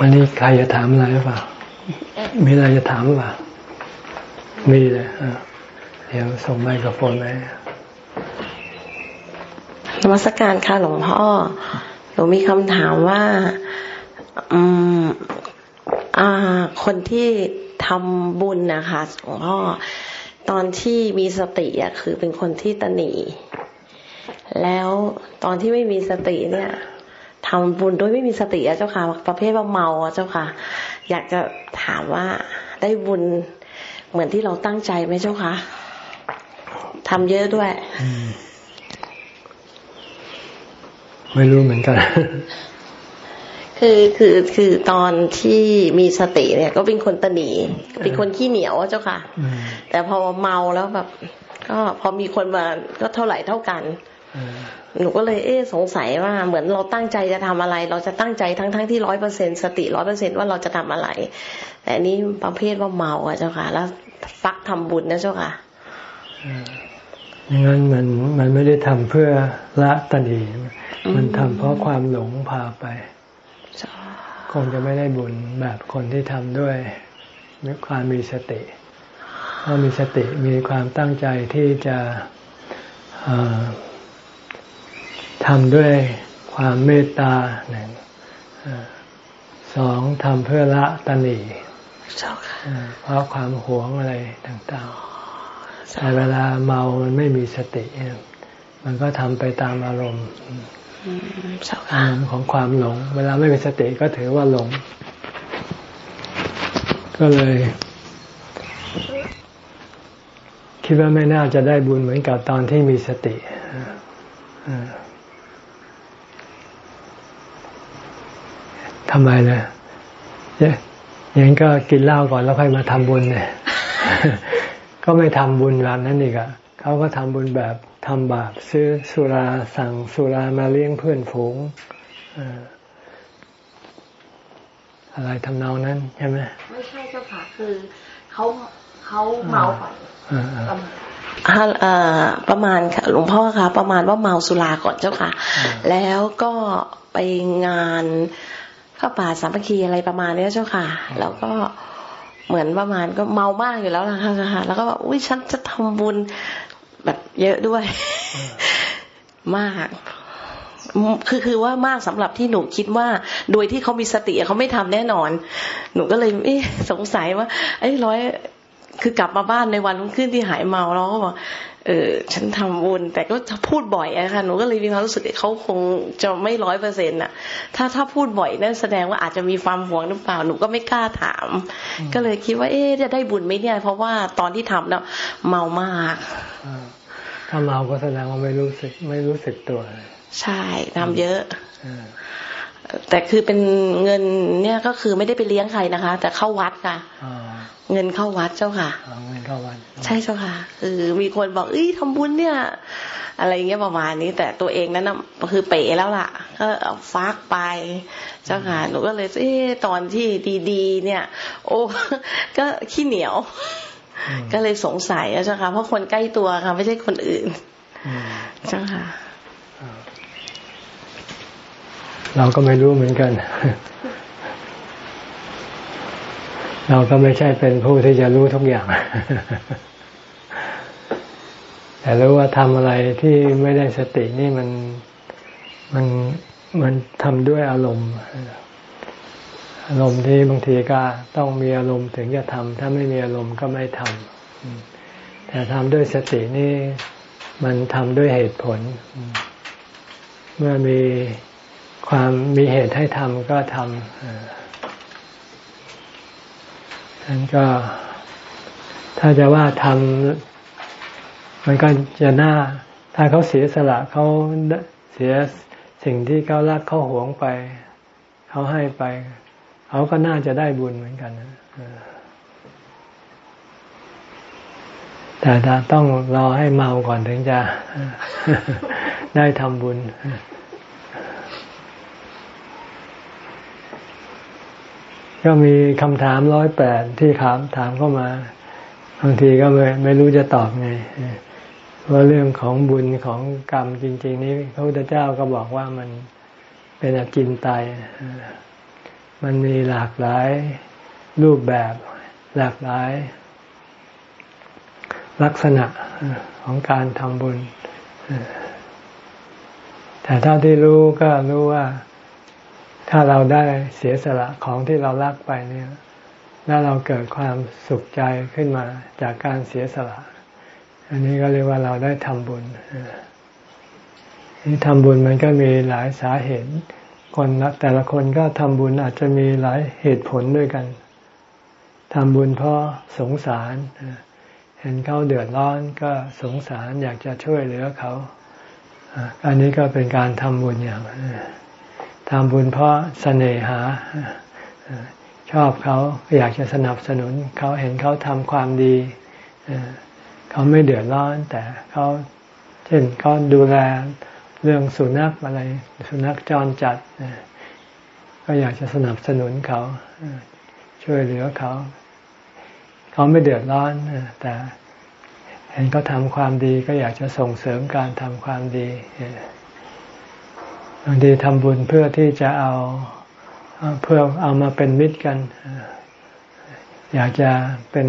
วันนี้ใครจะถามอะไรหรือเปล่า มีอะไรจะถามหรือเปล่า มีเลยเดี๋ยวส่งไมโครโฟนไปนมัสการค่ะหลวงพ่อ หนูมีคำถามว่า อืม อ่า คนที่ทำบุญนะคะหลวงพ่อ ตอนที่มีสติอะคือเป็นคนที่ตนีแล้วตอนที่ไม่มีสติเนี่ย ทำบุญโดยไม่มีสติอะเจ้าค่ะ ประเภทว่าเมาอะเจ้าค่ะ อยากจะถามว่าได้บุญเหมือนที่เราตั้งใจไหมเจ้าค่ะทำเยอะด้วยไม่รู้เหมือนกัน คือคือคือตอนที่มีสติเนี่ย ก็เป็นคนตนีเป็นคนขี้เหนียวเจ้าค่ะ แต่พอเมาแล้วแบบ ก็พอมีคนมาก็เท่าไหร่เท่ากัน หนูก็เลยเอ๊สงสัยว่าเหมือนเราตั้งใจจะทำอะไร เราจะตั้งใจทั้งทั้งที่ร้อยเปอร์เซ็นสติร้อยเปอร์เซ็นว่าเราจะทำอะไร แต่อันนี้ประเภทว่าเมาอะเจ้าค่ะ แล้วฟักทำบุญนะเจ้าค่ะอย่างนั้นมันมันไม่ได้ทำเพื่อละตัณีมันทำเพราะความหลงพาไปคงจะไม่ได้บุญแบบคนที่ทำด้วยมีความมีสติเพราะมีสติมีความตั้งใจที่จะ ทำด้วยความเมตตาหนึ่งสองทำเพื่อละตัณีเพราะความหวงอะไรต่างๆแต่เวลาเมามันไม่มีสติ มันก็ทำไปตามอารมณ์อารมณ์ของความหลง เวลาไม่มีสติก็ถือว่าหลง ก็เลย คิดว่าไม่น่าจะได้บุญเหมือนกับตอนที่มีสติ ทำไมนะอย่างนี้ก็กินเหล้าก่อนแล้วค่อยมาทำบุญเนี่ยก็ไม่ทำบุญแบบนั้นอีกอะเขาก็ทำบุญแบบทำบาปซื้อสุราสั่งสุรามาเลี้ยงเพื่อนฝูงอะไรทำนองนั้นใช่ไหมไม่ใช่เจ้าค่ะคือเขาเขาเมาก่อนประมาณค่ะหลวงพ่อคะประมาณว่าเมาสุราก่อนเจ้าค่ะ แล้วก็ไปงาน ข้าป่าสามัคคีอะไรประมาณนี้เจ้าค่ะ แล้วก็เหมือนประมาณก็เมามากอยู่แล้วนะคะแล้วก็แบบอุ้ยฉันจะทำบุญแบบเยอะด้วย มาก คือคือว่ามากสำหรับที่หนูคิดว่า โดยที่เขามีสติเขาไม่ทำแน่นอน หนูก็เลยเอ๊สงสัยว่าไอ้ร้อยคือกลับมาบ้านในวันรุ่งขึ้นที่หายเมาแล้วก็บอก เออฉันทำบุญแต่ก็จะพูดบ่อยอะค่ะหนูก็เลยมีความรู้สึกเขาคงจะไม่ร้อยเปอร์เซ็นต์อะถ้าถ้าพูดบ่อยนั่นแสดงว่าอาจจะมีความหวงหรือเปล่าหนูก็ไม่กล้าถาม ก็เลยคิดว่าเอ๊จะได้บุญไหมเนี่ยเพราะว่าตอนที่ทำเนาะเมามากถ้าเมาก็แสดงว่าไม่รู้สึกไม่รู้สึกตัวใช่ทำเยอะ แต่คือเป็นเงินเนี่ยก็คือไม่ได้ไปเลี้ยงใครนะคะ แต่เข้าวัดค่ะเงินเข้าวัดเจ้าค่ะเงินเข้าวัดใช่เจ้าค่ะคือมีคนบอกเอ้ยทำบุญเนี่ย อะไรเงี้ยประมาณนี้ แต่ตัวเองนั้นคือเป๋แล้วล่ะ ก็ฟักไปเจ้าค่ะหนูก็เลยเอ๊ตอนที่ดีๆ เนี่ย โอ้ก็ขี้เหนียว ก็เลยสงสัยเจ้าค่ะเพราะคนใกล้ตัวค่ะ ไม่ใช่คนอื่นเจ้าค่ะ เราก็ไม่รู้เหมือนกัน เราก็ไม่ใช่เป็นผู้ที่จะรู้ทุกอย่าง แต่รู้ว่าทำอะไรที่ไม่ได้สตินี่มันมันมันทำด้วยอารมณ์ อารมณ์ที่บางทีก็ต้องมีอารมณ์ถึงจะทำถ้าไม่มีอารมณ์ก็ไม่ทำแต่ทำด้วยสตินี่มันทำด้วยเหตุผล เมื่อมี ความมีเหตุให้ทำก็ทำนั้นก็ ถ้าจะว่าทำมันก็จะน่า ถ้าเขาเสียสละเขาเสียสิ่งที่เขารักเขาหวงไป เขาให้ไป เขาก็น่าจะได้บุญเหมือนกันแต่ต้องรอให้เมาก่อนถึงจะได้ทำบุญ ก็มีคำถามร้อยแปดที่ถามถามเข้ามาบางทีก็ไม่ไม่รู้จะตอบไงว่าเรื่องของบุญของกรรมจริง ๆ นี้พระพุทธเจ้าก็บอกว่ามันเป็นอจินไตยมันมีหลากหลายรูปแบบหลากหลาย ลักษณะของการทำบุญ แต่เท่าที่รู้ก็รู้ว่า ถ้าเราได้เสียสละของที่เรารักไปเนี่ยแล้วเราเกิดความสุขใจขึ้นมาจากการเสียสละ อันนี้ก็เรียกว่าเราได้ทำบุญนี่ทำบุญมันก็มีหลายสาเหตุคนแต่ละคนก็ทำบุญอาจจะมีหลายเหตุผลด้วยกันทำบุญเพราะสงสาร เห็นเขาเดือดร้อนก็สงสารอยากจะช่วยเหลือเขา อันนี้ก็เป็นการทำบุญอย่าง ทำบุญเพราะเสน่หา ชอบเขาอยากจะสนับสนุน เขาเห็นเขาทำความดี เขาไม่เดือดร้อน แต่เขาเช่นเขาดูแลเรื่องสุนัขอะไร สุนัขจรจัด ก็อยากจะสนับสนุนเขาช่วยเหลือเขา เขาไม่เดือดร้อนแต่เห็นเขาทำความดีก็อยากจะส่งเสริมการทำความดี บางทีทำบุญเพื่อที่จะเอาเพื่อเอามาเป็นมิตรกัน อยากจะเป็น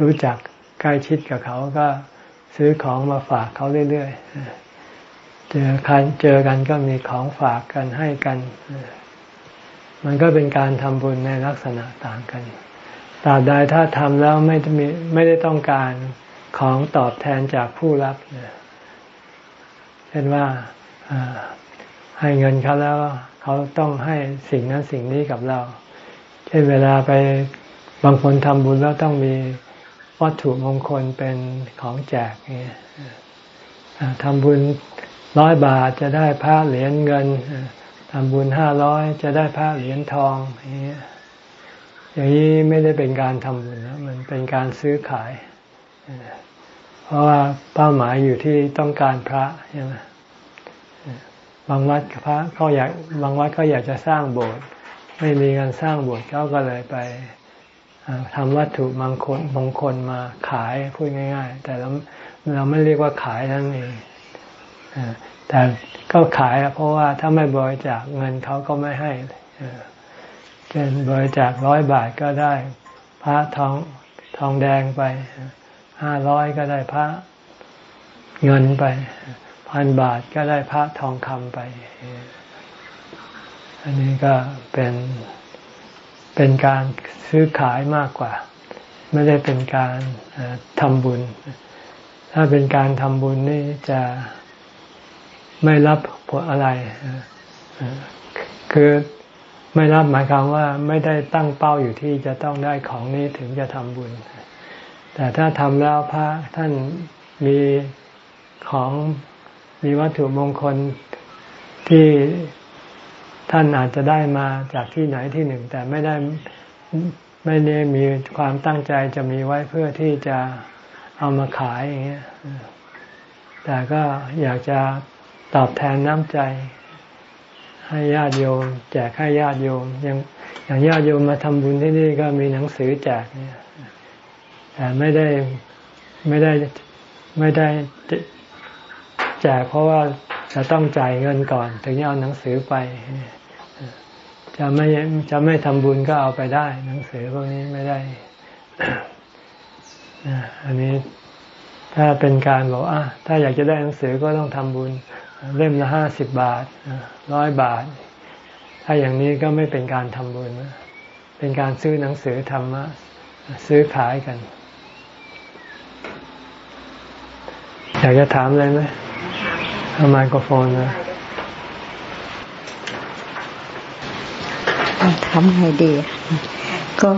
รู้จักใกล้ชิดกับเขาก็ซื้อของมาฝากเขาเรื่อยๆ เจอคันเจอกันก็มีของฝากกันให้กัน มันก็เป็นการทำบุญในลักษณะต่างกันตราบใดถ้าทำแล้วไม่มีไม่ได้ต้องการของตอบแทนจากผู้รับเช่นว่า ให้เงินเขาแล้วเขาต้องให้สิ่งนั้นสิ่งนี้กับเรา เช่นเวลาไปบางคนทำบุญแล้วต้องมีวัตถุมงคลเป็นของแจกเนี่ยทำบุญร้อยบาทจะได้พระเหรียญเงินทำบุญห้าร้อยจะได้พระเหรียญทองอย่างนี้อย่างนี้ไม่ได้เป็นการทำบุญนะมันเป็นการซื้อขาย เพราะว่าเป้าหมายอยู่ที่ต้องการพระใช่ไหม บางวัดพระเขาอยากบางวัดเขาอยากจะสร้างโบสถ์ไม่มีการสร้างโบสถ์เขาก็เลยไปทำวัตถุมงคลมงคลมาขายพูดง่าย ๆ แต่เราเราไม่เรียกว่าขายนั่นเองแต่ก็ขายเพราะว่าถ้าไม่บริจาคเงินเขาก็ไม่ให้เช่นบริจาคร้อยบาทก็ได้ พระทองทองแดงไปห้าร้อยก็ได้พระเงินไป พันบาทก็ได้พระทองคำไป อันนี้ก็เป็นเป็นการซื้อขายมากกว่า ไม่ได้เป็นการทำบุญ ถ้าเป็นการทำบุญนี่จะไม่รับผลอะไร คือไม่รับหมายความว่าไม่ได้ตั้งเป้าอยู่ที่จะต้องได้ของนี้ถึงจะทำบุญ แต่ถ้าทำแล้วพระท่านมีของ มีวัตถุมงคลที่ท่านอาจจะได้มาจากที่ไหนที่หนึ่ง แต่ไม่ได้ไม่ได้มีความตั้งใจจะมีไว้เพื่อที่จะเอามาขายอย่างเงี้ยแต่ก็อยากจะตอบแทนน้ำใจ ให้ญาติโยม แจกให้ญาติโยมอย่างอย่างญาติโยมมาทำบุญที่นี่ก็มีหนังสือแจกเนี่ยแต่ไม่ได้ไม่ได้ไม่ได้ แจกเพราะว่าจะต้องจ่ายเงินก่อน ถึงจะเอาหนังสือไปจะไม่จะไม่ทำบุญก็เอาไปได้ หนังสือพวกนี้ไม่ได้ อันนี้ถ้าเป็นการบอกอะถ้าอยากจะได้หนังสือก็ต้องทำบุญ เล่มละห้าสิบบาทร้อยบาท ถ้าอย่างนี้ก็ไม่เป็นการทำบุญ เป็นการซื้อหนังสือธรรมะซื้อขายกัน อยากจะถามอะไรไหม เอาไมโครโฟนนะทำไงดี ก็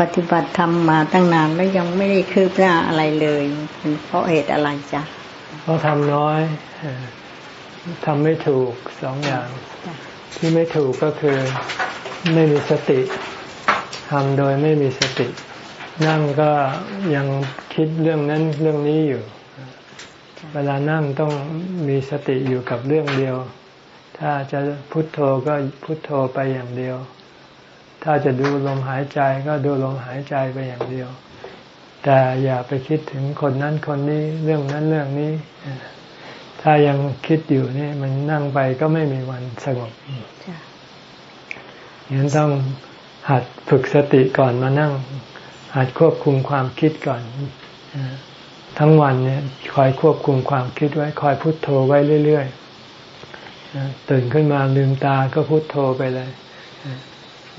ปฏิบัติทำมาตั้งนานแล้วยังไม่ได้คืบหน้าอะไรเลยเป็นเพราะเหตุอะไรจ๊ะเพราะทำน้อยทำไม่ถูกสองอย่าง ที่ไม่ถูกก็คือไม่มีสติทำโดยไม่มีสติ นั่งก็ยังคิดเรื่องนั้นเรื่องนี้อยู่ เวลานั่งต้องมีสติอยู่กับเรื่องเดียว ถ้าจะพุทโธก็พุทโธไปอย่างเดียว ถ้าจะดูลมหายใจก็ดูลมหายใจไปอย่างเดียว แต่อย่าไปคิดถึงคนนั้นคนนี้เรื่องนั้นเรื่องนี้ ถ้ายังคิดอยู่นี่มันนั่งไปก็ไม่มีวันสงบอย่างนั้นต้องหัดฝึกสติก่อนมานั่ง หัดควบคุมความคิดก่อน ทั้งวันเนี่ยคอยควบคุมความคิดไว้ คอยพุโทโธไว้เรื่อยๆตื่นขึ้นมาลืมตาก็พุโทโธไปเลย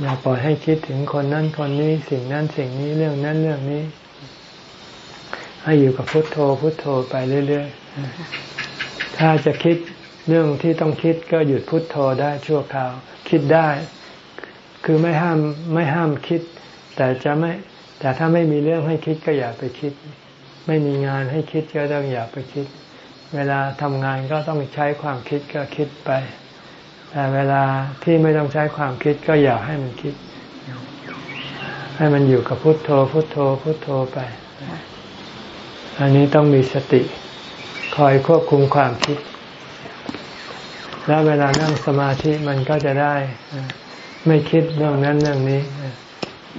อย่าปล่อยให้คิดถึงคนนั้นคนนี้สิ่งนั้นสิ่งนี้เรื่องนั้นเรื่องนี้ ให้อยู่กับพุโทโธ พุโทโธไปเรื่อยๆถ้าจะคิดเรื่องที่ต้องคิดก็หยุดพุดโทโธได้ชั่วคราว คิดได้ คือไม่ห้ามไม่ห้ามคิด แต่จะไม่แต่ถ้าไม่มีเรื่องให้คิดก็อย่าไปคิด ไม่มีงานให้คิดก็ต้องอย่าไปคิด เวลาทำงานก็ต้องใช้ความคิดก็คิดไป แต่เวลาที่ไม่ต้องใช้ความคิดก็อย่าให้มันคิด ให้มันอยู่กับพุทโธ พุทโธ พุทโธไป อันนี้ต้องมีสติ คอยควบคุมความคิด แล้วเวลานั่งสมาธิมันก็จะได้ ไม่คิดเรื่องนั้นเรื่องนี้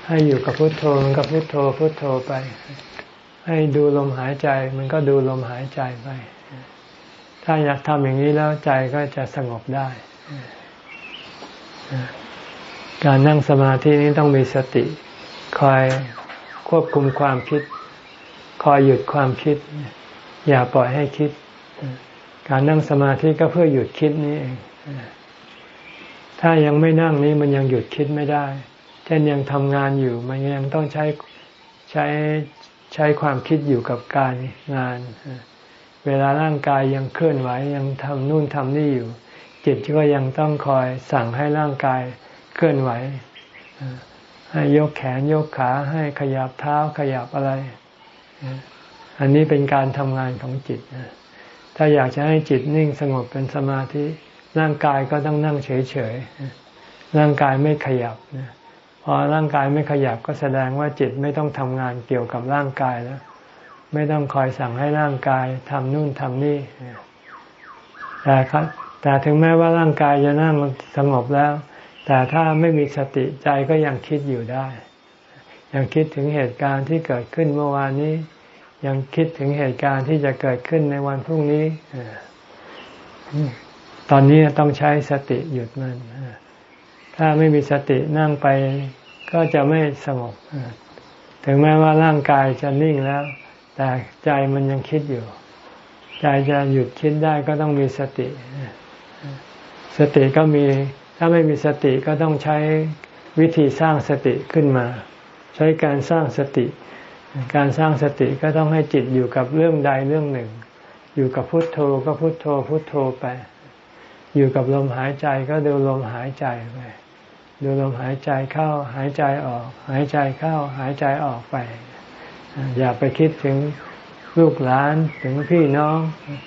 ให้อยู่กับพุทโธมันก็พุทโธ พุทโธไป ให้ดูลมหายใจ มันก็ดูลมหายใจไป ถ้าอยากทำอย่างนี้แล้วใจก็จะสงบได้ การนั่งสมาธินี้ต้องมีสติ คอยควบคุมความคิด คอยหยุดความคิด อย่าปล่อยให้คิด การนั่งสมาธิก็เพื่อหยุดคิดนี้เองถ้ายังไม่นั่งนี้มันยังหยุดคิดไม่ได้ เช่นยังทำงานอยู่ มันยังต้องใช้ใช้ ใช้ความคิดอยู่กับการงาน เวลาร่างกายยังเคลื่อนไหวยังทำนู่นทำนี่อยู่ จิตก็ยังต้องคอยสั่งให้ร่างกายเคลื่อนไหว ให้ยกแขนยกขาให้ขยับเท้าขยับอะไร อันนี้เป็นการทำงานของจิต ถ้าอยากจะให้จิตนิ่งสงบเป็นสมาธิ ร่างกายก็ต้องนั่งเฉยๆ ร่างกายไม่ขยับ พอร่างกายไม่ขยับก็แสดงว่าจิตไม่ต้องทำงานเกี่ยวกับร่างกายแล้ว ไม่ต้องคอยสั่งให้ร่างกายทำนู่นทำนี่แต่ครับแต่ถึงแม้ว่าร่างกายจะนั่งสงบแล้ว แต่ถ้าไม่มีสติใจก็ยังคิดอยู่ได้ ยังคิดถึงเหตุการณ์ที่เกิดขึ้นเมื่อวานนี้ ยังคิดถึงเหตุการณ์ที่จะเกิดขึ้นในวันพรุ่งนี้ตอนนี้ต้องใช้สติหยุดมัน ถ้าไม่มีสตินั่งไปก็จะไม่สงบ ถึงแม้ว่าร่างกายจะนิ่งแล้ว แต่ใจมันยังคิดอยู่ ใจจะหยุดคิดได้ก็ต้องมีสติ สติก็มี ถ้าไม่มีสติก็ต้องใช้วิธีสร้างสติขึ้นมา ใช้การสร้างสติ การสร้างสติก็ต้องให้จิตอยู่กับเรื่องใดเรื่องหนึ่ง อยู่กับพุทโธก็พุทโธพุทโธไป อยู่กับลมหายใจก็ดูลมหายใจไป ดูลมหายใจเข้าหายใจออก หายใจเข้าหายใจออกไป อย่าไปคิดถึงลูกหลานถึงพี่น้อง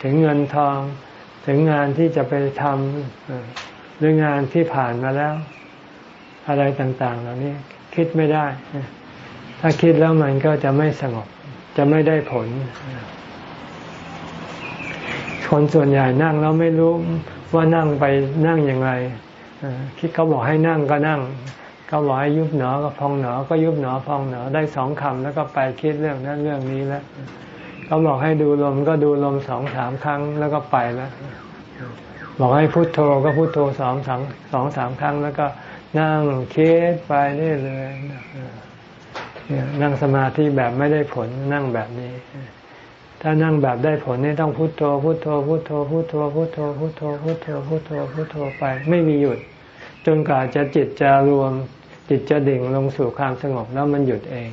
ถึงเงินทอง ถึงงานที่จะไปทำหรืองานที่ผ่านมาแล้ว อะไรต่าง ๆ เหล่านี้คิดไม่ได้ ถ้าคิดแล้วมันก็จะไม่สงบ จะไม่ได้ผล คนส่วนใหญ่นั่งแล้วไม่รู้ว่านั่งไปนั่งอย่างไร คิดเขาบอกให้นั่งก็นั่งเขาบอกให้ยุบหนอก็พองหนอก็ยุบหนอพองหนอได้สองคำแล้วก็ไปคิดเรื่องนั้นเรื่องนี้แล้วเขาบอกให้ดูลมก็ดูลมสองสามครั้งแล้วก็ไปแล้วบอกให้พุโทโธก็พุโทโธสองสามสองสามครั้ง แล้วก็นั่งคิดไปนี่เลยนั่งสมาธิแบบไม่ได้ผลนั่งแบบนี้ ถ้านั่งแบบได้ผลนี่ต้องพุโทโธพุโทโธพุโทโธพุโทโธพุโทโธพุโทโธพุโทโธพุโทโธพุโทโธไป ไม่มีหยุด นกว่าจะจิตจะรวมจิตจะดิ่งลงสู่ความสงบแล้วมันหยุดเอง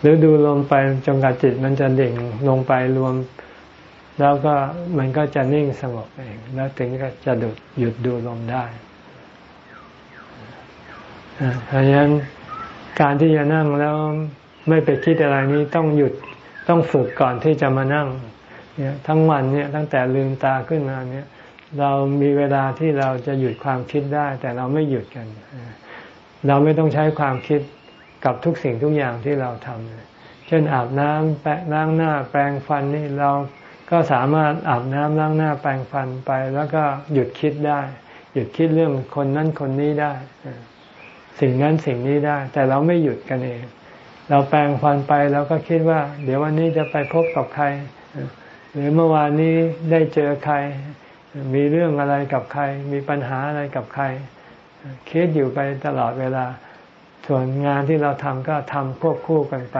หรือดูลมไปจนกว่าจิตมันจะดิ่งลงไปรวม แล้วก็มันก็จะนิ่งสงบเอง แล้วถึงก็จะดุดหยุดดูลมได้เพราะฉะนั้นการที่จะนั่งแล้วไม่ไปคิดอะไรนี้ต้องหยุดต้องฝึกก่อนที่จะมานั่งเนี่ยทั้งวันเนี่ยตั้งแต่ลืมตาขึ้นมาเนี่ย เรามีเวลาที่เราจะหยุดความคิดได้ แต่เราไม่หยุดกัน เราไม่ต้องใช้ความคิดกับทุกสิ่งทุกอย่างที่เราทำเช่นอาบน้ำแปะล้างหน้า แปรงฟันนี่เราก็สามารถอาบน้ำล้างหน้าแปรงฟันไป แล้วก็หยุดคิดได้ หยุดคิดเรื่องคนนั้นคนนี้ได้ สิ่งนั้นสิ่งนี้ได้ แต่เราไม่หยุดกันเอง เราแปลงฟันไปเราก็คิดว่า เดี๋ยววันนี้จะไปพบกับใคร หรือเมื่อวานนี้ได้เจอใคร มีเรื่องอะไรกับใคร มีปัญหาอะไรกับใคร คิดอยู่ไปตลอดเวลา ส่วนงานที่เราทำก็ทำควบคู่กันไป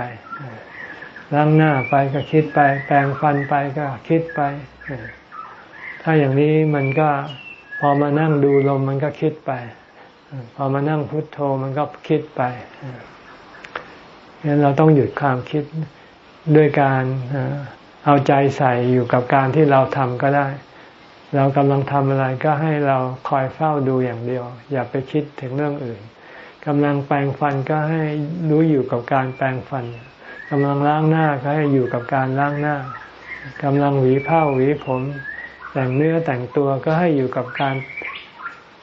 ล้างหน้าไปก็คิดไป แปรงฟันไปก็คิดไป ถ้าอย่างนี้มันก็พอมานั่งดูลมมันก็คิดไป พอมานั่งพุทโธมันก็คิดไปงั้นเราต้องหยุดความคิดด้วยการเอาใจใส่อยู่กับการที่เราทำก็ได้ เรากำลังทำอะไรก็ให้เราคอยเฝ้าดูอย่างเดียว อย่าไปคิดถึงเรื่องอื่นกำลังแปรงฟันก็ให้รู้อยู่กับการแปรงฟันกำลังล้างหน้าก็ให้อยู่กับการล้างหน้ากำลังหวีผ้าหวีผม แต่งเนื้อแต่งตัวก็ให้อยู่กับการ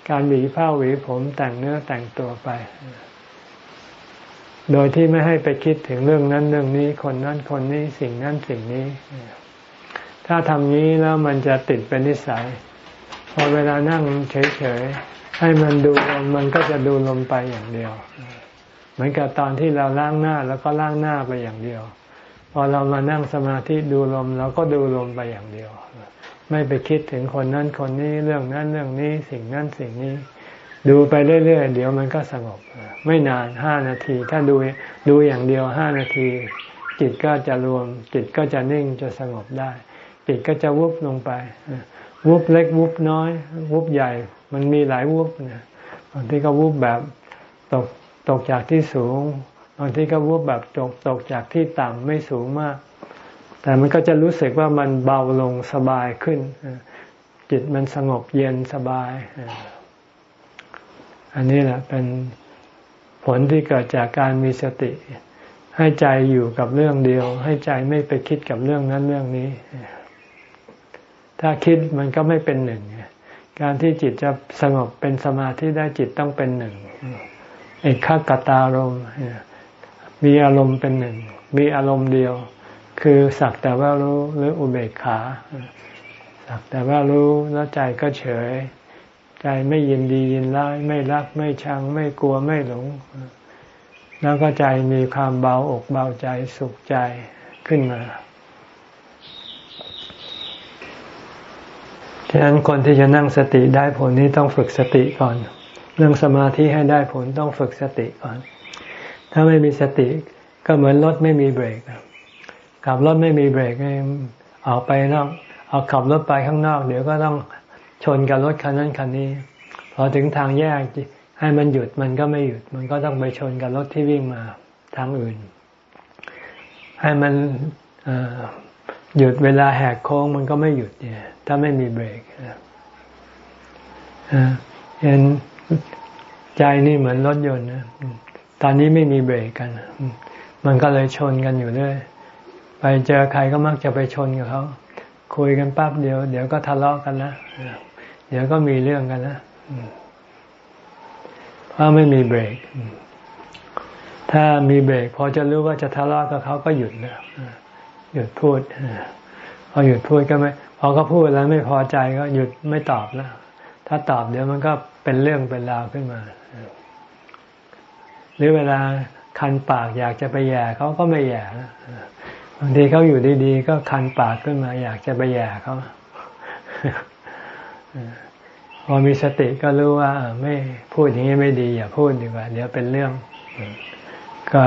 การหวีผ้าหวีผม แต่งเนื้อแต่งตัวไป โดยที่ไม่ให้ไปคิดถึงเรื่องนั้นเรื่องนี้คนนั้นคนนี้สิ่งนั้นสิ่งนี้ ถ้าทำนี้แล้วมันจะติดเป็นนิสัย พอเวลานั่งเฉยๆ ให้มันดูลมมันก็จะดูลมไปอย่างเดียว เหมือนกับตอนที่เราล้างหน้าแล้วก็ล้างหน้าไปอย่างเดียว พอเรามานั่งสมาธิดูลมเราก็ดูลมไปอย่างเดียว ไม่ไปคิดถึงคนนั้นคนนี้เรื่องนั้นเรื่องนี้สิ่งนั้นสิ่งนี้ ดูไปเรื่อยๆ เดี๋ยวมันก็สงบ ไม่นานห้านาที ถ้าดูดูอย่างเดียวห้านาที จิตก็จะรวมจิตก็จะนิ่งจะสงบได้ จิตก็จะวุบลงไป วุบเล็กวุบน้อย วุบใหญ่ มันมีหลายวุบนะบางทีก็วุบแบบตกตกจากที่สูงบางทีก็วุบแบบตกตกจากที่ต่ำไม่สูงมาก แต่มันก็จะรู้สึกว่ามันเบาลงสบายขึ้น จิตมันสงบเย็นสบาย อันนี้แหละเป็นผลที่เกิดจากการมีสติ ให้ใจอยู่กับเรื่องเดียว ให้ใจไม่ไปคิดกับเรื่องนั้นเรื่องนี้ ถ้าคิดมันก็ไม่เป็นหนึ่ง การที่จิตจะสงบเป็นสมาธิได้จิตต้องเป็นหนึ่งเอกขตารมมีอารมณ์เป็นหนึ่ง มีอารมณ์เดียว คือสักแต่ว่ารู้หรืออุเบกขา สักแต่ว่ารู้แล้วใจก็เฉย ใจไม่ยินดียินร้ายไม่รักไม่ชัง ไม่กลัวไม่หลง แล้วก็ใจมีความเบาอกเบาใจสุขใจขึ้นมา ฉะนั้นคนที่จะนั่งสติได้ผลนี้ต้องฝึกสติก่อน เรื่องสมาธิให้ได้ผลต้องฝึกสติก่อน ถ้าไม่มีสติก็เหมือนรถไม่มีเบรกขับรถไม่มีเบรกออกไปนอกเอาขับรถไปข้างนอก เดี๋ยวก็ต้องชนกับรถคันนั้นคันนี้ พอถึงทางแยกให้มันหยุดมันก็ไม่หยุด มันก็ต้องไปชนกับรถที่วิ่งมาทางอื่น ให้มัน หยุดเวลาแหกโค้งมันก็ไม่หยุดเนี่ย ถ้าไม่มีเบรกเห็นใจนี่เหมือนรถยนต์นะตอนนี้ไม่มีเบรกกัน มันก็เลยชนกันอยู่เรื่อยไปเจอใครก็มักจะไปชนกับเขาคุยกันปั๊บเดียว เดี๋ยวก็ทะเลาะกันนะเดี๋ยวก็มีเรื่องกันนะเพราะไม่มีเบรก ถ้ามีเบรกพอจะรู้ว่าจะทะเลาะกับเขาก็หยุดนะ หยุดพูดพอหยุดพูดก็ไม่พอเขาพูดแล้วไม่พอใจก็หยุดไม่ตอบแล้ว ถ้าตอบเดี๋ยวมันก็เป็นเรื่องเป็นราวขึ้นมา หรือเวลาคันปากอยากจะไปแย่เขาก็ไม่แย่บางทีเขาอยู่ดีๆ ก็คันปากขึ้นมา อยากจะไปแย่เขาพอมีสติก็รู้ว่า ไม่พูดอย่างนี้ไม่ดี อย่าพูดดีกว่า เดี๋ยวเป็นเรื่อง ก็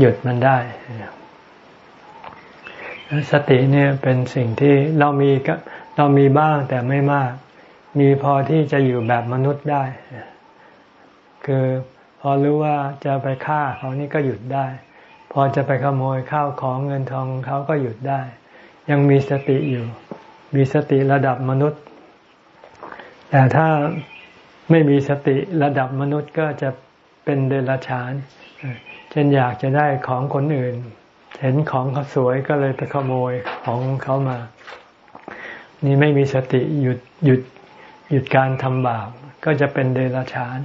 หยุดมันได้ สติเนี่ยเป็นสิ่งที่เรามีก็เรามีบ้างแต่ไม่มาก มีพอที่จะอยู่แบบมนุษย์ได้ คือพอรู้ว่าจะไปฆ่าเขานี่ก็หยุดได้ พอจะไปขโมยข้าวของเงินทองเขาก็หยุดได้ ยังมีสติอยู่ มีสติระดับมนุษย์ แต่ถ้าไม่มีสติระดับมนุษย์ก็จะเป็นเดรัจฉาน เช่นอยากจะได้ของคนอื่น เห็นของเขาสวยก็เลยไปขโมยของเขามา นี่ไม่มีสติหยุดหยุดหยุดการทำบาปก็จะเป็นเดรัจฉาน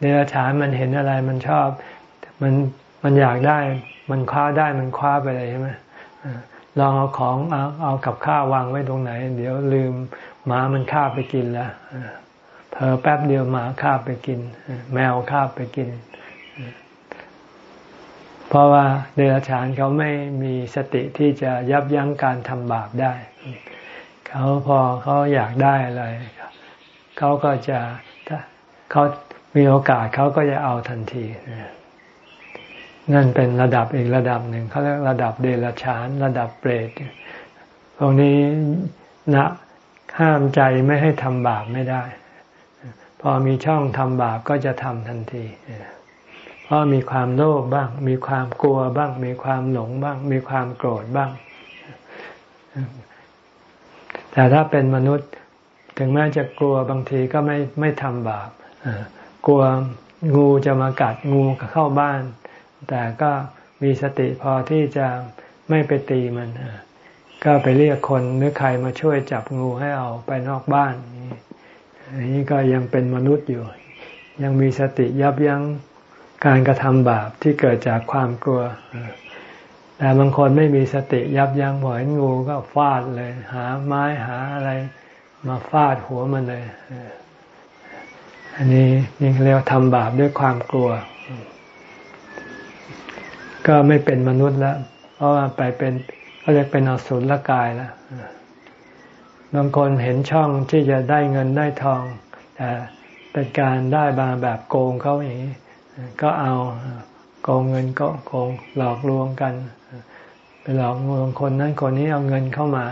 เดรัจฉานมันเห็นอะไรมันชอบ มันมันอยากได้ มันคว้าได้มันคว้าไปเลยใช่ไหมลองเอาของเอาเอากับข้าววางไว้ตรงไหน เดี๋ยวลืมหมามันฆ่าไปกินแล้วเผลอแป๊บเดียวหมาฆ่าไปกิน แมวฆ่าไปกิน เพราะว่าเดรัจฉานเขาไม่มีสติที่จะยับยั้งการทำบาปได้ เขาพอเขาอยากได้อะไร เขาก็จะเขามีโอกาสเขาก็จะเอาทันที นั่นเป็นระดับอีกระดับหนึ่งเขาเรียกระดับเดรัจฉานระดับเปรตตรงนี้นะห้ามใจไม่ให้ทำบาปไม่ได้ พอมีช่องทำบาปก็จะทำทันที เพราะมีความโลภบ้าง มีความกลัวบ้าง มีความหลงบ้าง มีความโกรธบ้าง แต่ถ้าเป็นมนุษย์ถึงแม้จะกลัวบางทีก็ไม่ไม่ทำบาปกลัวงูจะมากัดงูเข้าบ้าน แต่ก็มีสติพอที่จะไม่ไปตีมัน ก็ไปเรียกคนหรือใครมาช่วยจับงูให้เอาไปนอกบ้านอันนี้ก็ยังเป็นมนุษย์อยู่ ยังมีสติยับยั้ง การกระทำบาปที่เกิดจากความกลัว แต่บางคนไม่มีสติยับยั้งพอเห็นงูก็ฟาดเลย หาไม้หาอะไร มาฟาดหัวมันเลย อันนี้นี่เรียกว่าทำบาปด้วยความกลัว ก็ไม่เป็นมนุษย์แล้ว เพราะว่าไปเป็นก็เรียกเป็นอสุรกายแล้วบางคนเห็นช่องที่จะได้เงินได้ทอง แต่เป็นการได้บาแบบโกงเขาอย่างนี้ ก็เอาโกงเงินก็โกงหลอกลวงกัน ไปหลอกลวงคนนั้นคนนี้เอาเงินเข้ามา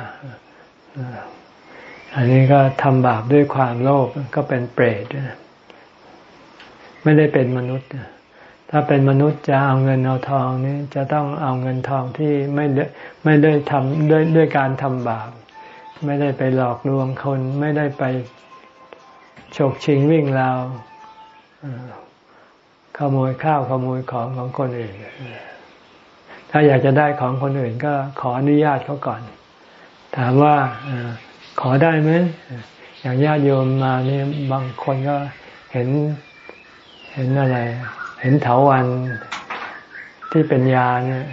อันนี้ก็ทำบาปด้วยความโลภก็เป็นเปรตไม่ได้เป็นมนุษย์ ถ้าเป็นมนุษย์จะเอาเงินเอาทองนี่จะต้องเอาเงินทองที่ไม่ได้ไม่ได้ทำด้วยด้วยการทำบาป ไม่ได้ไปหลอกลวงคน ไม่ได้ไปฉกชิงวิ่งราว ขโมยข้าวขโมยของของคนอื่น ถ้าอยากจะได้ของคนอื่น ก็ขออนุญาตเขาก่อน ถามว่าขอได้ไหมอย่างญาติโยมมานี่บางคนก็เห็นเห็นอะไร เห็นเถาวันที่เป็นยาเนี่ย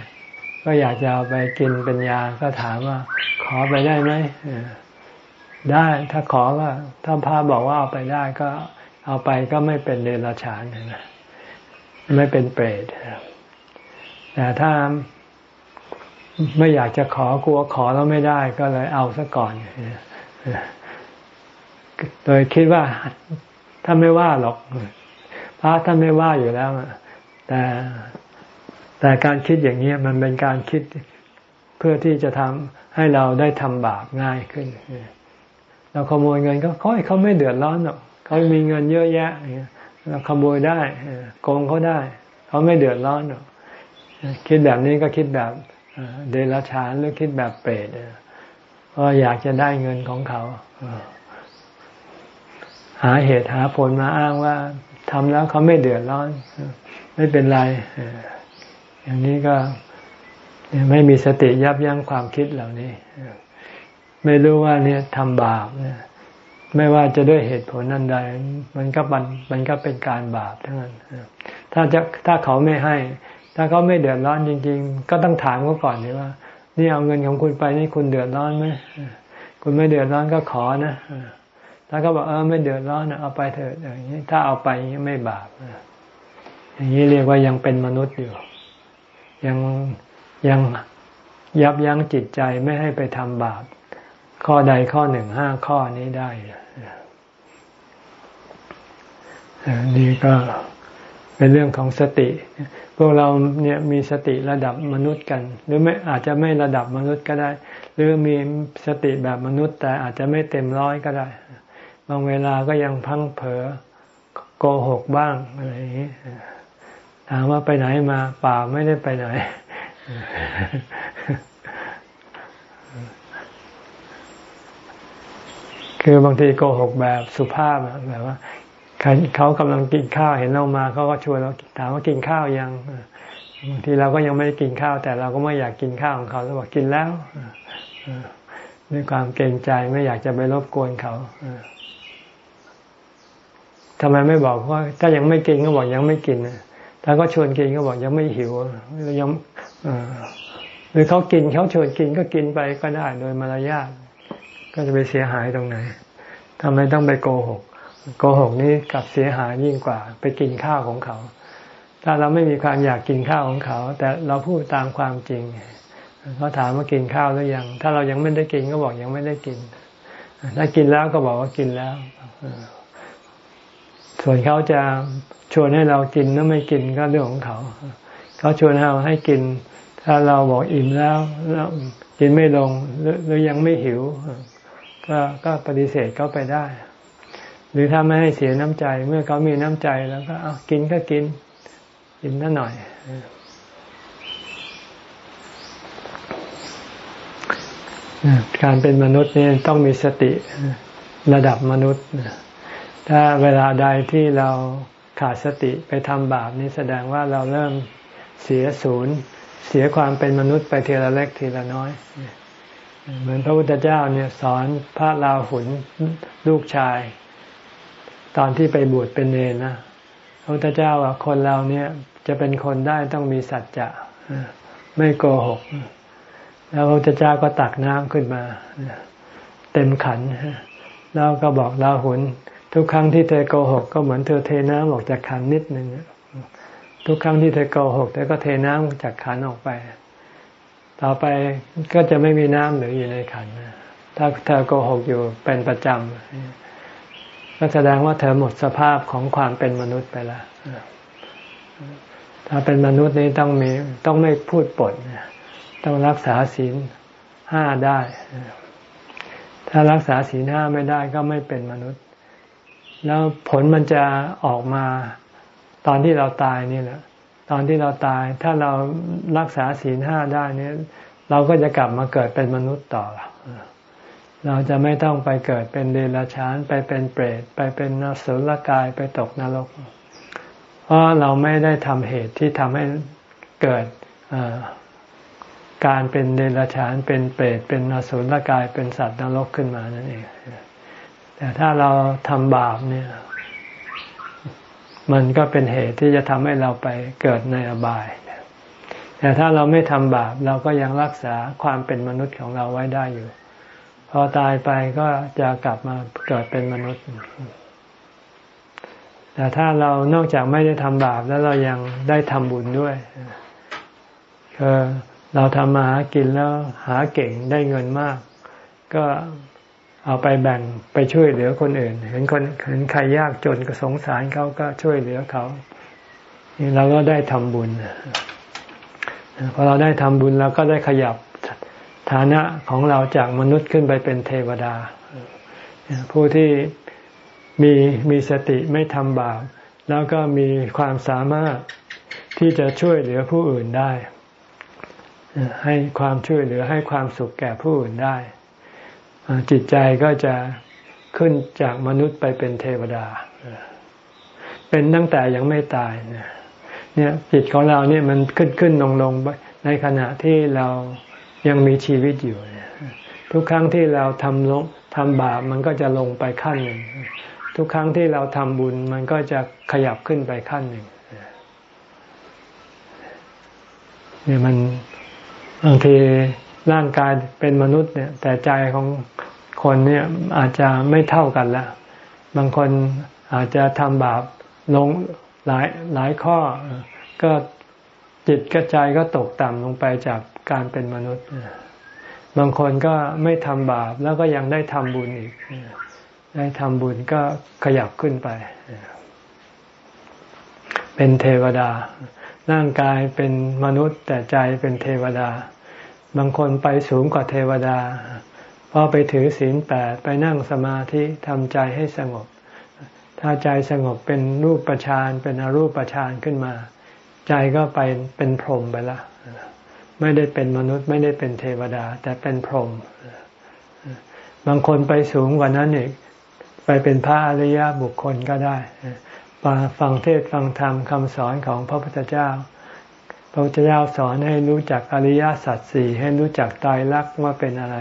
ก็อยากจะเอาไปกินเป็นยาก็ถามว่า ขอไปได้ไหมได้ถ้าขอก็ถ้าพระบอกว่าเอาไปได้ก็เอาไปก็ไม่เป็นเดรัจฉานนะ ไม่เป็นเปรตแต่ถ้าไม่อยากจะขอกลัวขอแล้วไม่ได้ก็เลยเอาซะก่อนโดยคิดว่าถ้าไม่ว่าหรอก พระท่านไม่ว่าอยู่แล้วแต่แต่การคิดอย่างนี้มันเป็นการคิดเพื่อที่จะทำให้เราได้ทำบาปง่ายขึ้นเราขโมยเงินก็ค่อยเขาไม่เดือดร้อนหรอกเขามีเงินเยอะแยะเรา ขโมยได้โกงเขาได้ เขาไม่เดือดร้อนหรอกคิดแบบนี้ก็คิดแบบเดรัจฉานหรือคิดแบบเปรตเพราะอยากจะได้เงินของเขาหาเหตุหาผลมาอ้างว่าทำแล้วเขาไม่เดือดร้อน ไม่เป็นไรอย่างนี้ก็ไม่มีสติยับยั้งความคิดเหล่านี้ ไม่รู้ว่าเนี่ยทำบาปเนี่ย ไม่ว่าจะด้วยเหตุผลนั่นใด มันก็มันมันก็เป็นการบาปทั้งนั้นถ้าจะถ้าเขาไม่ให้ ถ้าเขาไม่เดือดร้อนจริง ๆ ก็ต้องถามเขาก่อนดีว่า นี่เอาเงินของคุณไปนี่คุณเดือดร้อนไหมคุณไม่เดือดร้อนก็ขอนะถ้าเขาบอกเออไม่เดือดร้อนเอาไปเถิดอย่างนี้ถ้าเอาไปย่างไม่บาปอย่างนี้เรียกว่ายังเป็นมนุษย์อยู่ ยังยังยับยั้งจิตใจไม่ให้ไปทำบาป ข้อใดข้อหนึ่งห้าข้อนี้ได้ นี่ก็เป็นเรื่องของสติ พวกเราเนี่ยมีสติระดับมนุษย์กัน หรือไม่อาจจะไม่ระดับมนุษย์ก็ได้ หรือมีสติแบบมนุษย์ แต่อาจจะไม่เต็มร้อยก็ได้ บางเวลาก็ยังพังเผลอโกหกบ้างอะไรอย่างนี้ถามว่าไปไหนมาป่าไม่ได้ไปไหน คือบางทีโกหกแบบสุภาพแบบว่า เขากำลังกินข้าวเห็นเรามาเขาก็ชวนเราถามว่ากินข้าวยังบางทีเราก็ยังไม่ได้กินข้าว แต่เราก็ไม่อยากกินข้าวของเขาเราบอกกินแล้วด้วยความเกรงใจไม่อยากจะไปรบกวนเขาทำไมไม่บอกว่า ถ้ายังไม่กินก็บอกยังไม่กินถ้าก็ชวนกินก็บอกยังไม่หิวยังหรือเขากินเขาชวนกินก็กินไปก็ได้โดยมารยาทก็จะไปเสียหายตรงไหนทำไมต้องไปโกหก โกหกนี้กับเสียหายยิ่งกว่า ไปกินข้าวของเขา ถ้าเราไม่มีความอยากกินข้าวของเขา แต่เราพูดตามความจริงเขาถามว่ากินข้าวหรือยัง ถ้าเรายังไม่ได้กินก็บอกยังไม่ได้กิน ถ้ากินแล้วก็บอกว่ากินแล้ว ส่วนเขาจะชวนให้เรากินหรือไม่กินก็เรื่องของเขา เขาชวนเราให้กิน ถ้าเราบอกอิ่มแล้วแล้วกินไม่ลงหรือยังไม่หิว ก็ก็ปฏิเสธเขาไปได้ หรือถ้าไม่ให้เสียน้ำใจ เมื่อเขามีน้ำใจแล้วก็เอากินก็กิน กินนิดหน่อย การเป็นมนุษย์นี่ต้องมีสติระดับมนุษย์ ถ้าเวลาใดที่เราขาดสติไปทำบาปนี่แสดงว่าเราเริ่มเสียศูนย์ เสียความเป็นมนุษย์ไปทีละเล็กทีละน้อยเหมือนพระพุทธเจ้าเนี่ยสอนพระราหุลลูกชาย ตอนที่ไปบวชเป็นเนรนะพระพุทธเจ้าว่าคนเราเนี่ยจะเป็นคนได้ต้องมีสัจจะไม่โกหก แล้วพระพุทธเจ้าก็ตักน้ำขึ้นมา เต็มขัน แล้วก็บอกราหุลทุกครั้งที่เธอโกหก ก็เหมือนเธอเทน้ำออกจากขันนิดหนึ่งทุกครั้งที่เธอโกหกเธอก็เทน้ำจากขันออกไป ต่อไปก็จะไม่มีน้ำเหลืออยู่ในขันถ้าเธอโกหกอยู่เป็นประจำ ก็แสดงว่าเธอหมดสภาพของความเป็นมนุษย์ไปแล้วถ้าเป็นมนุษย์นี้ต้องมีต้องไม่พูดปดต้องรักษาศีลห้าได้ ถ้ารักษาศีลห้าไม่ได้ก็ไม่เป็นมนุษย์ แล้วผลมันจะออกมาตอนที่เราตายนี่แหละ ตอนที่เราตาย ถ้าเรารักษาศีลห้าได้นี่เราก็จะกลับมาเกิดเป็นมนุษย์ต่อ เราจะไม่ต้องไปเกิดเป็นเดรัจฉานไปเป็นเปรตไปเป็นนสุลกายไปตกนรก เพราะเราไม่ได้ทำเหตุที่ทำให้เกิดการเป็นเดรัจฉานเป็นเปรตเป็นนสุลกายเป็นสัตว์นรกขึ้นมานั่นเองแต่ถ้าเราทำบาปเนี่ย มันก็เป็นเหตุที่จะทำให้เราไปเกิดในอบาย แต่ถ้าเราไม่ทำบาปเราก็ยังรักษาความเป็นมนุษย์ของเราไว้ได้อยู่ พอตายไปก็จะกลับมาเกิดเป็นมนุษย์ แต่ถ้าเรานอกจากไม่ได้ทำบาปแล้วเรายังได้ทำบุญด้วยคือเราทำมาหากินแล้วหาเก่งได้เงินมาก ก็เอาไปแบ่งไปช่วยเหลือคนอื่น เห็นคนเห็นใครยากจนก็สงสารเขาก็ช่วยเหลือเขาเราก็ได้ทำบุญพอเราได้ทำบุญเราก็ได้ขยับ ฐานะของเราจากมนุษย์ขึ้นไปเป็นเทวดา ผู้ที่มีมีสติไม่ทำบาปแล้วก็มีความสามารถที่จะช่วยเหลือผู้อื่นได้ ให้ความช่วยเหลือให้ความสุขแก่ผู้อื่นได้ จิตใจก็จะขึ้นจากมนุษย์ไปเป็นเทวดา เป็นตั้งแต่ยังไม่ตายเนี่ยจิตของเราเนี่ยมันขึ้นขึ้นลงลงในขณะที่เรา ยังมีชีวิตอยู่ ทุกครั้งที่เราทำลงทำบาปมันก็จะลงไปขั้นหนึ่ง ทุกครั้งที่เราทำบุญมันก็จะขยับขึ้นไปขั้นหนึ่งเนี่ยมันบางทีร่างกายเป็นมนุษย์เนี่ย แต่ใจของคนเนี่ยอาจจะไม่เท่ากันละบางคนอาจจะทำบาปลงหลายหลายข้อ ก็จิตกระใจก็ตกต่ำลงไปจาก การเป็นมนุษย์ บางคนก็ไม่ทำบาปแล้วก็ยังได้ทำบุญอีก ได้ทำบุญก็ขยับขึ้นไป เป็นเทวดา ร่างกายเป็นมนุษย์ แต่ใจเป็นเทวดา บางคนไปสูงกว่าเทวดาพอไปถือศีลแปดไปนั่งสมาธิทำใจให้สงบ ถ้าใจสงบเป็นรูปประชานเป็นอรูปประชานขึ้นมา ใจก็ไปเป็นพรหมไปละ ไม่ได้เป็นมนุษย์ ไม่ได้เป็นเทวดา แต่เป็นพรหมบางคนไปสูงกว่านั้นอีกไปเป็นพระอริยบุคคลก็ได้มาฟังเทศฟังธรรมคำสอนของพระพุทธเจ้า พระพุทธเจ้าสอนให้รู้จักอริยสัจสี่ให้รู้จักตายรักว่าเป็นอะไร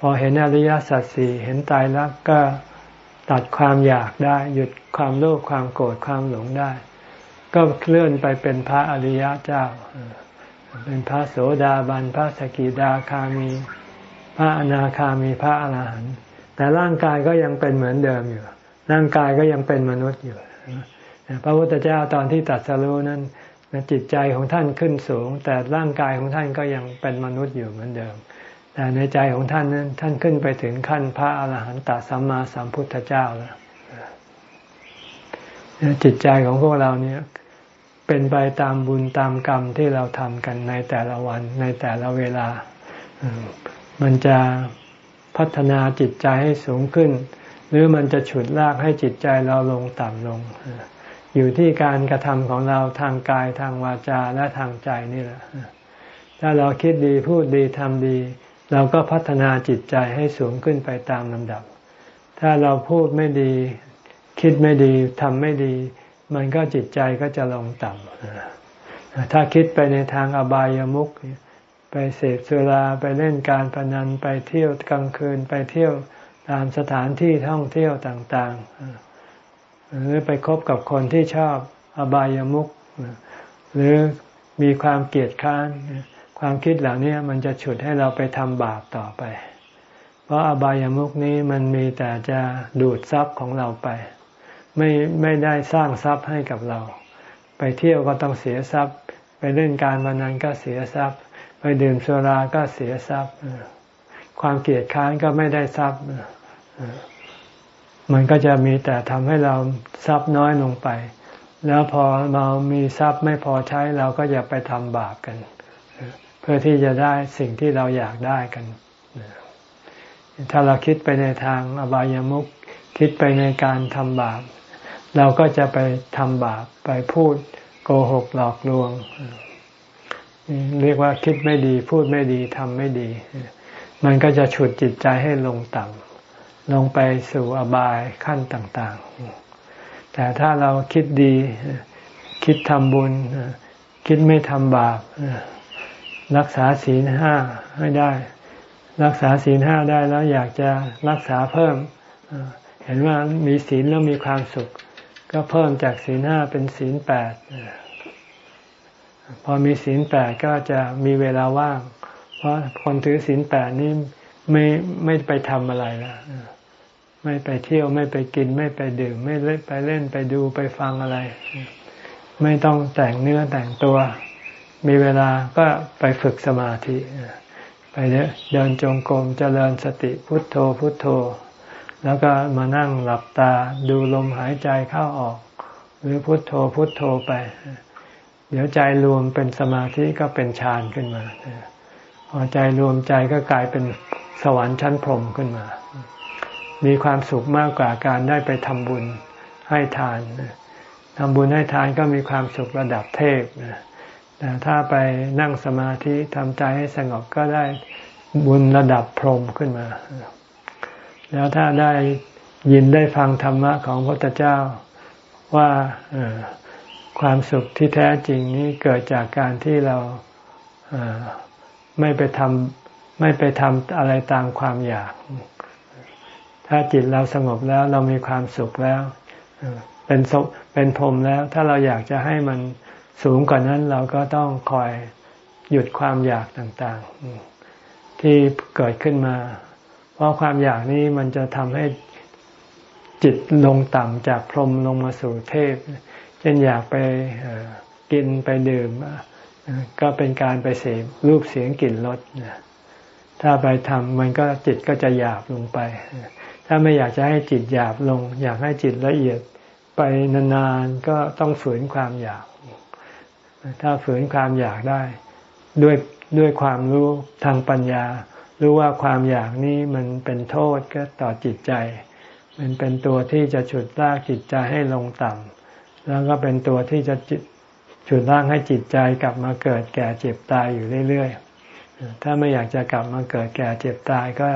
พอเห็นอริยสัจสี่เห็นตายแล้วก็ตัดความอยากได้ หยุดความโลภความโกรธความหลงได้ ก็เคลื่อนไปเป็นพระอริยเจ้า เป็นพระโสดาบันพระสกิดาคามี พระอนาคามีพระอรหันต์แต่ร่างกายก็ยังเป็นเหมือนเดิมอยู่ ร่างกายก็ยังเป็นมนุษย์อยู่พระพุทธเจ้าตอนที่ตัดสรู้นั้นจิตใจของท่านขึ้นสูง แต่ร่างกายของท่านก็ยังเป็นมนุษย์อยู่เหมือนเดิม แต่ในใจของท่านนั้น ท่านขึ้นไปถึงขั้นพระอาหารหันตสัมมาสัมพุทธเจ้าแล้วจิตใจของพวกเราเนี่ย เป็นไปตามบุญตามกรรมที่เราทำกันในแต่ละวันในแต่ละเวลา มันจะพัฒนาจิตใจให้สูงขึ้น หรือมันจะฉุดลากให้จิตใจเราลงต่ำลง อยู่ที่การกระทำของเราทางกายทางวาจาและทางใจนี่แหละ ถ้าเราคิดดีพูดดีทำดี เราก็พัฒนาจิตใจให้สูงขึ้นไปตามลำดับ ถ้าเราพูดไม่ดี คิดไม่ดีทำไม่ดี มันก็จิตใจก็จะลงต่ำถ้าคิดไปในทางอบายามุขไปเสพสุราไปเล่นการพนันไปเที่ยวกลางคืนไปเที่ยวตามสถานที่ท่องเที่ยวต่างๆ หรือไปคบกับคนที่ชอบอบายามุขหรือมีความเกลียดค้าน ความคิดเหล่านี้มันจะฉุดให้เราไปทำบาปต่อไป เพราะอบายามุขนี้มันมีแต่จะดูดทรัพย์ของเราไป ไม่ไม่ได้สร้างทรัพย์ให้กับเรา ไปเที่ยวก็ต้องเสียทรัพย์ ไปเล่นการมานันก็เสียทรัพย์ ไปดื่มสุราก็เสียทรัพย์ ความเกลียดค้านก็ไม่ได้ทรัพย์มันก็จะมีแต่ทำให้เราทรัพย์น้อยลงไป แล้วพอเรามีทรัพย์ไม่พอใช้เราก็จะไปทำบาปกัน เพื่อที่จะได้สิ่งที่เราอยากได้กัน ถ้าเราคิดไปในทางอบายามุขคิดไปในการทำบาป เราก็จะไปทำบาปไปพูดโกหกหลอกลวง เรียกว่าคิดไม่ดีพูดไม่ดีทำไม่ดี มันก็จะฉุดจิตใจให้ลงต่ำลงไปสู่อบายขั้นต่างๆ แต่ถ้าเราคิดดี คิดทำบุญ คิดไม่ทำบาป รักษาศีลห้าให้ได้ รักษาศีลห้าได้แล้วอยากจะรักษาเพิ่มเห็นว่ามีศีลแล้วมีความสุข ก็เพิ่มจากศีลห้าเป็นศีลแปดพอมีศีลแปดก็จะมีเวลาว่าง เพราะคนถือศีลแปดนี่ไม่ไม่ไปทำอะไรแล้วไม่ไปเที่ยวไม่ไปกิน ไม่ไปดื่ม ไม่ไปเล่นไปดูไปฟังอะไร ไม่ต้องแต่งเนื้อแต่งตัว มีเวลาก็ไปฝึกสมาธิไปเดินจงกรมเจริญสติพุทโธพุทโธ แล้วก็มานั่งหลับตาดูลมหายใจเข้าออก หรือพุทโธพุทโธไป เดี๋ยวใจรวมเป็นสมาธิก็เป็นฌานขึ้นมาพอใจรวมใจก็กลายเป็นสวรรค์ชั้นพรหมขึ้นมา มีความสุขมากกว่าการได้ไปทำบุญให้ทานทำบุญให้ทานก็มีความสุขระดับเทพนะแต่ถ้าไปนั่งสมาธิทำใจให้สงบก็ได้บุญระดับพรหมขึ้นมา แล้วถ้าได้ยินได้ฟังธรรมะของพระพุทธเจ้าว่าความสุขที่แท้จริงนี้เกิดจากการที่เราไม่ไปทำไม่ไปทำอะไรตามความอยาก ถ้าจิตเราสงบแล้วเรามีความสุขแล้วเป็นสุเป็นพรมแล้ว ถ้าเราอยากจะให้มันสูงกว่านั้นเราก็ต้องคอยหยุดความอยากต่างๆ ที่เกิดขึ้นมา เพราะความอยากนี้มันจะทำให้จิตลงต่ำจากพรหมลงมาสู่เทพ เช่นอยากไปกินไปดื่ม ก็เป็นการไปเสพรูปเสียงกลิ่นรสถ้าไปทำมันก็จิตก็จะหยาบลงไป ถ้าไม่อยากจะให้จิตหยาบลง อยากให้จิตละเอียดไปนานๆก็ต้องฝืนความอยาก ถ้าฝืนความอยากได้ ด้วยด้วยความรู้ทางปัญญา รู้ว่าความอยากนี้มันเป็นโทษก็ต่อจิตใจ มันเป็นตัวที่จะฉุดลากจิตใจให้ลงต่ำแล้วก็เป็นตัวที่จะฉุดลากให้จิตใจกลับมาเกิดแก่เจ็บตายอยู่เรื่อยๆ ถ้าไม่อยากจะกลับมาเกิดแก่เจ็บตายก็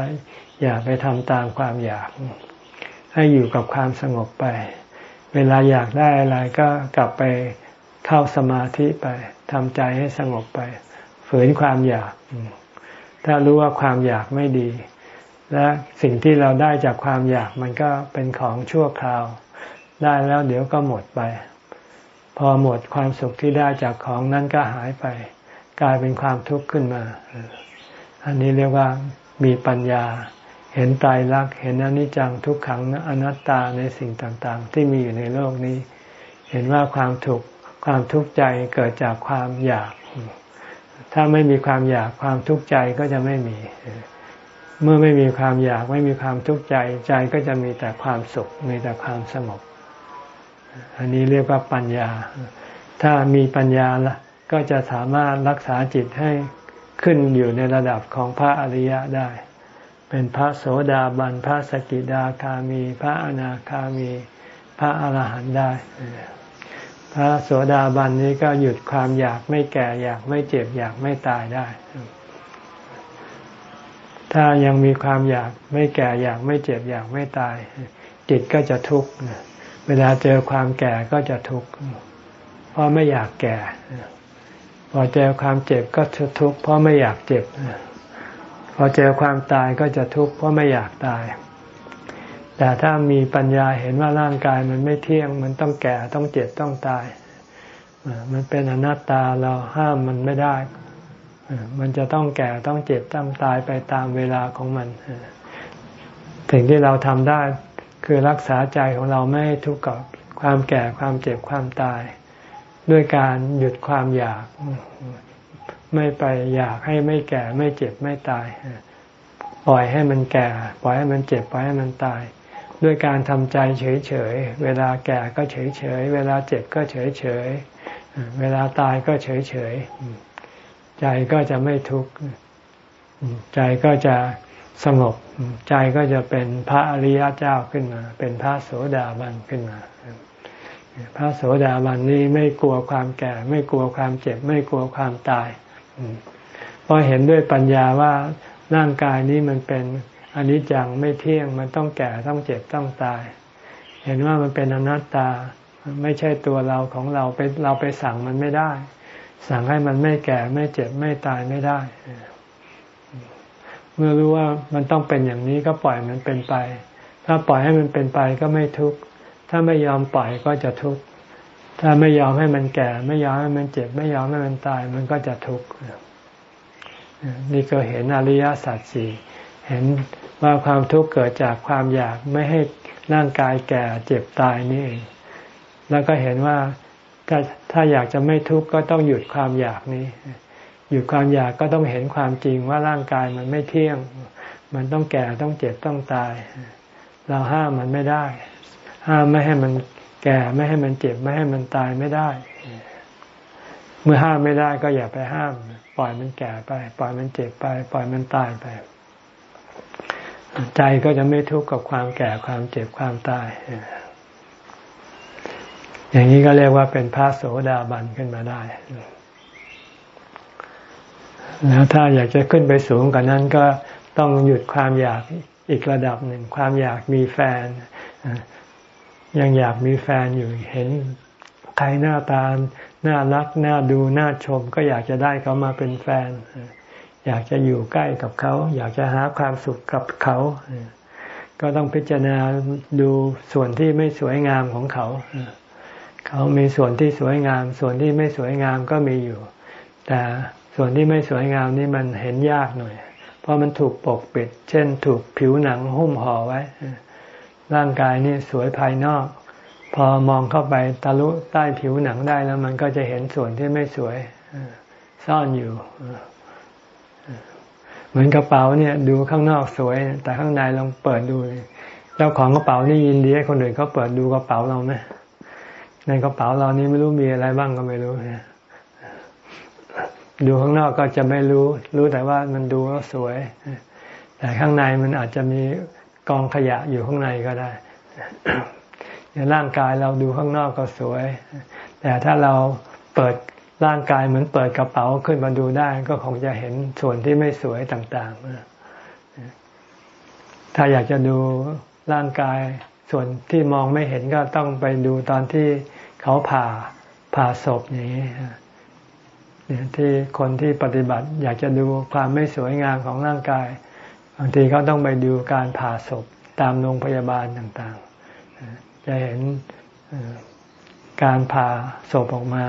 อย่าไปทำตามความอยาก ให้อยู่กับความสงบไป เวลาอยากได้อะไรก็กลับไปเข้าสมาธิไปทำใจให้สงบไป ฝืนความอยาก ถ้ารู้ว่าความอยากไม่ดี และสิ่งที่เราได้จากความอยากมันก็เป็นของชั่วคราว ได้แล้วเดี๋ยวก็หมดไป พอหมดความสุขที่ได้จากของนั้นก็หายไป กลายเป็นความทุกข์ขึ้นมา อันนี้เรียกว่ามีปัญญาเห็นตายรักเห็นอนิจจังทุกขังอนัตตาในสิ่งต่างๆ ที่มีอยู่ในโลกนี้ เห็นว่าความทุกข์ความทุกข์ใจเกิดจากความอยาก ถ้าไม่มีความอยากความทุกข์ใจก็จะไม่มี เมื่อไม่มีความอยากไม่มีความทุกข์ใจใจก็จะมีแต่ความสุขมีแต่ความสงบอันนี้เรียกว่าปัญญา ถ้ามีปัญญาละก็จะสามารถรักษาจิตให้ขึ้นอยู่ในระดับของพระอริยะได้ เป็นพระโสดาบัน พระสกิดาคามี พระอนาคามี พระอรหันต์ได้ ระโสดาบันนี้ก็หยุดความอยากไม่แก่อยากไม่เจ็บอยากไม่ตายได้ ถ้ายังมีความอยากไม่แก่อยากไม่เจ็บอยากไม่ตาย จิตก็จะทุกข์เวลาเจอความแก่ก็จะทุกข์เพราะไม่อยากแก่ พอเจอความเจ็บก็จะทุกข์เพราะไม่อยากเจ็บ พอเจอความตายก็จะทุกข์เพราะไม่อยากตาย แต่ถ้ามีปัญญาเห็นว่าร่างกายมันไม่เที่ยง มันต้องแก่ต้องเจ็บต้องตาย มันเป็นอนัตตาเราห้ามมันไม่ได้ มันจะต้องแก่ต้องเจ็บต้องตายไปตามเวลาของมัน สิ่งที่เราทำได้คือรักษาใจของเราไม่ให้ทุกข์กับความแก่ความเจ็บความตาย ด้วยการหยุดความอยาก ไม่ไปอยากให้ไม่แก่ไม่เจ็บไม่ตาย ปล่อยให้มันแก่ ปล่อยให้มันเจ็บปล่อยให้มันตาย ด้วยการทำใจเฉยๆ เวลาแก่ก็เฉยๆ เวลาเจ็บก็เฉยๆ เวลาตายก็เฉยๆ ใจก็จะไม่ทุกข์ ใจก็จะสงบ ใจก็จะเป็นพระอริยเจ้าขึ้นมา เป็นพระโสดาบันขึ้นมา พระโสดาบันนี้ไม่กลัวความแก่ ไม่กลัวความเจ็บ ไม่กลัวความตายเพราะเห็นด้วยปัญญาว่าร่างกายนี้มันเป็น อน,นิจจังไม่เที่ยงมันต้องแก่ต้องเจ็บต้องตาย เห็นว่ามันเป็นอนัตตาไม่ใช่ตัวเราของเราไปเราไปสั่งมันไม่ได้ สั่งให้มันไม่แก่ไม่เจ็บไม่ตายไม่ได้ เมื่อรู้ว่ามันต้องเป็นอย่างนี้ก็ปล่อยมันเป็นไป ถ้าปล่อยให้มันเป็นไปก็ไม่ทุกข์ถ้าไม่ยอมปล่อยก็จะทุกข์ถ้าไม่ยอมให้มันแก่ ไม่ยอมให้มันเจ็บ ไม่ยอมให้มันตาย มันก็จะทุกข์นี่ก็เห็นอริยสัจสี่เห็น ว่าความทุกข์เกิดจากความอยากไม่ให้ร่างกายแก่เจ็บตายนี่เองแล้วก็เห็นว่าถ้าอยากจะไม่ทุกข์ก็ต้องหยุดความอยากนี้ หยุดความอยากก็ต้องเห็นความจริงว่าร่างกายมันไม่เที่ยง มันต้องแก่ต้องเจ็บต้องตาย เราห้ามมันไม่ได้ ห้ามไม่ให้มันแก่ไม่ให้มันเจ็บไม่ให้มันตายไม่ได้ เมื่อห้ามไม่ได้ก็อย่าไปห้าม ปล่อยมันแก่ไป ปล่อยมันเจ็บไป ปล่อยมันตายไป ใจก็จะไม่ทุกข์กับความแก่ความเจ็บความตาย อย่างนี้ก็เรียกว่าเป็นพระโสดาบันขึ้นมาได้ แล้วถ้าอยากจะขึ้นไปสูงกว่านั้นก็ต้องหยุดความอยากอีกระดับหนึ่ง ความอยากมีแฟน ยังอยากมีแฟนอยู่เห็นใครหน้าตา น่ารัก น่าดู น่าชม ก็อยากจะได้เขามาเป็นแฟน อยากจะอยู่ใกล้กับเขา อยากจะหาความสุขกับเขา ก็ต้องพิจารณาดูส่วนที่ไม่สวยงามของเขา เขามีส่วนที่สวยงาม ส่วนที่ไม่สวยงามก็มีอยู่ แต่ส่วนที่ไม่สวยงามนี่มันเห็นยากหน่อย เพราะมันถูกปกปิด เช่น ถูกผิวหนังหุ้มห่อไว้ ร่างกายนี่สวยภายนอก พอมองเข้าไปทะลุใต้ผิวหนังได้แล้ว มันก็จะเห็นส่วนที่ไม่สวยซ่อนอยู่ มือนกระเป๋าเนี่ย ดูข้างนอกสวย แต่ข้างในลองเปิดดูเจ้าของกระเป๋านี่ยินดีให้คนอื่นเขาเปิดดูกระเป๋าเราไหมในกระเป๋าเรานี่ไม่รู้มีอะไรบ้างก็ไม่รู้นี่ยดูข้างนอกก็จะไม่รู้ รู้แต่ว่ามันดูแล้วสวย แต่ข้างในมันอาจจะมีกองขยะอยู่ข้างในก็ได้ในร่างกายเราดูข้างนอกก็สวย แต่ถ้าเราเปิด ร่างกายเหมือนเปิดกระเป๋าขึ้นมาดูได้ ก็คงจะเห็นส่วนที่ไม่สวยต่างๆ ถ้าอยากจะดูร่างกายส่วนที่มองไม่เห็นก็ต้องไปดูตอนที่เขาผ่าผ่าศพอย่างนี้เนี่ยที่คนที่ปฏิบัติอยากจะดูความไม่สวยงามของร่างกาย บางทีเขาต้องไปดูการผ่าศพตามโรงพยาบาลต่างๆ จะเห็นการผ่าศพออกมา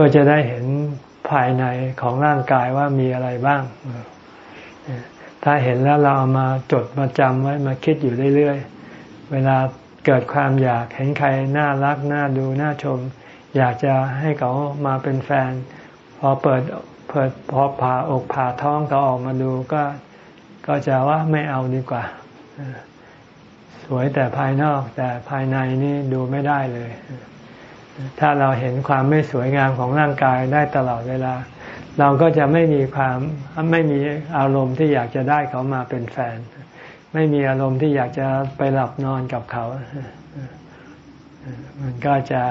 เพื่อจะได้เห็นภายในของร่างกายว่ามีอะไรบ้าง ถ้าเห็นแล้วเราเอามาจดมาจำไว้มาคิดอยู่เรื่อยๆ เวลาเกิดความอยากเห็นใครน่ารักน่าดูน่าชม อยากจะให้เขามาเป็นแฟน พอเปิดเปิดพอผ่าอกผ่าท้องเขาออกมาดูก็ก็จะว่าไม่เอาดีกว่า สวยแต่ภายนอกแต่ภายในนี่ดูไม่ได้เลย ถ้าเราเห็นความไม่สวยงามของร่างกายได้ตลอดเวลา เราก็จะไม่มีความไม่มีอารมณ์ที่อยากจะได้เขามาเป็นแฟน ไม่มีอารมณ์ที่อยากจะไปหลับนอนกับเขา มันก็จะ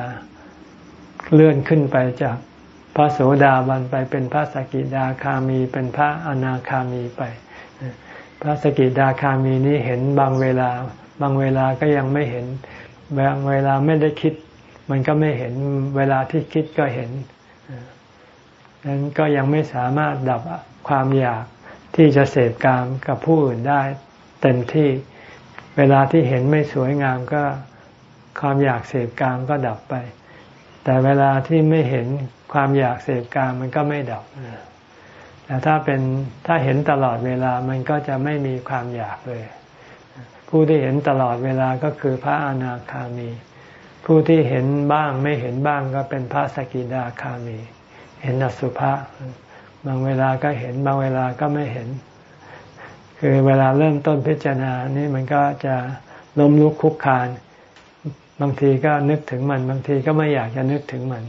เลื่อนขึ้นไปจากพระโสดาบันไปเป็นพระสกิดาคามี เป็นพระอนาคามีไป พระสกิดาคามีนี้เห็นบางเวลา บางเวลาก็ยังไม่เห็นบางเวลาไม่ได้คิด มันก็ไม่เห็นเวลาที่คิดก็เห็นนั้นก็ยังไม่สามารถดับความอยากที่จะเสพกามกับผู้อื่นได้เต็มที่ เวลาที่เห็นไม่สวยงามก็ความอยากเสพกามก็ดับไป แต่เวลาที่ไม่เห็นความอยากเสพกามมันก็ไม่ดับแต่ถ้าเป็นถ้าเห็นตลอดเวลามันก็จะไม่มีความอยากเลย ผู้ที่เห็นตลอดเวลาก็คือพระอนาคามี ผู้ที่เห็นบ้างไม่เห็นบ้างก็เป็นพระสกิดาคามี เห็นอสุภะบางเวลาก็เห็นบางเวลาก็ไม่เห็น คือเวลาเริ่มต้นพิจารณานี่มันก็จะล้มลุกคุกคานบางทีก็นึกถึงมัน บางทีก็ไม่อยากจะนึกถึงมัน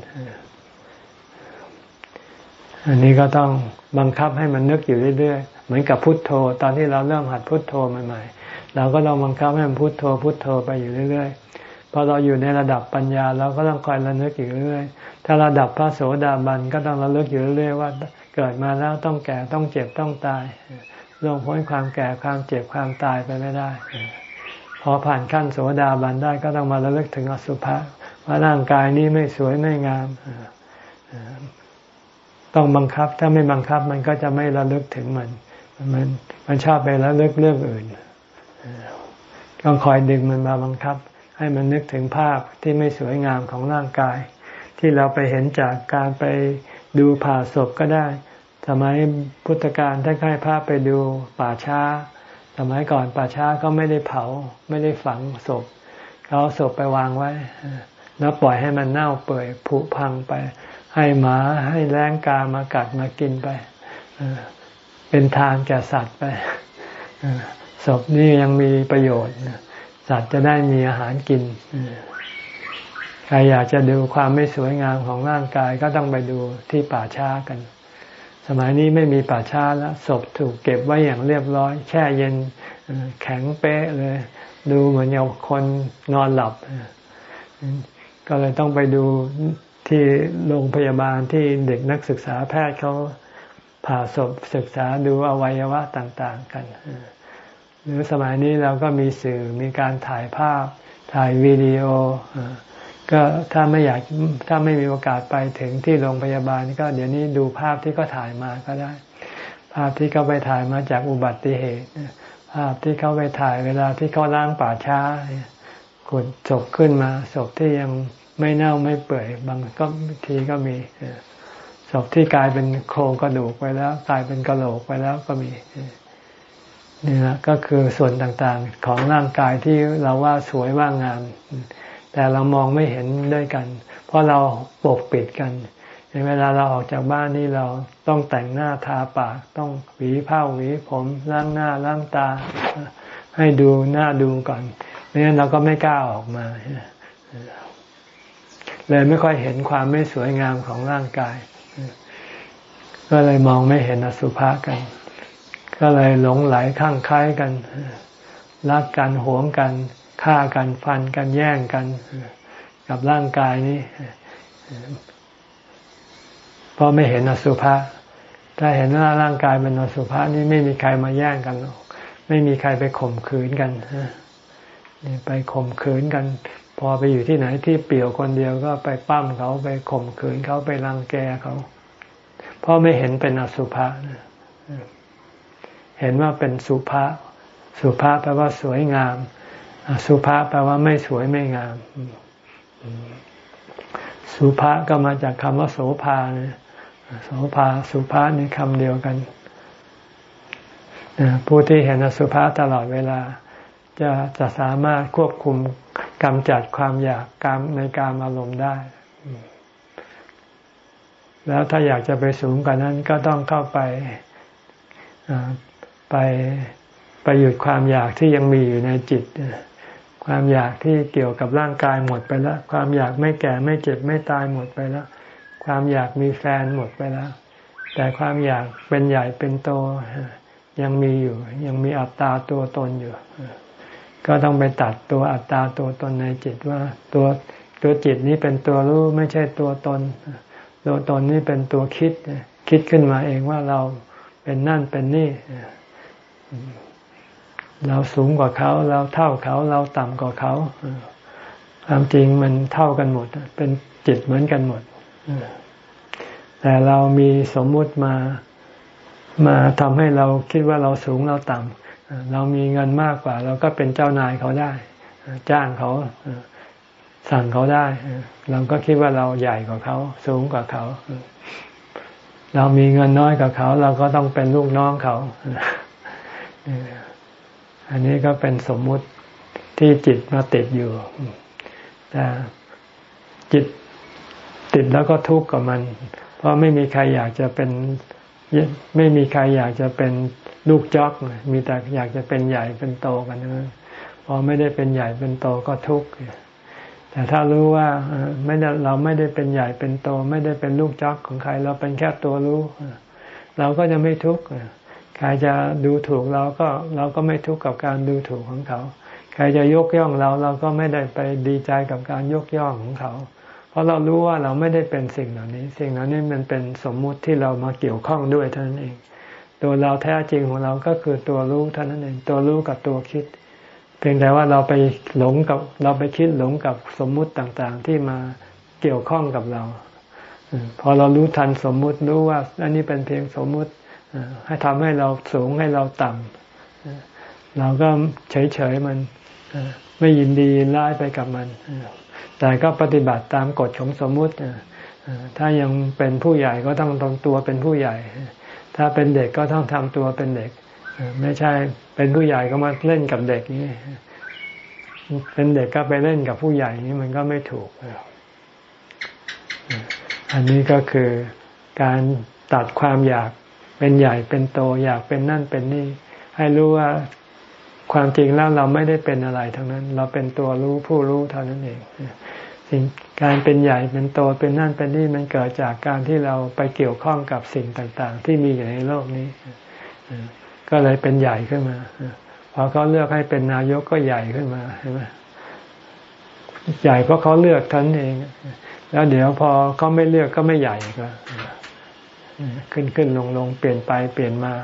อันนี้ก็ต้องบังคับให้มันนึกอยู่เรื่อยๆ เหมือนกับพุทโธ ตอนที่เราเริ่มหัดพุทโธใหม่ๆเราก็ต้องบังคับให้มันพุทโธพุทโธไปอยู่เรื่อยๆ พอเราอยู่ในระดับปัญญาเราก็ต้องคอยระลึกอยู่เรื่อยถ้าระดับพระโสดาบันก็ต้องระลึกอยู่เรื่อยว่าเกิดมาแล้วต้องแก่ต้องเจ็บต้องตายลงพ้นความแก่ความเจ็บความตายไปไม่ได้ พอผ่านขั้นโสดาบันได้ก็ต้องมาระลึกถึงอสุภะว่าร่างกายนี้ไม่สวยไม่งามต้องบังคับถ้าไม่บังคับมันก็จะไม่ระลึกถึงมัน มันมันชอบไประลึกเรื่องอื่นต้องคอยดึงมันมาบังคับ ให้มันนึกถึงภาพที่ไม่สวยงามของร่างกาย ที่เราไปเห็นจากการไปดูผ่าศพก็ได้สมัยพุทธกาลถ้าใครภาพไปดูป่าช้า สมัยก่อนป่าช้าก็ไม่ได้เผา ไม่ได้ฝังศพเขาเอาศพไปวางไว้ แล้วปล่อยให้มันเน่าเปื่อยผุพังไป ให้หมาให้แรงกามากัดมากินไป เป็นทานแก่สัตว์ไปศพนี่ยังมีประโยชน์ สัตว์จะได้มีอาหารกิน ใครอยากจะดูความไม่สวยงามของร่างกายก็ต้องไปดูที่ป่าช้ากัน สมัยนี้ไม่มีป่าช้าแล้วศพถูกเก็บไว้อย่างเรียบร้อย แช่เย็นแข็งเป๊ะเลย ดูเหมือนอย่างคนนอนหลับ ก็เลยต้องไปดูที่โรงพยาบาลที่เด็กนักศึกษาแพทย์เขาผ่าศพศึกษาดูอวัยวะต่าง ๆ กัน หรือสมัยนี้เราก็มีสื่อมีการถ่ายภาพ ถ่ายวิดีโอ ก็ถ้าไม่อยากถ้าไม่มีโอกาสไปถึงที่โรงพยาบาล ก็เดี๋ยวนี้ดูภาพที่เขาถ่ายมาก็ได้ ภาพที่เขาไปถ่ายมาจากอุบัติเหตุภาพที่เขาไปถ่ายเวลาที่เขาล้างป่าช้าขุดศพขึ้นมาศพที่ยังไม่เน่าไม่เปื่อยบางก็ทีก็มีศพที่กลายเป็นโครงกระดูกไปแล้ว กลายเป็นกระโหลกไปแล้วก็มี นี่แหละก็คือส่วนต่างๆของร่างกายที่เราว่าสวยว่างาม แต่เรามองไม่เห็นด้วยกัน เพราะเราปกปิดกันในเวลาเราออกจากบ้านนี่เราต้องแต่งหน้าทาปาก ต้องหวีผ้าหวีผมล้างหน้าล้างตา ให้ดูหน้าดูก่อนไม่งั้นเราก็ไม่กล้าออกมาเลยไม่ค่อยเห็นความไม่สวยงามของร่างกาย ก็เลยมองไม่เห็นอสุภะกัน ก็เลยหลงไหลข้างคล้ายกันรักกันหวงกันฆ่ากันฟันกันแย่งกัน กับร่างกายนี้เพราะไม่เห็นอสุภะถ้าเห็นว่าร่างกายเป็นอสุภะนี่ไม่มีใครมาแย่งกันหรอกไม่มีใครไปข่มขืนกันไปข่มขืนกัน พอไปอยู่ที่ไหนที่เปี่ยวคนเดียวก็ไปปั้มเขาไปข่มขืนเขาไปรังแกเขาเพราะไม่เห็นเป็นอสุภะ เห็นว่าเป็นสุภะสุภะแปลว่าสวยงาม สุภะแปลว่าไม่สวยไม่งาม สุภะก็มาจากคำว่าโสภาเนี่ยโสภาสุภะนี่คำเดียวกัน ผู้ที่เห็นสุภะตลอดเวลา จะจะสามารถควบคุมกำจัดความอยากกามในการอารมณ์ได้ แล้วถ้าอยากจะไปสูงกว่านั้นก็ต้องเข้าไป ไปไปหยุดความอยากที่ยังมีอยู่ในจิต ความอยากที่เกี่ยวกับร่างกายหมดไปแล้ว ความอยากไม่แก่ไม่เจ็บไม่ตายหมดไปแล้ว ความอยากมีแฟนหมดไปแล้ว แต่ความอยากเป็นใหญ่เป็นโตยังมีอยู่ ยังมีอัตตาตัวตนอยู่ ก็ต้องไปตัดตัวอัตตาตัวตนในจิตว่าตัวตัวจิตนี้เป็นตัวรู้ไม่ใช่ตัวตน ตัวตนนี้เป็นตัวคิด คิดขึ้นมาเองว่าเราเป็นนั่นเป็นนี่ เราสูงกว่าเขา เราเท่าเขา เราต่ำกว่าเขาความจริงมันเท่ากันหมด เป็นจิตเหมือนกันหมดแต่เรามีสมมุติมามาทำให้เราคิดว่าเราสูงเราต่ำเรามีเงินมากกว่า เราก็เป็นเจ้านายเขาได้ จ้างเขาสั่งเขาได้ เราก็คิดว่าเราใหญ่กว่าเขา สูงกว่าเขา เรามีเงินน้อยกว่าเขา เราก็ต้องเป็นลูกน้องเขา อันนี้ก็เป็นสมมุติที่จิตมาติดอยู่แต่จิตติดแล้วก็ทุกข์กับมัน เพราะไม่มีใครอยากจะเป็นไม่มีใครอยากจะเป็นลูกจอกมีแต่อยากจะเป็นใหญ่เป็นโตกันนะพอไม่ได้เป็นใหญ่เป็นโตก็ทุกข์แต่ถ้ารู้ว่าไม่เราไม่ได้เป็นใหญ่เป็นโต ไม่ได้เป็นลูกจอกของใคร เราเป็นแค่ตัวรู้ เราก็จะไม่ทุกข์ ใครจะดูถูกเราก็เราก็ไม่ทุกข์กับการดูถูกของเขา ใครจะยกย่องเราเราก็ไม่ได้ไปดีใจกับการยกย่องของเขา เพราะเรารู้ว่าเราไม่ได้เป็นสิ่งเหล่านี้ สิ่งเหล่านี้มันเป็นสมมุติที่เรามาเกี่ยวข้องด้วยเท่านั้นเอง ตัวเราแท้จริงของเราก็คือตัวรู้เท่านั้นเอง ตัวรู้กับตัวคิด เพียงแต่ว่าเราไปหลงกับเราไปคิดหลงกับสมมุติต่างๆ ที่มาเกี่ยวข้องกับเราพอเรารู้ทันสมมุติรู้ว่าอันนี้เป็นเพียงสมมุติ ให้ทำให้เราสูงให้เราต่ำเราก็เฉยๆมันไม่ยินดียินร้ายไปกับมัน แต่ก็ปฏิบัติตามกฎของสมมุติถ้ายังเป็นผู้ใหญ่ก็ต้องทำตัวเป็นผู้ใหญ่ ถ้าเป็นเด็กก็ต้องทำตัวเป็นเด็ก ไม่ใช่เป็นผู้ใหญ่ก็มาเล่นกับเด็กนี่เป็นเด็กก็ไปเล่นกับผู้ใหญ่นี่มันก็ไม่ถูก อันนี้ก็คือการตัดความอยาก เป็นใหญ่เป็นโตอยากเป็นนั่นเป็นนี่ ให้รู้ว่าความจริงแล้วเราไม่ได้เป็นอะไรทั้งนั้น เราเป็นตัวรู้ผู้รู้เท่านั้นเองสิ่งการเป็นใหญ่เป็นโตเป็นนั่นเป็นนี่มันเกิดจากการที่เราไปเกี่ยวข้องกับสิ่งต่างๆ ที่มีอยู่ในโลกนี้ก็เลยเป็นใหญ่ขึ้นมาพอเขาเลือกให้เป็นนายกก็ใหญ่ขึ้นมาใช่ไหมใหญ่เพราะเขาเลือกท่านเอง แล้วเดี๋ยวพอเขาไม่เลือกก็ไม่ใหญ่ก็ ขึ้นขึ้นลงลงเปลี่ยนไปเปลี่ยนมา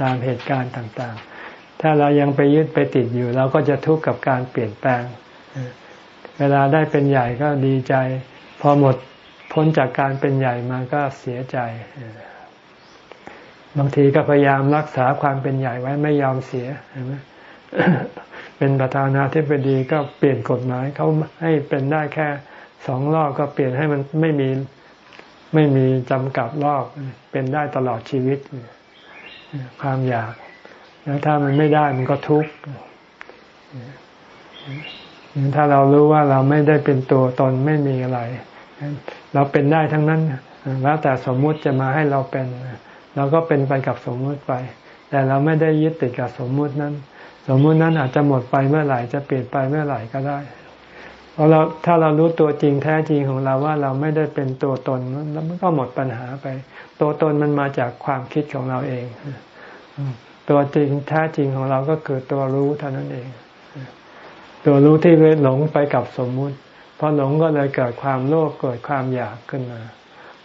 ตามเหตุการณ์ต่างๆ ถ้าเรายังไปยึดไปติดอยู่เราก็จะทุกข์กับการเปลี่ยนแปลง เวลาได้เป็นใหญ่ก็ดีใจ พอหมดพ้นจากการเป็นใหญ่มาก็เสียใจ บางทีก็พยายามรักษาความเป็นใหญ่ไว้ไม่ยอมเสียเห็นไหมเป็นประธานาธิบดีก็เปลี่ยนกฎหมายเขาให้เป็นได้แค่สองรอบก็เปลี่ยนให้มันไม่มี ไม่มีจำกัดรอบเป็นได้ตลอดชีวิต ความอยาก แล้วถ้ามันไม่ได้มันก็ทุกข์ถ้าเรารู้ว่าเราไม่ได้เป็นตัวตนไม่มีอะไร เราเป็นได้ทั้งนั้น แล้วแต่สมมุติจะมาให้เราเป็น เราก็เป็นไปกับสมมุติไป แต่เราไม่ได้ยึดติดกับสมมุตินั้น สมมุตินั้นอาจจะหมดไปเมื่อไหร่จะเปลี่ยนไปเมื่อไหร่ก็ได้ พอเราถ้าเรารู้ตัวจริงแท้จริงของเราว่าเราไม่ได้เป็นตัวตนแล้วมันก็หมดปัญหาไป ตัวตนมันมาจากความคิดของเราเอง ตัวจริงแท้จริงของเราก็คือตัวรู้เท่านั้นเอง ตัวรู้ที่หลงไปกับสมมุติพอหลงก็เลยเกิดความโลภเกิดความอยากขึ้นมา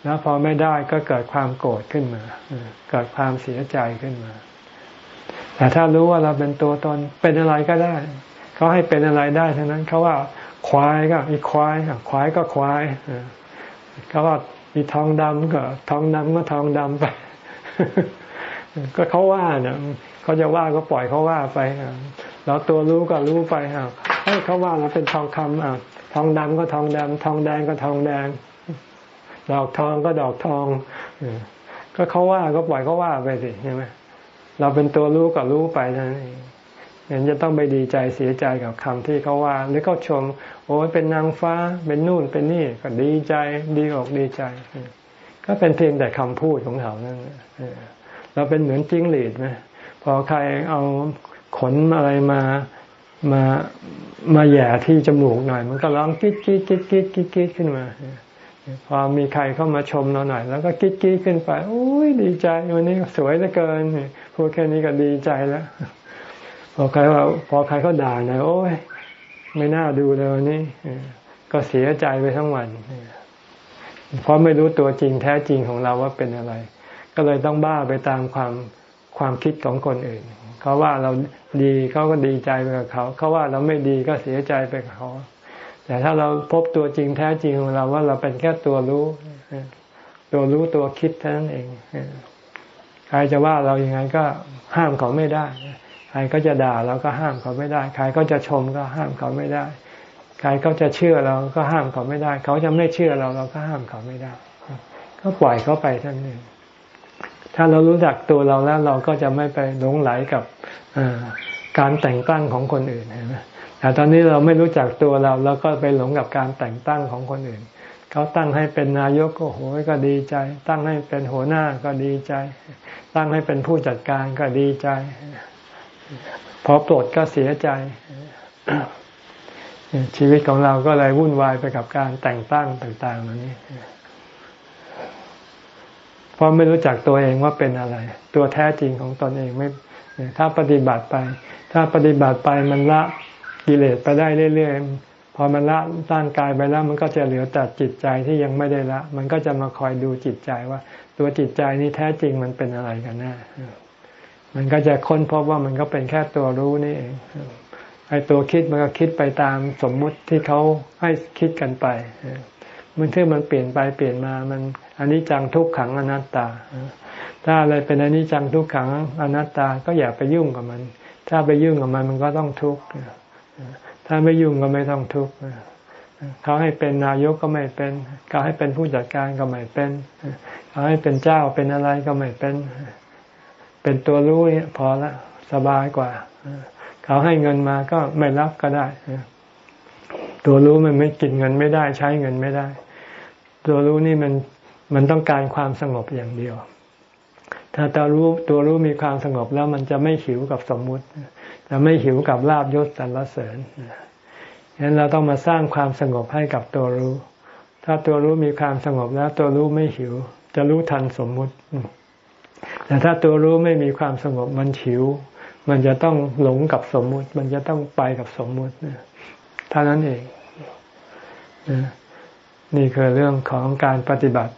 แล้วพอไม่ได้ก็เกิดความโกรธขึ้นมาเกิดความเสียใจขึ้นมา แต่ถ้ารู้ว่าเราเป็นตัวตนเป็นอะไรก็ได้ เขาให้เป็นอะไรได้ทั้งนั้นเขาว่า ควายก็มีควายควายก็ควายเขาว่ามีทองดำก็ทองดำก็ทองดำไป ก็เขาว่าเนี่ยเขาจะว่าก็ปล่อยเขาว่าไปเราตัวรู้ก็รู้ไปเฮ้เขาว่าเราเป็นทองคำอะทองดำก็ทองดำทองแดงก็ทองแดง ดอกทองก็ดอกทองก็เขาว่าก็ปล่อยเขาว่าไปสิใช่ไหมเราเป็นตัวรู้ก็รู้ไปนั่นเอง เห็นจะต้องไปดีใจเสียใจกับคำที่เขาว่า หรือเขาชม โอ้เป็นนางฟ้าเป็นนู่นเป็นนี่ก็ดีใจดีอกดีใจ ก็เป็นเพียงแต่คำพูดของเขานั่นเราเป็นเหมือนจิ้งหรีดไหมพอใครเอาขนอะไรมามามาแย่ที่จมูกหน่อย มันก็ร้องกิ๊ดกิ๊ดกิ๊ดกิ๊ดกิ๊ดกิ๊ดขึ้นมาพอมีใครเข้ามาชมเราหน่อย แล้วก็กิ๊ดกิ๊ดขึ้นไปโอ้ยดีใจ วันนี้สวยเหลือเกินพูดแค่นี้ก็ดีใจแล้ว พอใครว่าพอใครเขาด่าหน่อยโอ้ยไม่น่าดูเลยวันนี้ก็เสียใจไปทั้งวันเพราะไม่รู้ตัวจริงแท้จริงของเราว่าเป็นอะไร ก็เลยต้องบ้าไปตามความความคิดของคนอื่นเขาว่าเราดีเขาก็ดีใจไปกับเขาเขาว่าเราไม่ดีก็เสียใจไปกับเขา แต่ถ้าเราพบตัวจริงแท้จริงของเราว่าเราเป็นแค่ตัวรู้ ตัวรู้ตัวคิดเท่านั้นเองใครจะว่าเรายังไงก็ห้ามเขาไม่ได้ ใครก็จะด่าเราก็ห้ามเขาไม่ได้ ใครก็จะชมก็ห้ามเขาไม่ได้ ใครเขาจะเชื่อเราก็ห้ามเขาไม่ได้ เขาจะไม่เชื่อเราเราก็ห้ามเขาไม่ได้ ก็ปล่อยเขาไปท่านเองถ้าเรารู้จักตัวเราแล้วเราก็จะไม่ไปหลงไหลกับการแต่งตั้งของคนอื่นนะแต่ตอนนี้เราไม่รู้จักตัวเราเราก็ไปหลงกับการแต่งตั้งของคนอื่น เขาตั้งให้เป็นนายกก็โหยก็ดีใจ ตั้งให้เป็นหัวหน้าก็ดีใจ ตั้งให้เป็นผู้จัดการก็ดีใจ พอปลดก็เสียใจ ชีวิตของเราก็เลยวุ่นวายไปกับการแต่งตั้งต่างๆเหล่านี้เพราะไม่รู้จักตัวเองว่าเป็นอะไร ตัวแท้จริงของตนเองไม่ ถ้าปฏิบัติไป ถ้าปฏิบัติไปมันละกิเลสไปได้เรื่อยๆ พอมันละร่างกายไปแล้วมันก็จะเหลือแต่จิตใจที่ยังไม่ได้ละ มันก็จะมาคอยดูจิตใจว่า ตัวจิตใจนี้แท้จริงมันเป็นอะไรกันแน่ มันก็จะค้นพบว่ามันก็เป็นแค่ตัวรู้นี่เองไอ้ตัวคิดมันก็คิดไปตามสมมุติที่เขาให้คิดกันไปมันที่มันเปลี่ยนไปเปลี่ยนมามันอันนี้จังทุกขังอนัตตา ถ้าอะไรเป็นอันนี้จังทุกขังอนัตตาก็อย่าไปยุ่งกับมัน ถ้าไปยุ่งกับมันมันก็ต้องทุกข์ถ้าไม่ยุ่งก็ไม่ต้องทุกข์เขาให้เป็นนายกก็ไม่เป็นเขาให้เป็นผู้จัดการก็ไม่เป็นเขาให้เป็นเจ้าเป็นอะไรก็ไม่เป็น เป็นตัวรู้เนี่ยพอละสบายกว่า เขาให้เงินมาก็ไม่รับก็ได้ ตัวรู้มันไม่กินเงินไม่ได้ใช้เงินไม่ได้ ตัวรู้นี่มันมันต้องการความสงบอย่างเดียว ถ้าตัวรู้ตัวรู้มีความสงบแล้วมันจะไม่หิวกับสมมุติ จะไม่หิวกับลาบยศสรรเสริญฉะนั้นเราต้องมาสร้างความสงบให้กับตัวรู้ ถ้าตัวรู้มีความสงบแล้วตัวรู้ไม่หิว จะรู้ทันสมมุติ แต่ถ้าตัวรู้ไม่มีความสงบมันหิว มันจะต้องหลงกับสมมุติ มันจะต้องไปกับสมมุติเท่านั้นเองนี่คือเรื่องของการปฏิบัติ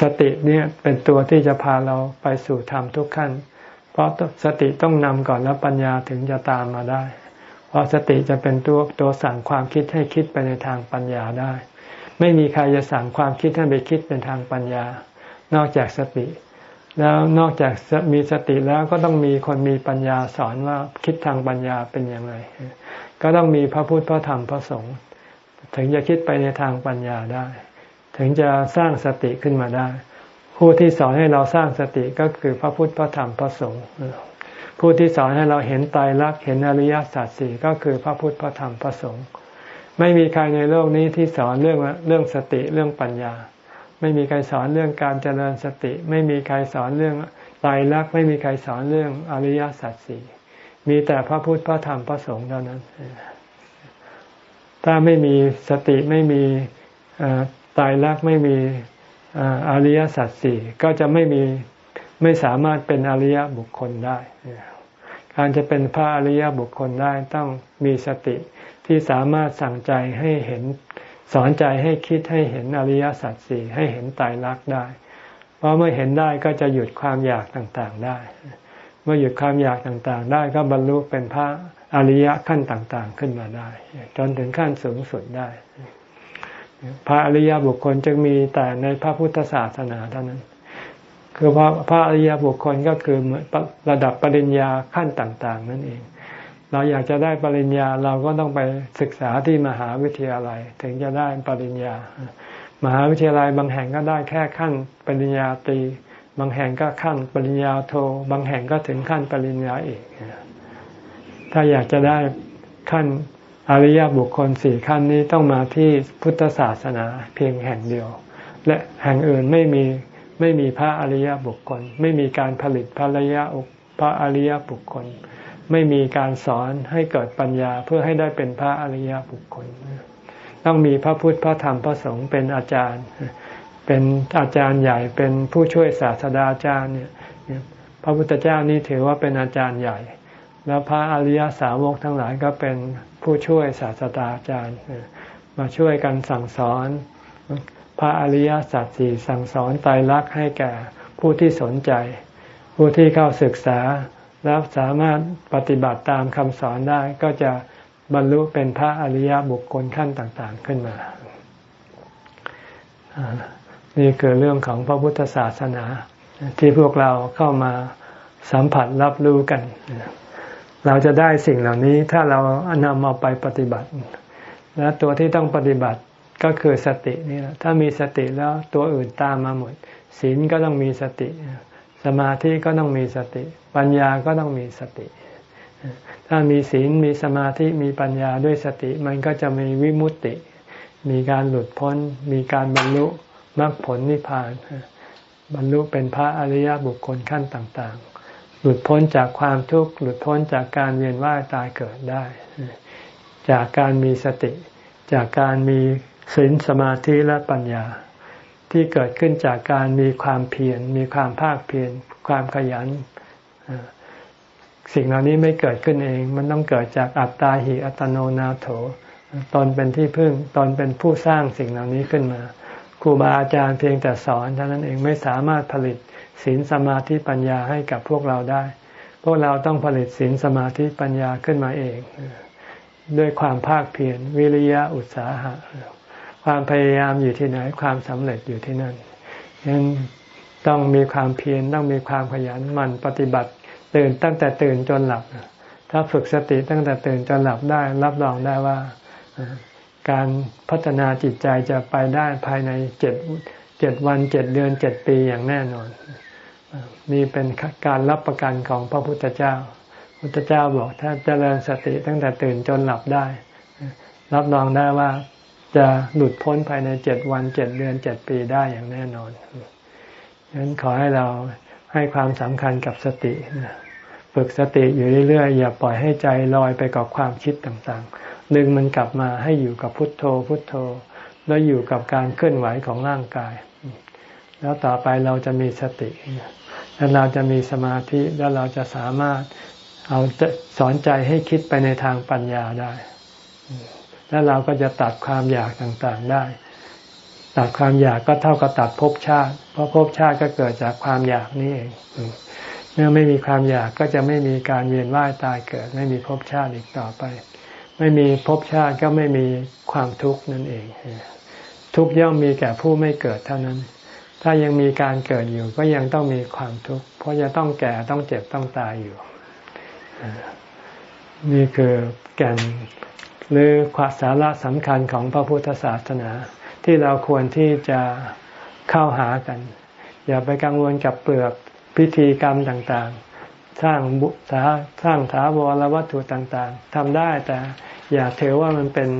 สติเนี่ยเป็นตัวที่จะพาเราไปสู่ธรรมทุกขั้น เพราะสติต้องนำก่อนแล้วปัญญาถึงจะตามมาได้ เพราะสติจะเป็นตัวตัวสั่งความคิดให้คิดไปในทางปัญญาได้ ไม่มีใครจะสั่งความคิดให้ไปคิดเป็นทางปัญญา นอกจากสติ แล้วนอกจากมีสติแล้วก็ต้องมีคนมีปัญญาสอนว่าคิดทางปัญญาเป็นอย่างไร ก็ต้องมีพระพุทธพระธรรมพระสงฆ์ถึงจะคิดไปในทางปัญญาได้ ถึงจะสร้างสติขึ้นมาได้ ผู้ที่สอนให้เราสร้างสติก็คือพระพุทธพระธรรมพระสงฆ์ผู้ที่สอนให้เราเห็นตายรักเห็นอริยสัจสี่ก็คือพระพุทธพระธรรมพระสงฆ์ไม่มีใครในโลกนี้ที่สอนเรื่องเรื่องสติเรื่องปัญญา ไม่มีใครสอนเรื่องการเจริญสติ ไม่มีใครสอนเรื่องตายรักไม่มีใครสอนเรื่องอริยสัจสี่มีแต่พระพุทธพระธรรมพระสงฆ์เท่านั้น ถ้าไม่มีสติไม่มีตายรักไม่มีอริยสัจสี่ก็จะไม่มีไม่สามารถเป็นอริยบุคคลได้ การจะเป็นพระอริยบุคคลได้ต้องมีสติที่สามารถสั่งใจให้เห็น สอนใจให้คิดให้เห็นอริยสัจสี่ให้เห็นตายรักได้ เพราะเมื่อเห็นได้ก็จะหยุดความอยากต่างๆได้ เมื่อหยุดความอยากต่างๆ ได้ก็บรรลุเป็นพระอริยขั้นต่างๆขึ้นมาได้ จนถึงขั้นสูงสุดได้ พระอริยบุคคลจึงมีแต่ในพระพุทธศาสนาเท่านั้น คือพระพระอริยบุคคลก็คือระดับปริญญาขั้นต่าง ๆ นั่นเอง เราอยากจะได้ปริญญาเราก็ต้องไปศึกษาที่มหาวิทยาลัย ถึงจะได้ปริญญา มหาวิทยาลัยบางแห่งก็ได้แค่ขั้นปริญญาตรี บางแห่งก็ขั้นปริญญาโท บางแห่งก็ถึงขั้นปริญญาเอกถ้าอยากจะได้ขั้นอริยบุคคลสี่ขั้นนี้ต้องมาที่พุทธศาสนาเพียงแห่งเดียว และแห่งอื่นไม่มีไม่มีพระอริยบุคคล ไม่มีการผลิตพระอริยพระอริยบุคคล ไม่มีการสอนให้เกิดปัญญาเพื่อให้ได้เป็นพระอริยบุคคล ต้องมีพระพุทธพระธรรมพระสงฆ์เป็นอาจารย์ เป็นอาจารย์ใหญ่เป็นผู้ช่วยศาสดาอาจารย์เนี่ยพระพุทธเจ้านี่ถือว่าเป็นอาจารย์ใหญ่ แล้วพระอริยสาวกทั้งหลายก็เป็นผู้ช่วยศาสตราจารย์ มาช่วยกันสั่งสอน พระอริยสัจสี่สั่งสอนไตรลักษณ์ให้แก่ผู้ที่สนใจ ผู้ที่เข้าศึกษา แล้วสามารถปฏิบัติตามคำสอนได้ก็จะบรรลุเป็นพระอริยบุคคลขั้นต่างๆขึ้นมา นี่คือเรื่องของพระพุทธศาสนาที่พวกเราเข้ามาสัมผัสรับรู้กัน เราจะได้สิ่งเหล่านี้ถ้าเรานำเอาไปปฏิบัติ และตัวที่ต้องปฏิบัติก็คือสตินี่แหละถ้ามีสติแล้วตัวอื่นตามมาหมดศีลก็ต้องมีสติ สมาธิก็ต้องมีสติ ปัญญาก็ต้องมีสติ ถ้ามีศีลมีสมาธิมีปัญญาด้วยสติ มันก็จะมีวิมุตติ มีการหลุดพ้น มีการบรรลุมรรคผลนิพพาน บรรลุเป็นพระอริยบุคคลขั้นต่างๆ หลุดพ้นจากความทุกข์หลุดพ้นจากการเวียนว่ายตายเกิดได้ จากการมีสติ จากการมีศีลสมาธิและปัญญา ที่เกิดขึ้นจากการมีความเพียรมีความภาคเพียรความขยัน สิ่งเหล่านี้ไม่เกิดขึ้นเอง มันต้องเกิดจากอัตตาหิอัตโนนาโถตนเป็นที่พึ่งตนเป็นผู้สร้างสิ่งเหล่านี้ขึ้นมาครูบาอาจารย์เพียงแต่สอนเท่านั้นเองไม่สามารถผลิตศีลสมาธิปัญญาให้กับพวกเราได้ พวกเราต้องผลิตศีลสมาธิปัญญาขึ้นมาเอง ด้วยความภาคเพียรวิริยะอุตสาหะ ความพยายามอยู่ที่ไหน ความสำเร็จอยู่ที่นั่นฉะนั้นต้องมีความเพียรต้องมีความขยันหมั่นปฏิบัติ ตื่นตั้งแต่ตื่นจนหลับ ถ้าฝึกสติตั้งแต่ตื่นจนหลับได้ รับรองได้ว่าการพัฒนาจิตใจจะไปได้ภายในเจ็ดเจ็ดวันเจ็ดเดือนเจ็ดปีอย่างแน่นอนนี่เป็นการรับประกันของพระพุทธเจ้า พุทธเจ้าบอกถ้าเจริญสติตั้งแต่ตื่นจนหลับได้ รับรองได้ว่า จะหลุดพ้นภายในเจ็ดวันเจ็ดเดือนเจ็ดปีได้อย่างแน่นอนฉะนั้นขอให้เราให้ความสำคัญกับสติฝึกสติอยู่เรื่อยๆอย่าปล่อยให้ใจลอยไปกับความคิดต่างๆ ดึงมันกลับมาให้อยู่กับพุทโธ พุทโธ แล้วอยู่กับการเคลื่อนไหวของร่างกาย แล้วต่อไปเราจะมีสติแล้วเราจะมีสมาธิแล้วเราจะสามารถเอาสอนใจให้คิดไปในทางปัญญาได้ แล้วเราก็จะตัดความอยากต่างๆได้ ตัดความอยากก็เท่ากับตัดภพชาติ เพราะภพชาติก็เกิดจากความอยากนี่เองเมื่อไม่มีความอยากก็จะไม่มีการเวียนว่ายตายเกิด ไม่มีภพชาติอีกต่อไป ไม่มีภพชาติก็ไม่มีความทุกข์นั่นเอง ทุกย่อมมีแก่ผู้ไม่เกิดเท่านั้น ถ้ายังมีการเกิดอยู่ก็ยังต้องมีความทุกข์เพราะจะต้องแก่ต้องเจ็บต้องตายอยู่นี่คือแก่น หรือความสาระสำคัญของพระพุทธศาสนา ที่เราควรที่จะเข้าหากัน อย่าไปกังวลกับเปลือกพิธีกรรมต่างๆ สร้างบุษาสร้างถาวรวัตถุต่างๆทำได้แต่อย่าถือว่ามันเป็น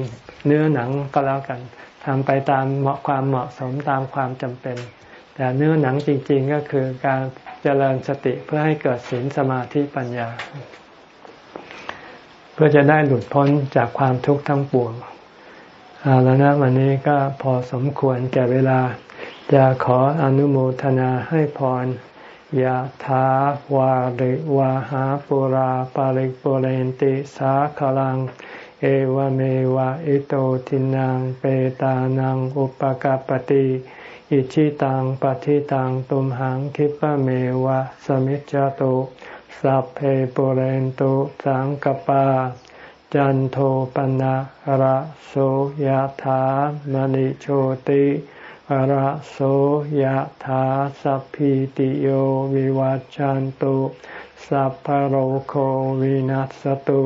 เนื้อหนังก็แล้วกันทำไปตามเหมาะความเหมาะสมตามความจำเป็น แต่เนื้อหนังจริงๆก็คือการเจริญสติเพื่อให้เกิดศีลสมาธิปัญญา เพื่อจะได้หลุดพ้นจากความทุกข์ทั้งปวงเอาแล้วนะวันนี้ก็พอสมควรแก่เวลา จะขออนุโมทนาให้พรยะถาวาริวาหาปุราปาริกปุเรนติสาขลัง เอวเมวะอิโตทินังเปตานังอุปกาปติอิชิตังปฏิตังตุมหังคิปะเมวะสมิจจโต สัพเพปุเรนตุสังกปา จันโทปนะระโสยธามณิโชติระโสยธาสัพพิติโยวิวัจจันตุสัพพโรโควินัสตุ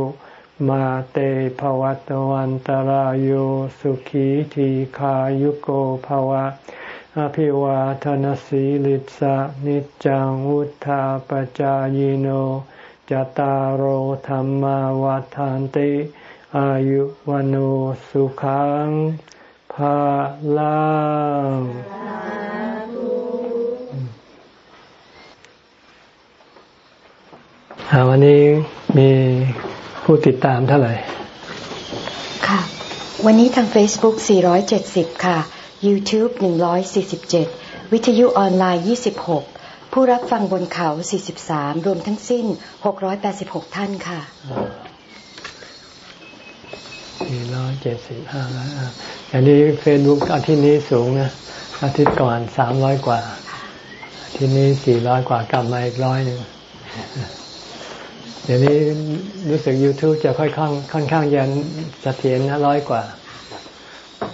มาเตภวัตวันตารโยสุขีทีขายุโกภวะ อภิวาทนสีลิสะนิจังวุธาปจายโนจตารโหธรรมวาทานติ อายุวันโอสุขังภาลังวันนี้มีผู้ติดตามเท่าไหร่ ค่ะ วันนี้ทาง Facebook 470 ค่ะ YouTube 147 วิทยุออนไลน์ 26 ผู้รับฟังบนเขา 43 รวมทั้งสิ้น 686 ท่านค่ะสี่ร้อยเจ็ดสิบห้าร้อยอย่างนี้เฟซบุ๊กอาทิตย์นี้สูงนะอาทิตย์ก่อนสามร้อยกว่าอาทิตย์นี้สี่ร้อยกว่ากลับมาอีกร้อยหนึ่งเดี๋ยวนี้รู้สึก YouTube จะค่อยข้างค่อนข้างยันเสถียรนะร้อยกว่า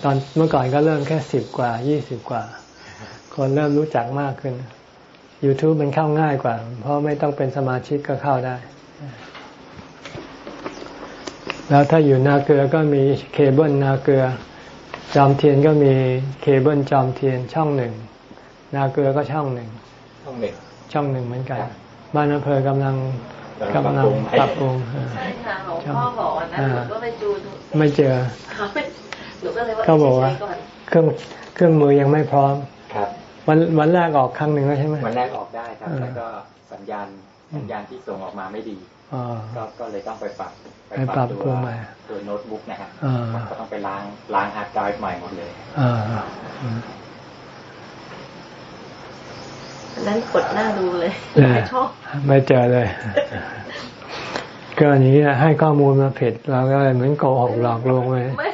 ตอนเมื่อก่อนก็เริ่มแค่สิบกว่ายี่สิบกว่า คนเริ่มรู้จักมากขึ้น YouTube มันเข้าง่ายกว่า เพราะไม่ต้องเป็นสมาชิกก็เข้าได้ แล้วถ้าอยู่นาเกลือก็มีเคเบิลนาเกลือ จอมเทียนก็มีเคเบิลจอมเทียนช่องหนึ่ง นาเกลือก็ช่องหนึ่ง ช่องหนึ่งช่องหนึ่งเหมือนกัน บ้านอำเภอกำลังกำลังปรับปรุงเออใช่ค่ะหลวงพ่อบอกวันนั้นหนูก็ไปดูดูไม่เจอ เขาไม่หนูก็เลยว่าเขาบอกว่าใช้ก่อนเครื่องเครื่องมือยังไม่พร้อม ครับ วันวันแรกออกครั้งหนึ่งแล้วใช่ไหมวันแรกออกได้ครับเออแล้วก็สัญญาณสัญญาณที่ส่งออกมาไม่ดีอ๋อก็ก็เลยต้องไปปรับไปปรับปรุตัวงใหม่ตัวโน้ตบุ๊กนะฮะอ่าก็ต้องไปล้างล้างฮาร์ดไดรฟ์ใหม่หมดเลยอ่าอืมวันนั้นกดหน้าดูเลยเออไม่ชอบไม่เจอเลยก็อันนี้ให้ข้อมูลมาผิดเราก็เลยเหมือนโกหกหลอกลวงเลยไม่ไม่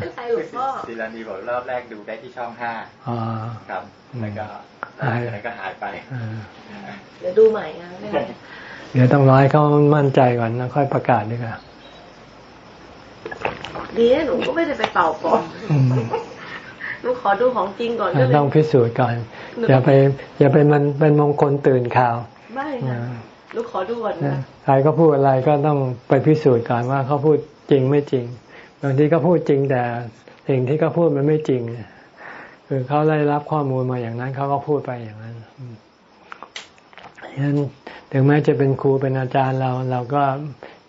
เป็นไรหลวงพ่อซีรันดีบอกรอบแรกดูได้ที่ช่องห้าอ๋อครับแล้วก็หายแล้วก็หายไปอ่าเดี๋ยวดูใหม่นะไม่เป็นไรเดี๋ยวต้องรอให้เขามั่นใจก่อนแล้วค่อยประกาศดีกว่าดีนะหนูก็ไม่ได้ไปเป่าก่อนอืมหนูขอดูของจริงก่อนก็เลยต้องพิสูจน์ก่อนหนูอย่าไปอย่าไปมันเป็นมงคลตื่นข่าวไม่ค่ะหนูขอดูก่อนนะนะใครก็พูดอะไรก็ต้องไปพิสูจน์ก่อนว่าเขาพูดจริงไม่จริง บางทีก็พูดจริงแต่สิ่งที่เขาพูดมันไม่จริง คือเขาได้รับข้อมูลมาอย่างนั้นเขาก็พูดไปอย่างนั้นฉะนั้นถึงแม้จะเป็นครูเป็นอาจารย์เรา เราก็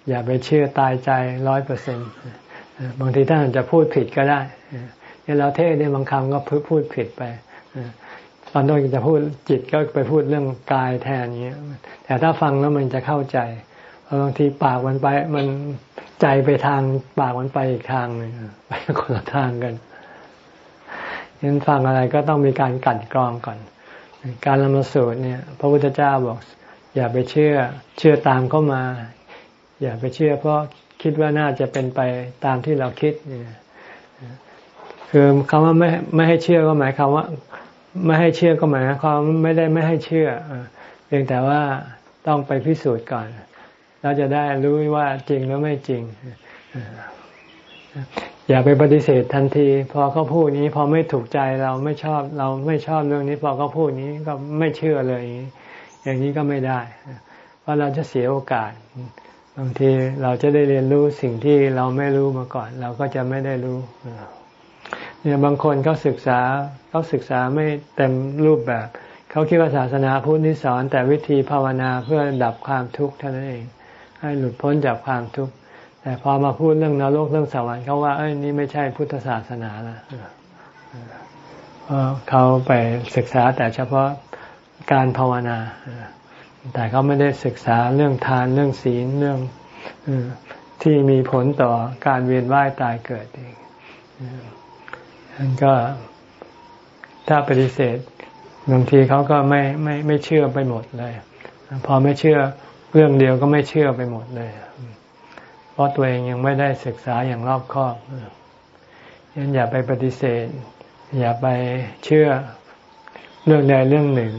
อย่าไปเชื่อตายใจร้อยเปอร์เซ็นต์บางทีท่านอาจจะพูดผิดก็ได้เนี่ยเราเทศเนี่ยบางคำก็พูดผิดไปตอนต้นจะพูดจิตก็ไปพูดเรื่องกายแทนอย่างเงี้ยแต่ถ้าฟังแล้วมันจะเข้าใจบางทีปากมันไปมัน ใจไปทางปากมันไปอีกทางหนึ่งไปคนละทางกันฉะนั้นฟังอะไรก็ต้องมีการกลั่นกรองก่อน การละมาสูตรเนี่ย พระพุทธเจ้าบอก อย่าไปเชื่อ เชื่อตามเข้ามา อย่าไปเชื่อ เพราะคิดว่าน่าจะเป็นไปตามที่เราคิดเนี่ยคือคำว่าไม่ไม่ให้เชื่อก็หมายควาว่า ไม่ให้เชื่อก็หมายความไม่ได้ไม่ให้เชื่อเพียงแต่ว่าต้องไปพิสูจน์ก่อน เราจะได้รู้ว่าจริงหรือไม่จริง อย่าไปปฏิเสธทันที พอเขาพูดนี้ พอไม่ถูกใจเราไม่ชอบ เราไม่ชอบเรื่องนี้ พอเขาพูดนี้ก็ไม่เชื่อเลย อย่างนี้ก็ไม่ได้ เพราะเราจะเสียโอกาสบางทีเราจะได้เรียนรู้สิ่งที่เราไม่รู้มาก่อน เราก็จะไม่ได้รู้เนี่ยบางคนเขาศึกษาเขาศึกษาไม่เต็มรูปแบบ เขาคิดว่าศาสนาพุทธนี่สอนแต่วิธีภาวนาเพื่อดับความทุกข์เท่านั้นเอง ให้หลุดพ้นจากความทุกข์แต่พอมาพูดเรื่องนรกเรื่องสวรรค์เขาว่าเอ้ยนี่ไม่ใช่พุทธศาสนาละเพราะเขาไปศึกษาแต่เฉพาะการภาวนา แต่เขาไม่ได้ศึกษาเรื่องทานเรื่องศีลเรื่องที่มีผลต่อการเวียนว่ายตายเกิดเองนั่นก็ถ้าปฏิเสธบางทีเขาก็ไม่ไม่ไม่เชื่อไปหมดเลย พอไม่เชื่อ เรื่องเดียวก็ไม่เชื่อไปหมดเลย เพราะตัวเองยังไม่ได้ศึกษาอย่างรอบคอบยันอย่าไปปฏิเสธ อย่าไปเชื่อเรื่องใดเรื่องหนึ่ง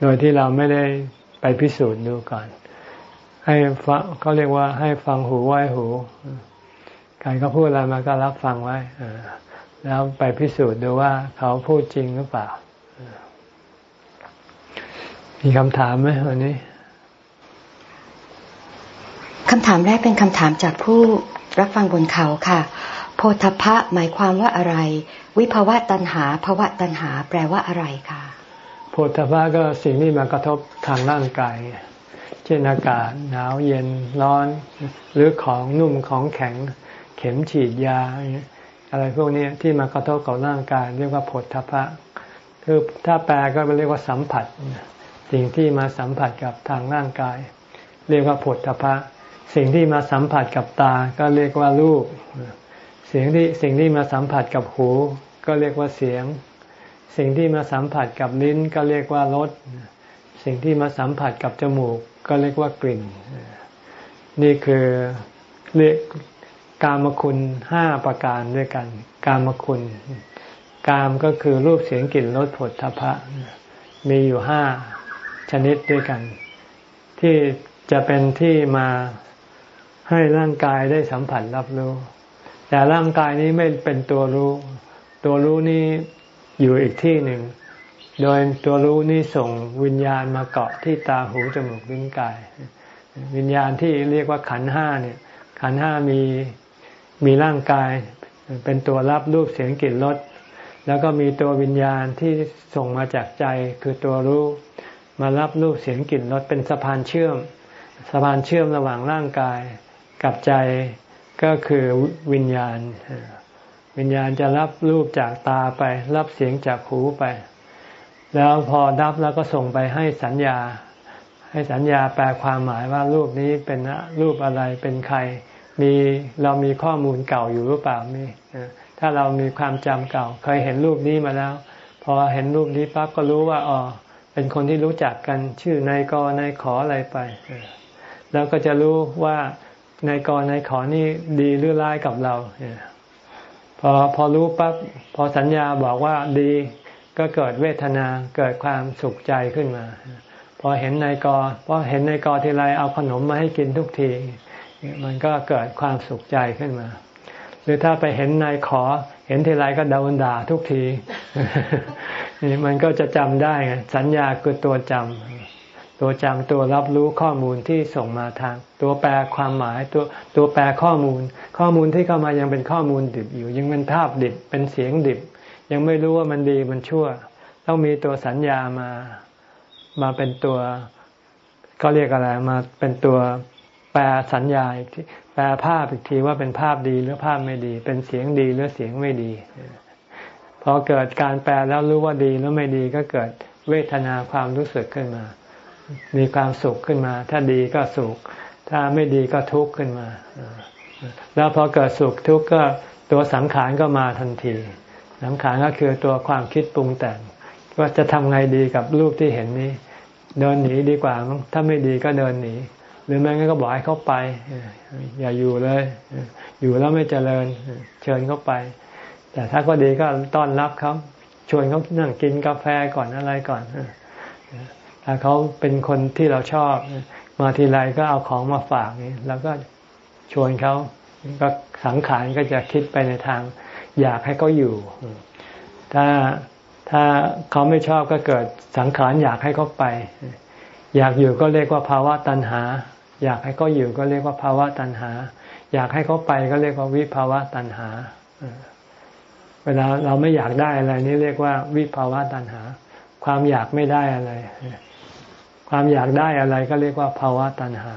โดยที่เราไม่ได้ไปพิสูจน์ดูก่อน ให้ฟังเขาเรียกว่าให้ฟังหูไว้หูใครเขาพูดอะไรมาก็รับฟังไว้แล้วไปพิสูจน์ดูว่าเขาพูดจริงหรือเปล่า มีคำถามไหมวันนี้ คำถามแรกเป็นคำถามจากผู้รับฟังบนเขาค่ะ โพธพะหมายความว่าอะไร วิภาวะตัณหาภาวะตัณหาแปลว่าอะไรคะโพธพะก็สิ่งที่มากระทบทางร่างกาย เช่นอากาศหนาวเย็นร้อน หรือของนุ่มของแข็ง เข็มฉีดยา อะไรพวกนี้ที่มากระทบกับร่างกาย เรียกว่าโพธพะคือถ้าแปลก็เรียกว่าสัมผัส สิ่งที่มาสัมผัสกับทางร่างกาย เรียกว่าโพธพะ สิ่งที่มาสัมผัสกับตาก็เรียกว่ารูป เสียงที่สิ่งที่มาสัมผัสกับหู ก็เรียกว่าเสียง สิ่งที่มาสัมผัสกับลิ้นก็เรียกว่ารส สิ่งที่มาสัมผัสกับจมูก ก็เรียกว่ากลิ่น นี่คือเรียกกามคุณห้าประการด้วยกัน กามคุณ กามก็คือรูปเสียงกลิ่นรสผลทพะ มีอยู่ห้าชนิดด้วยกัน ที่จะเป็นที่มา ให้ร่างกายได้สัมผัสรับรู้ แต่ร่างกายนี้ไม่เป็นตัวรู้ ตัวรู้นี้อยู่อีกที่หนึ่ง โดยตัวรู้นี้ส่งวิญญาณมาเกาะที่ตาหูจมูกลิ้นกาย วิญญาณที่เรียกว่าขันห้าเนี่ย ขันห้ามีมีร่างกาย เป็นตัวรับรูปเสียงกลิ่นรสแล้วก็มีตัววิญญาณที่ส่งมาจากใจคือตัวรู้มารับรูปเสียงกลิ่นรสเป็นสะพานเชื่อม สะพานเชื่อมระหว่างร่างกาย กับใจก็คือวิญญาณ วิญญาณจะรับรูปจากตาไป รับเสียงจากหูไป แล้วพอรับแล้วก็ส่งไปให้สัญญา ให้สัญญาแปลความหมายว่ารูปนี้เป็นรูปอะไรเป็นใคร มีเรามีข้อมูลเก่าอยู่หรือเปล่ามีถ้าเรามีความจำเก่า เคยเห็นรูปนี้มาแล้ว พอเห็นรูปนี้ปั๊บก็รู้ว่าอ๋อเป็นคนที่รู้จักกันชื่อนายกนายขออะไรไป แล้วก็จะรู้ว่า นายกนายขอนี่ดีหรือร้ายกับเราพอพอรู้ปั๊บพอสัญญาบอกว่าดีก็เกิดเวทนาเกิดความสุขใจขึ้นมา พอเห็นนายกพอเห็นนายกทีไรเอาขนมมาให้กินทุกที มันก็เกิดความสุขใจขึ้นมา หรือถ้าไปเห็นนายขอ เห็นทีไรก็ดาวนด่าทุกทีนี่มันก็จะจำได้ สัญญาคือตัวจำ ตัวจำตัวรับรู้ข้อมูลที่ส่งมาทาง ตัวแปลความหมายตัวตัวแปลข้อมูล ข้อมูลที่เข้ามายังเป็นข้อมูลดิบอยู่ ยังเป็นภาพดิบเป็นเสียงดิบ ยังไม่รู้ว่ามันดีมันชั่ว ต้องมีตัวสัญญามามาเป็นตัวเขาเรียกอะไรมาเป็นตัวแปลสัญญาอีกทีแปลภาพอีกทีว่าเป็นภาพดีหรือภาพไม่ดี เป็นเสียงดีหรือเสียงไม่ดี พอเกิดการแปลแล้วรู้ว่าดีแล้วไม่ดีก็เกิดเวทนาความรู้สึกขึ้นมา มีความสุขขึ้นมา ถ้าดีก็สุข ถ้าไม่ดีก็ทุกข์ขึ้นมา แล้วพอเกิดสุขทุกข์ก็ตัวสังขารก็มาทันที สังขารก็คือตัวความคิดปรุงแต่ง ว่าจะทำไงดีกับรูปที่เห็นนี้ เดินหนีดีกว่า ถ้าไม่ดีก็เดินหนี หรือไม่งั้นก็บอกให้เขาไป อย่าอยู่เลย อยู่แล้วไม่เจริญ เชิญเขาไป แต่ถ้าก็ดีก็ต้อนรับเขาชวนเขานั่งกินกาแฟก่อนอะไรก่อน ถ้าเขาเป็นคนที่เราชอบ มาทีไรก็เอาของมาฝากนี่แล้วก็ชวนเขาก็สังขารก็จะคิดไปในทาง อยากให้เขาอยู่ ถ้าถ้าเขาไม่ชอบก็เกิดสังขารอยากให้เขาไป อยากอยู่ก็เรียกว่าภาวะตัณหา อยากให้เขาอยู่ก็เรียกว่าภาวะตัณหา อยากให้เขาไปก็เรียกว่าวิภาวะตัณหา เวลาเราไม่อยากได้อะไรนี่เรียกว่าวิภาวะตัณหา ความอยากไม่ได้อะไร ความอยากได้อะไรก็เรียกว่าภาวะตัณหา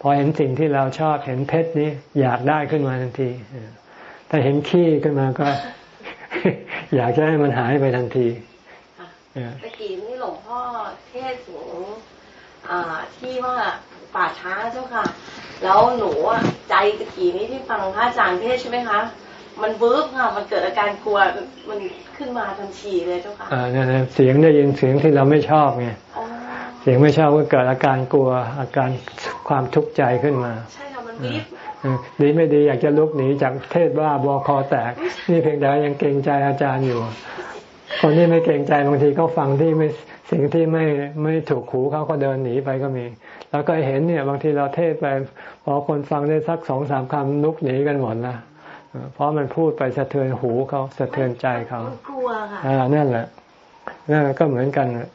พอเห็นสิ่งที่เราชอบเห็นเพชรนี้อยากได้ขึ้นมาทันที ถ้าเห็นขี้ขึ้นมาก็ อยากจะให้มันหายไปทันทีตะกี้นี่หลวงพ่อเทศถึงที่ว่าป่าช้าเจ้าค่ะ แล้วหนูใจตะกี้นี้ที่ฟังพระอาจารย์เทศใช่ไหมคะ มันเวิร์กค่ะ มันเกิดอาการกลัว มันขึ้นมาทันทีเลยเจ้าค่ะอ่าเนี่ยเสียงได้ยินเสียงที่เราไม่ชอบไงเสียงไม่ชอบก็เกิดอาการกลัว อาการความทุกข์ใจขึ้นมา ใช่ค่ะ มันบีบดีไม่ดีอยากจะลุกหนีจากเทศว่าบอคอแตก นี่เพียงแต่ยังเกรงใจอาจารย์อยู่ คนที่ไม่เกรงใจบางทีเขาฟังที่ไม่สิ่งที่ไม่ไม่ถูกหูเขาก็เดินหนีไปก็มี แล้วก็เห็นเนี่ย บางทีเราเทศไปพอคนฟังได้สักสองสามคำลุกหนีกันหมดละ เพราะมันพูดไปสะเทือนหูเขาสะเทือนใจเขากลัวค่ะอ่านั่นแหละนั่นก็เหมือนกันเนี่ย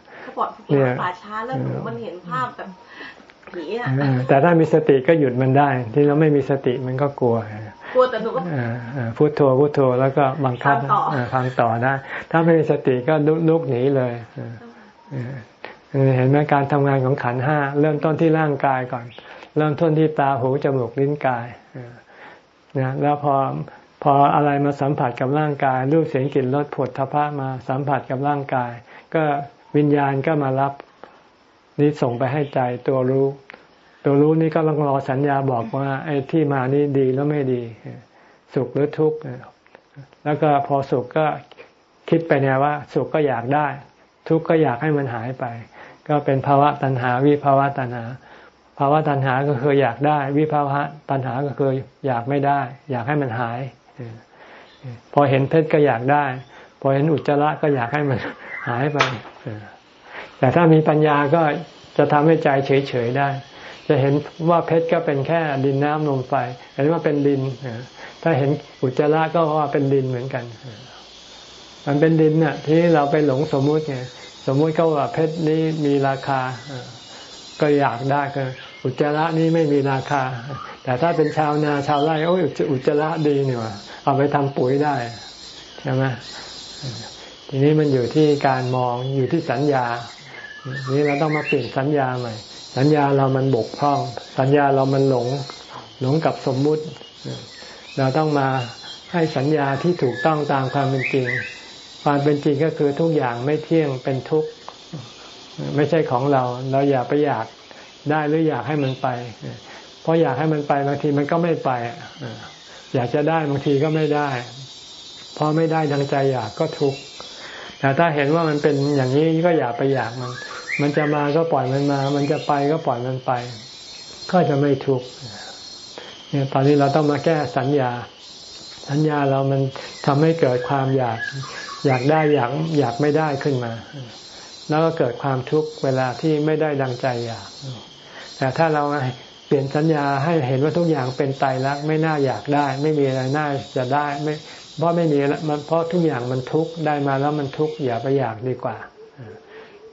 ป่าช้าแล้วหนูมันเห็นภาพแบบผีอะแต่ถ้ามีสติก็หยุดมันได้ ที่เราไม่มีสติมันก็กลัวกลัวแต่หนูก็พูดโทพูดโทแล้วก็บังคับฟังต่อได้ถ้าไม่มีสติก็ลุกหนีเลยเห็นไหมการทำงานของขันห้าเริ่มต้นที่ร่างกายก่อน เริ่มต้นที่ตาหูจมูกลิ้นกาย นะแล้วพอพออะไรมาสัมผัสกับร่างกาย รูปเสียงกลิ่นรสผดทพะมาสัมผัสกับร่างกาย ก็วิญญาณก็มารับนี่ส่งไปให้ใจตัวรู้ ตัวรู้นี่ก็ต้องรอสัญญาบอกว่าไอ้ที่มานี่ดีแล้วไม่ดี สุขหรือทุกข์แล้วก็พอสุขก็คิดไปเนี่ยว่า สุขก็อยากได้ ทุกข์ก็อยากให้มันหายไป ก็เป็นภาวะตัณหาวิภาวะตัณหาาวะตัณหาก็คืออยากได้ วิภาวะตัณหาก็คืออยากไม่ได้ อยากให้มันหาย พอเห็นเพชรก็อยากได้ พอเห็นอุจจาระก็อยากให้มันหายไป แต่ถ้ามีปัญญาก็จะทำให้ใจเฉยๆได้ จะเห็นว่าเพชรก็เป็นแค่ดินน้ำลมไฟเห็นว่าเป็นดิน ถ้าเห็นอุจจาระก็ว่าเป็นดินเหมือนกัน มันเป็นดินน่ะ ที่เราไปหลงสมมุติไงสมมุติก็ว่าเพชรนี้มีราคา ก็อยากได้ก็ อุจจาระนี้ไม่มีราคา แต่ถ้าเป็นชาวนาชาวไร่โอ้ยอุจจาระดีนี่ว่าเอาไปทำปุ๋ยได้ใช่ไหมทีนี้มันอยู่ที่การมองอยู่ที่สัญญา นี้เราต้องมาเปลี่ยนสัญญาใหม่ สัญญาเรามันบกพร่อง สัญญาเรามันหลงหลงกับสมมุติ เราต้องมาให้สัญญาที่ถูกต้องตามความเป็นจริง ความเป็นจริงก็คือทุกอย่างไม่เที่ยงเป็นทุกข์ไม่ใช่ของเรา เราอย่าไปอยาก ได้หรืออยากให้มันไป เพราะอยากให้มันไปบางทีมันก็ไม่ไปอยากจะได้บางทีก็ไม่ได้พอไม่ได้ดังใจอยากก็ทุกข์แต่ถ้าเห็นว่ามันเป็นอย่างนี้ก็อย่าไปอยากมัน มันจะมาก็ปล่อยมันมา มันจะไปก็ปล่อยมันไป ก็จะไม่ทุกข์เนี่ยตอนนี้เราต้องมาแก้สัญญา สัญญาเรามันทำให้เกิดความอยาก อยากได้อยากอยากไม่ได้ขึ้นมา แล้วก็เกิดความทุกข์เวลาที่ไม่ได้ดังใจอยาก แต่ถ้าเราเปลี่ยนสัญญาให้เห็นว่าทุกอย่างเป็นไตรลักษณ์ไม่น่าอยากได้ ไม่มีอะไรน่าจะได้ไม่เพราะไม่มีแล้วมันเพราะทุกอย่างมันทุกข์ได้มาแล้วมันทุกข์อย่าไปอยากดีกว่า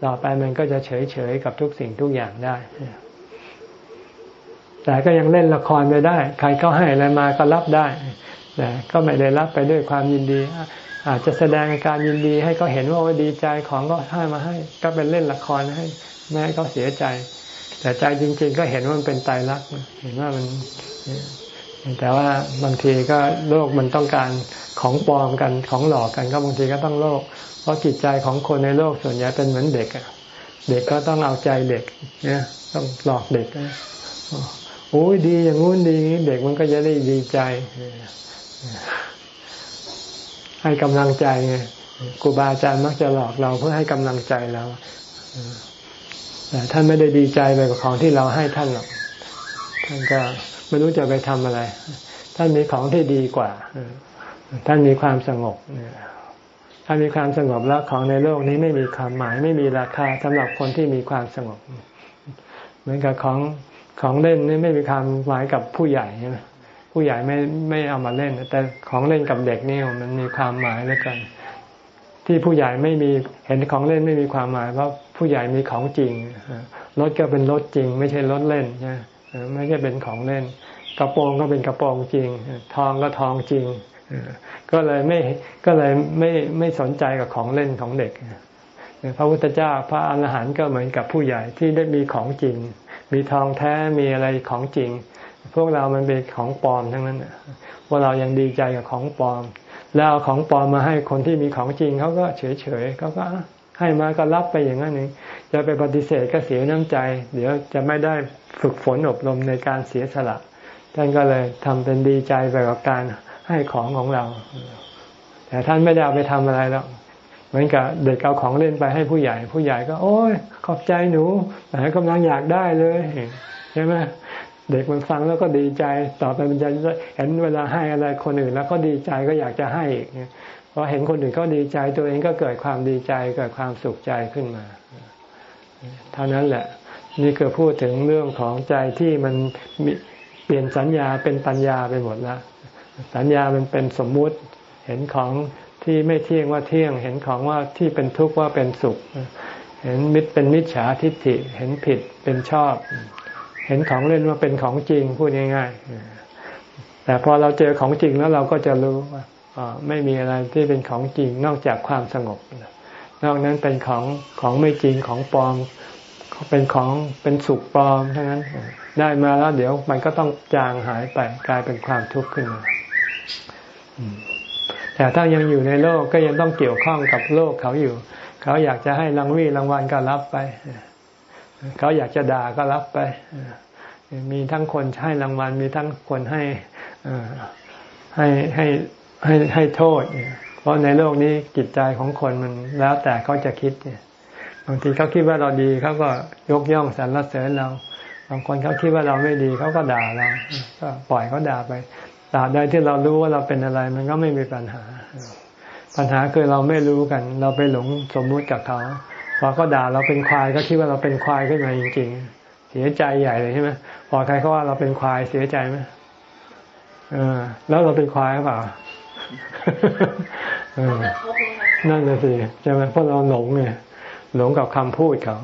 ต่อไปมันก็จะเฉยเฉยกับทุกสิ่งทุกอย่างได้ แต่ก็ยังเล่นละครไปได้ ใครเขาให้อะไรมาก็รับได้แต่ก็ไม่ได้รับไปด้วยความยินดี อาจจะแสดงอาการยินดีให้เขาเห็นว่าดีใจของก็ให้มาให้ ก็เป็นเล่นละครให้ แม่เขาเสียใจ แต่ใจจริง ๆ ก็เห็นว่ามันเป็นตายรักเห็นว่ามัน แต่ว่าบางทีก็โลกมันต้องการของปลอมกันของหลอกกันก็บางทีก็ต้องโลก เพราะจิตใจของคนในโลกส่วนใหญ่เป็นเหมือนเด็กอะเด็กก็ต้องเอาใจเด็กเนี่ยต้องหลอกเด็กโอ้ยดีอย่างงู้นดีเด็กมันก็จะได้ดีใจ ให้กำลังใจไงครูบาอาจารย์มักจะหลอกเราเพื่อให้กำลังใจเรา แต่ท่านไม่ได้ดีใจไปกับของที่เราให้ท่านหรอกท่านก็ไม่รู้จะไปทำอะไร ท่านมีของที่ดีกว่าท่านมีความสงบถ้ามีความสงบแล้วของในโลกนี้ไม่มีความหมาย ไม่มีราคาสำหรับคนที่มีความสงบ เหมือนกับของของเล่นนี่ไม่มีความหมายกับผู้ใหญ่ใช่ไหมผู้ใหญ่ไม่ไม่เอามาเล่น แต่ของเล่นกับเด็กนี่มันมีความหมายด้วยกัน ที่ผู้ใหญ่ไม่มีเห็นของเล่นไม่มีความหมายเพราะผู้ใหญ่มีของจริงรถก็เป็นรถจริง ไม่ใช่รถเล่นใช่ไม่ใช่เป็นของเล่น กระโปรงก็เป็นกระโปรงจริง ทองก็ทองจริงก็เลยไม่ก็เลยไม่ไม่สนใจกับของเล่นของเด็กพระพุทธเจ้าพระอรหันต์ก็เหมือนกับผู้ใหญ่ที่ได้มีของจริง มีทองแท้มีอะไรของจริง พวกเรามันเป็นของปลอมทั้งนั้นว่าเรายังดีใจกับของปลอม แล้วเอาของปลอมมาให้คนที่มีของจริงเขาก็เฉยเฉยเขาก็ให้มาก็รับไปอย่างนั้นเองจะไปปฏิเสธก็เสียน้ำใจ เดี๋ยวจะไม่ได้ฝึกฝนอบรมในการเสียสละท่านก็เลยทำเป็นดีใจไปกับการให้ของของเรา แต่ท่านไม่ได้เอาไปทำอะไรแล้วเหมือนกับเด็กเอาของเล่นไปให้ผู้ใหญ่ ผู้ใหญ่ก็ โอ้ยขอบใจหนูแต่กำลังอยากได้เลยใช่ไหม เด็กมันฟังแล้วก็ดีใจ ต่อไปมันจะเห็นเวลาให้อะไรคนอื่น แล้วก็ดีใจก็อยากจะให้อีกพอเห็นคนอื่นก็ดีใจตัวเองก็เกิดความดีใจเกิดความสุขใจขึ้นมาเท่านั้นแหละ นี่คือพูดถึงเรื่องของใจที่มันเปลี่ยนสัญญาเป็นปัญญาไปหมดแล้วสัญญามันเป็นสมมุติ เห็นของที่ไม่เที่ยงว่าเที่ยง เห็นของว่าที่เป็นทุกข์ว่าเป็นสุข เห็นมิตรเป็นมิจฉาทิฏฐิ เห็นผิดเป็นชอบ เห็นของเล่นว่าเป็นของจริงพูดง่ายๆ แต่พอเราเจอของจริงแล้วเราก็จะรู้ว่าไม่มีอะไรที่เป็นของจริงนอกจากความสงบ นอกนั้นเป็นของของไม่จริงของปลอม เป็นของเป็นสุขปลอมทั้งนั้น ได้มาแล้วเดี๋ยวมันก็ต้องจางหายไปกลายเป็นความทุกข์ขึ้นมาแต่ถ้ายังอยู่ในโลกก็ยังต้องเกี่ยวข้องกับโลกเขาอยู่ เขาอยากจะให้รางวีรางวัลก็รับไป เขาอยากจะด่าก็รับไปมีทั้งคนให้รางวัล มีทั้งคนให้ให้ให้ให้ให้โทษ เพราะในโลกนี้จิตใจของคนมันแล้วแต่เขาจะคิดเนี่ยบางทีเขาคิดว่าเราดีเขาก็ยกย่องสรรเสริญเรา บางคนเขาคิดว่าเราไม่ดีเขาก็ด่าเรา ก็ปล่อยเขาด่าไปด่าได้ที่เรารู้ว่าเราเป็นอะไร มันก็ไม่มีปัญหา ปัญหาคือเราไม่รู้กัน เราไปหลงสมมุติกับเขา พอเขาด่าเราเป็นควายก็คิดว่าเราเป็นควายขึ้นมาจริง ๆ เสียใจใหญ่เลยใช่ไหมพอใครเขาว่าเราเป็นควายเสียใจไหมเออ แล้วเราเป็นควายหรือเปล่านั่นเลยสิใช่ไหมเพราะเราหลงไงหลงกับคำพูดเขา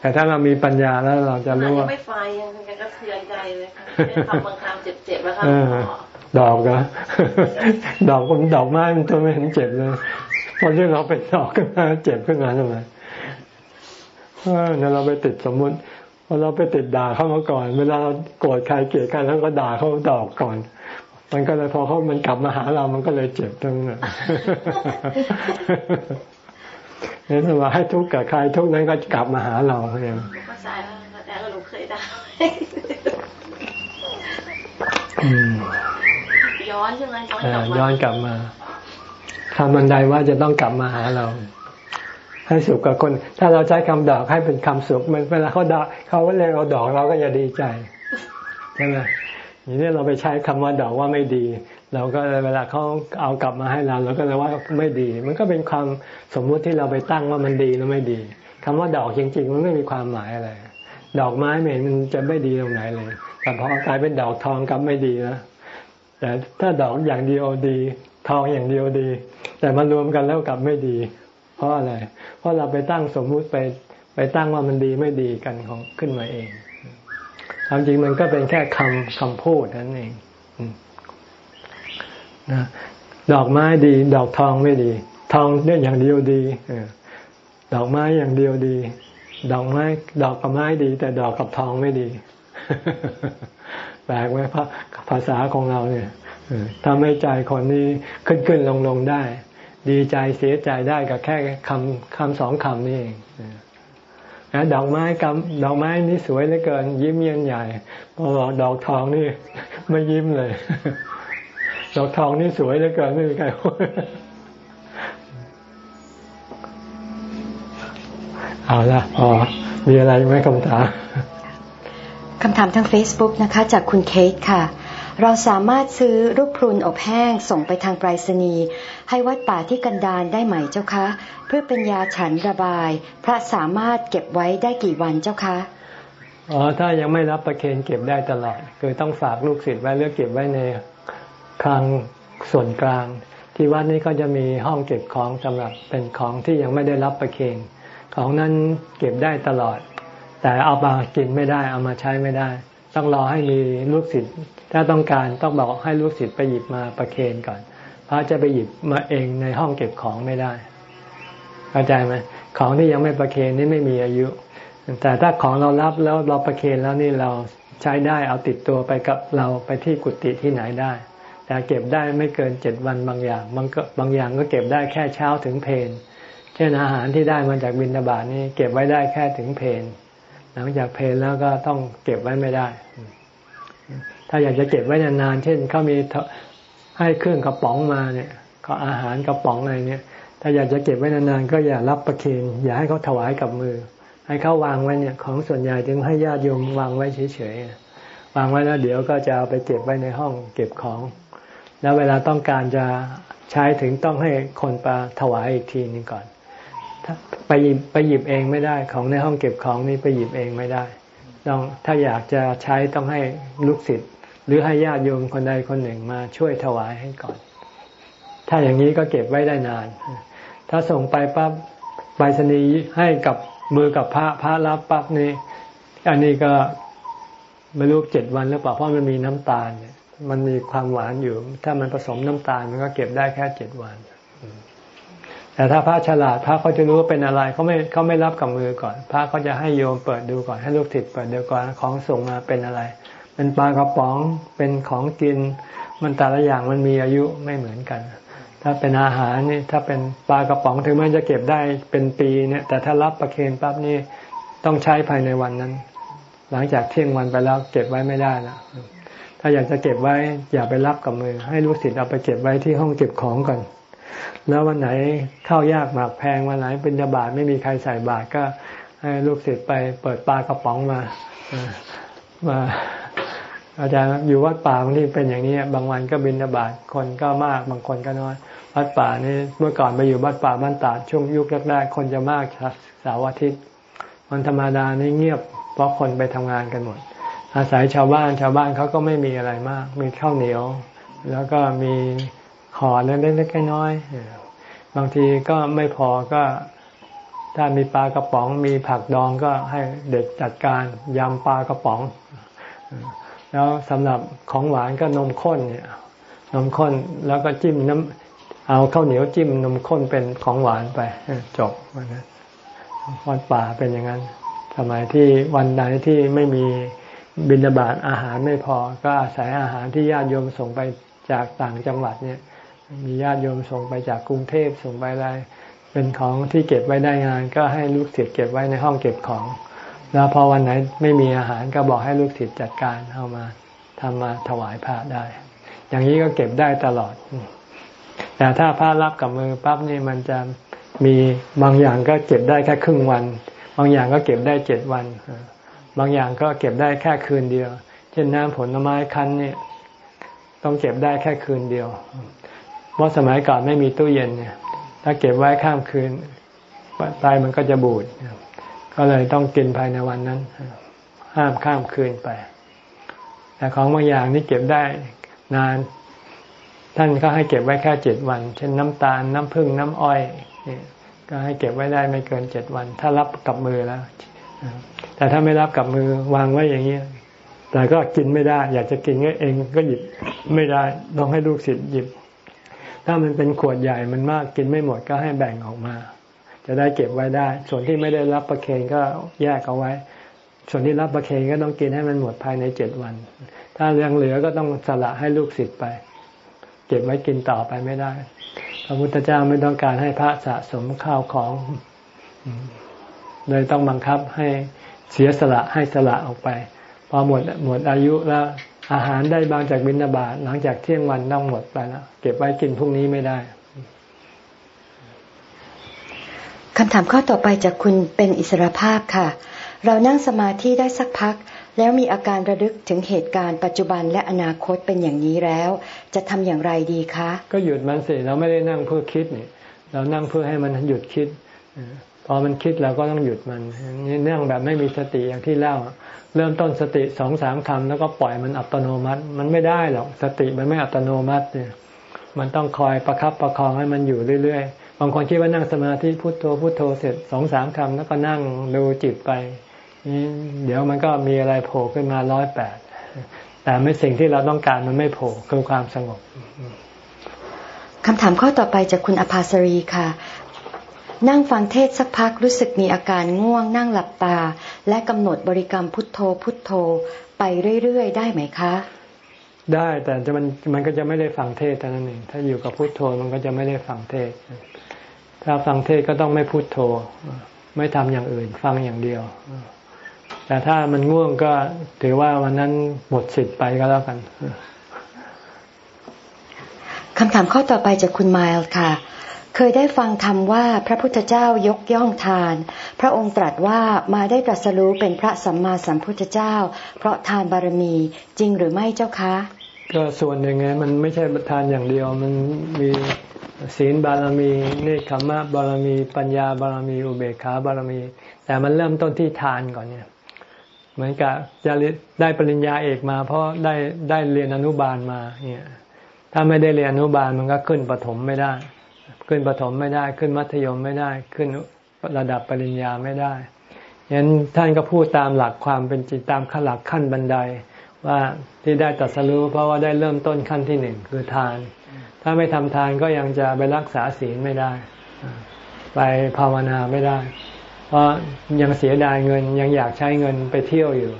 แต่ถ้าเรามีปัญญาแล้วเราจะรู้ว่าไม่ไฟยังกระเทือนใจเลยค่ะคำบางคำเจ็บๆแล้วค่ะดอกนะดอกคนดอกไม้มันตัวไม่เห็นเจ็บเลย พอที่เราเป็นดอกขึ้นมาเจ็บขึ้นมาทำไมเนี่ยเราไปติดสมมุติพอเราไปติดด่าเข้ามาก่อน เวลาเราโกรธใครเกลียดใครแล้วก็ด่าเขาดอกก่อน มันก็เลยพอเขามันกลับมาหาเรา มันก็เลยเจ็บตรงนั้นเนี่ยถ้าว่าให้ทุกข์กับใครทุกนั้นก็กลับมาหาเราเองภาษาแต่ก็หนูเคยด่าย้อนใช่ไหมย้อนกลับมาคำบันไดว่าจะต้องกลับมาหาเรา ให้สุขกับคน ถ้าเราใช้คำดอกให้เป็นคำสุขมันเวลาเขาดอกเขาเรียกเราดอกเราก็จะดีใจใช่ไหมอย่างนี้เราไปใช้คำว่าดอกว่าไม่ดี เราก็เวลาเขาเอากลับมาให้เราเราก็เลยว่าไม่ดี มันก็เป็นความสมมุติที่เราไปตั้งว่ามันดีแล้วไม่ดีคำว่าดอกจริงๆมันไม่มีความหมายอะไร ดอกไม้เหม็นมันจะไม่ดีตรงไหนเลย แต่พอกลายเป็นดอกทองกับไม่ดีนะแต่ถ้าดอกอย่างเดียวดี ทองอย่างเดียวดี แต่มารวมกันแล้วกลับไม่ดี เพราะอะไร เพราะเราไปตั้งสมมุติไปไปตั้งว่ามันดีไม่ดีกันของขึ้นมาเองความจริงมันก็เป็นแค่คำคำพูดนั่นเองนะดอกไม้ดี ดอกทองไม่ดี ทองเนี่ยอย่างเดียวดีดอกไม้อย่างเดียวดี ดอกไม้ ดอกกับไม้ดี แต่ดอกกับทองไม่ดีแปลกไหมพระภาษาของเราเนี่ย ทำให้ใจคนนี้ขึ้นขึ้นลงลงได้ ดีใจเสียใจได้กับแค่คำคำสองคำนี่เองนะดอกไม้กำดอกไม้นี่สวยเหลือเกิน ยิ้มเย็นใหญ่พอดอกทองนี่ ไม่ยิ้มเลย ดอกทองนี่สวยเหลือเกินไม่มีใครเอาละพอมีอะไรไหมคำถามคำถามทาง Facebook นะคะ จากคุณเคทค่ะ เราสามารถซื้อรูปพรุนอบแห้งส่งไปทางไปรษณีย์ให้วัดป่าที่กันดารได้ไหมเจ้าคะ เพื่อเป็นยาฉันระบาย พระสามารถเก็บไว้ได้กี่วันเจ้าคะอ๋อถ้ายังไม่รับประเคนเก็บได้ตลอดคือต้องฝากลูกศิษย์ไว้เลือกเก็บไว้ในคลังส่วนกลาง ที่วัดนี้ก็จะมีห้องเก็บของสำหรับเป็นของที่ยังไม่ได้รับประเคนของนั้นเก็บได้ตลอด แต่เอามากินไม่ได้เอามาใช้ไม่ได้ ต้องรอให้มีลูกศิษย์ถ้าต้องการต้องบอกให้ลูกศิษย์ไปหยิบมาประเคนก่อน พระจะไปหยิบมาเองในห้องเก็บของไม่ได้เข้าใจไหมของที่ยังไม่ประเคนนี่ไม่มีอายุ แต่ถ้าของเรารับแล้วเราประเคนแล้วนี่เราใช้ได้เอาติดตัวไปกับเราไปที่กุฏิที่ไหนได้ แต่เก็บได้ไม่เกินเจ็ดวันบางอย่างบางบางอย่างก็เก็บได้แค่เช้าถึงเพนเช่นอาหารที่ได้มาจากบินฑบาตนี่เก็บไว้ได้แค่ถึงเพน หลังจากเพลแล้วก็ต้องเก็บไว้ไม่ได้ ถ้าอยากจะเก็บไว้นานๆ เช่นเขามีให้เครื่องกระป๋องมาเนี่ยก็อาหารกระป๋องอะไรเนี่ย ถ้าอยากจะเก็บไว้นานๆ ก็อย่ารับประเคนอย่าให้เขาถวายกับมือ ให้เขาวางไว้เนี่ย ของส่วนใหญ่จึงให้ญาติโยมวางไว้เฉยๆ วางไว้แล้วเดี๋ยวก็จะเอาไปเก็บไว้ในห้องเก็บของ แล้วเวลาต้องการจะใช้ถึงต้องให้คนปาถวายอีกทีนึงก่อน ไปหยิบไปหยิบเองไม่ได้ ของในห้องเก็บของนี่ไปหยิบเองไม่ได้ ต้องถ้าอยากจะใช้ต้องให้ลูกศิษย์หรือให้ญาติโยมคนใดคนหนึ่งมาช่วยถวายให้ก่อน ถ้าอย่างนี้ก็เก็บไว้ได้นาน ถ้าส่งไปปั๊บใบสนีให้กับมือกับพระพระรับปั๊บนี่อันนี้ก็ไม่รู้เจ็ดวันหรือเปล่าเพราะมันมีน้ำตาลเนี่ยมันมีความหวานอยู่ ถ้ามันผสมน้ำตาลมันก็เก็บได้แค่เจ็ดวัน แต่ถ้าพระฉลาดพระเขาจะรู้ว่าเป็นอะไรเขาไม่เขาไม่รับกับมือก่อน พระเขาจะให้โยมเปิดดูก่อนให้ลูกศิษย์เปิดดูก่อนของส่งมาเป็นอะไร เป็นปลากระป๋องเป็นของกิน มันแต่ละอย่างมันมีอายุไม่เหมือนกัน ถ้าเป็นอาหารนี่ถ้าเป็นปลากระป๋องถึงแม้จะเก็บได้เป็นปีเนี่ยแต่ถ้ารับประเคนปั๊บนี่ต้องใช้ภายในวันนั้น หลังจากเที่ยงวันไปแล้วเก็บไว้ไม่ได้นะถ้าอยากจะเก็บไว้อย่าไปรับกับมือ ให้ลูกศิษย์เอาไปเก็บไว้ที่ห้องเก็บของก่อน แล้ววันไหนเข้ายากหมากแพงวันไหนเป็นยาบาทไม่มีใครใส่บาตรก็ให้ลูกศิษย์ไปเปิดปลากระป๋องมามาอาจารย์อยู่วัดป่าบางทีเป็นอย่างนี้บางวันก็บินบาตคนก็มากบางคนก็น้อย วัดป่านี่เมื่อก่อนไปอยู่วัดป่าบ้านตาดช่วงยุคแรกๆคนจะมากเสาร์อาทิตย์วันธรรมดานี่เงียบเพราะคนไปทำงานกันหมด อาศัยชาวบ้านชาวบ้านเขาก็ไม่มีอะไรมาก มีข้าวเหนียว แล้วก็มี ขอเล็กๆน้อยๆบางทีก็ไม่พอก็ถ้ามีปลากระป๋องมีผักดองก็ให้เด็กจัดการยำปลากระป๋อง แล้วสำหรับของหวานก็นมข้นเนี่ยนมข้นแล้วก็จิ้มน้ำเอาข้าวเหนียวจิ้มนมข้นเป็นของหวานไปจบวันนั้นวัดป่าเป็นอย่างนั้น สมัยที่วันใดที่ไม่มีบิณฑบาตอาหารไม่พอ ก็อาศัยอาหารที่ญาติโยมส่งไปจากต่างจังหวัดเนี่ย มีญาติโยมส่งไปจากกรุงเทพส่งไปอะไร เป็นของที่เก็บไว้ได้งาน ก็ให้ลูกศิษย์เก็บไว้ในห้องเก็บของ แล้วพอวันไหนไม่มีอาหารก็บอกให้ลูกศิษย์จัดการเอามาทำมาถวายพระได้ อย่างนี้ก็เก็บได้ตลอด แต่ถ้าพระรับกับมือปั๊บนี่มันจะมีบางอย่างก็เก็บได้แค่ครึ่งวัน บางอย่างก็เก็บได้เจ็ดวัน บางอย่างก็เก็บได้แค่คืนเดียว เช่นน้ำผลไม้คั้นเนี่ยต้องเก็บได้แค่คืนเดียว ราะสมัยก่อนไม่มีตู้เย็นเนี่ยถ้าเก็บไว้ข้ามคืนไปมันก็จะบูด ก็เลยต้องกินภายในวันนั้น ห้ามข้ามคืนไป แต่ของบางอย่างนี่เก็บได้นาน ท่านก็ให้เก็บไว้แค่เจ็ดวัน เช่นน้ำตาลน้ำผึ้งน้ำอ้อยก็ให้เก็บไว้ได้ไม่เกินเจ็ดวัน ถ้ารับกับมือแล้ว แต่ถ้าไม่รับกับมือวางไว้อย่างนี้แต่ก็กินไม่ได้ อยากจะกินก็เองก็หยิบไม่ได้ต้องให้ลูกศิษย์หยิบ ถ้ามันเป็นขวดใหญ่มันมากกินไม่หมดก็ให้แบ่งออกมา จะได้เก็บไว้ได้ ส่วนที่ไม่ได้รับประเคนก็แยกเอาไว้ ส่วนที่รับประเคนก็ต้องกินให้มันหมดภายในเจ็ดวัน ถ้ายังเหลือก็ต้องสละให้ลูกศิษย์ไป เก็บไว้กินต่อไปไม่ได้พระพุทธเจ้าไม่ต้องการให้พระสะสมข้าวของเลยต้องบังคับให้เสียสละให้สละออกไป พอหมดหมดอายุแล้ว อาหารได้บางจากบิณฑบาตหลังจากเที่ยงวันต้องหมดไปแล้วเก็บไว้กินพรุ่งนี้ไม่ได้คำถามข้อต่อไปจากคุณเป็นอิสรภาพค่ะ เรานั่งสมาธิได้สักพัก แล้วมีอาการระลึกถึงเหตุการณ์ปัจจุบันและอนาคตเป็นอย่างนี้แล้ว จะทำอย่างไรดีคะ ก็หยุดมันสิเราไม่ได้นั่งเพื่อคิดนี่เรานั่งเพื่อให้มันหยุดคิดพ อมันคิดเราก็ต้องหยุดมันนี่นั่งแบบไม่มีสติอย่างที่เล่า เริ่มต้นสติสองสามคำแล้วก็ปล่อยมันอัตโนมัติ มันไม่ได้หรอกสติมันไม่อัตโนมัติเนี่ย มันต้องคอยประครับประคองให้มันอยู่เรื่อยๆบางคนคิดว่านั่งสมาธิพุโทโธพุโทโธเสร็จสองสามคำแล้วก็นั่งดูจิตไปนี่เดี๋ยวมันก็มีอะไรโผล่ขึ้นมาร้อยแปดแต่ไม่สิ่งที่เราต้องการมันไม่โผล่คือความสงบคำถามข้อต่อไปจากคุณอภาสรีค่ะ นั่งฟังเทศสักพักรู้สึกมีอาการง่วงนั่งหลับตา และกำหนดบริกรรมพุทโธพุทโธ ไปเรื่อยๆ ได้ไหมคะ ได้แต่จะมันมันก็จะไม่ได้ฟังเทศเท่านั้นเองถ้าอยู่กับพุทโธมันก็จะไม่ได้ฟังเทศ ถ้าฟังเทศก็ต้องไม่พุทโธ ไม่ทำอย่างอื่นฟังอย่างเดียว แต่ถ้ามันง่วงก็ถือว่าวันนั้นหมดสิทธิ์ไปก็แล้วกันคำถามข้อต่อไปจากคุณไมล์ค่ะ เคยได้ฟังธรรมว่าพระพุทธเจ้ายกย่องทาน พระองค์ตรัสว่ามาได้ตรัสรู้เป็นพระสัมมาสัมพุทธเจ้า เพราะทานบารมีจริงหรือไม่เจ้าคะ ก็ส่วนหนึ่งไงมันไม่ใช่ทานอย่างเดียวมันมีศีลบารมีเนคขมะบารมี ปัญญาบารมี อุเบกขาบารมี แต่มันเริ่มต้นที่ทานก่อนเนี่ย เหมือนกับจะได้ปริญญาเอกมา เพราะได้ได้เรียนอนุบาลมาเนี่ยถ้าไม่ได้เรียนอนุบาลมันก็ขึ้นปฐมไม่ได้ ขึ้นประถมไม่ได้ขึ้นมัธยมไม่ได้ขึ้นระดับปริญญาไม่ได้ยันท่านก็พูดตามหลักความเป็นจริงตามขั้นหลักขั้นบันไดว่าที่ได้ตัดสรู้เพราะว่าได้เริ่มต้นขั้นที่หนึ่งคือทาน ถ้าไม่ทำทานก็ยังจะไปรักษาศีลไม่ได้ ไปภาวนาไม่ได้ เพราะยังเสียดายเงินยังอยากใช้เงินไปเที่ยวอยู่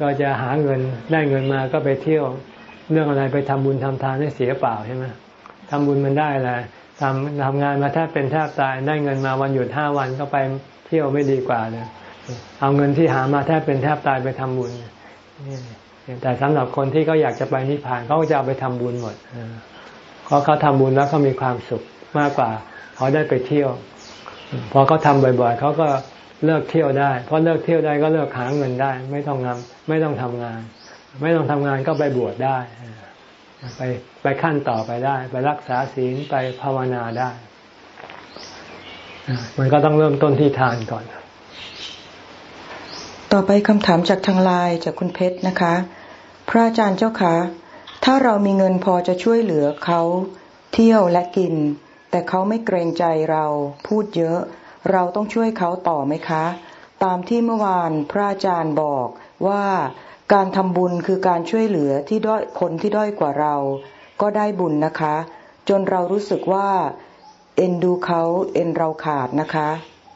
ก็จะหาเงินได้เงินมาก็ไปเที่ยว เรื่องอะไรไปทำบุญทำทานให้เสียเปล่าใช่ไหมทำบุญมันได้แหละ ทำทำงานมาแทบเป็นแทบตายได้เงินมาวันหยุดห้าวันก็ไปเที่ยวไม่ดีกว่าเลยเอาเงินที่หามาแทบเป็นแทบตายไปทำบุญแต่สำหรับคนที่เขาอยากจะไปนิพพานเขาก็จะเอาไปทำบุญหมดเพราะเขาทำบุญแล้วเขามีความสุขมากกว่า เขาได้ไปเที่ยว พอเขาทำบ่อยๆเขาก็เลิกเที่ยวได้เพราะเลิกเที่ยวได้ก็เลิกหาเงินได้ ไม่ต้องงานไม่ต้องทำงาน ไม่ต้องทำงานก็ไปบวชได้ ไปไปขั้นต่อไปได้ ไปรักษาศีลไปภาวนาได้ มันก็ต้องเริ่มต้นที่ทานก่อน ต่อไปคำถามจากทางไลน์จากคุณเพชรนะคะ พระอาจารย์เจ้าคะ ถ้าเรามีเงินพอจะช่วยเหลือเขาเที่ยวและกิน แต่เขาไม่เกรงใจเราพูดเยอะ เราต้องช่วยเขาต่อไหมคะ ตามที่เมื่อวานพระอาจารย์บอกว่า การทำบุญคือการช่วยเหลือที่ด้อยคนที่ด้อยกว่าเรา ก็ได้บุญนะคะ จนเรารู้สึกว่า เอ็นดูเขาเอ็นเราขาดนะคะ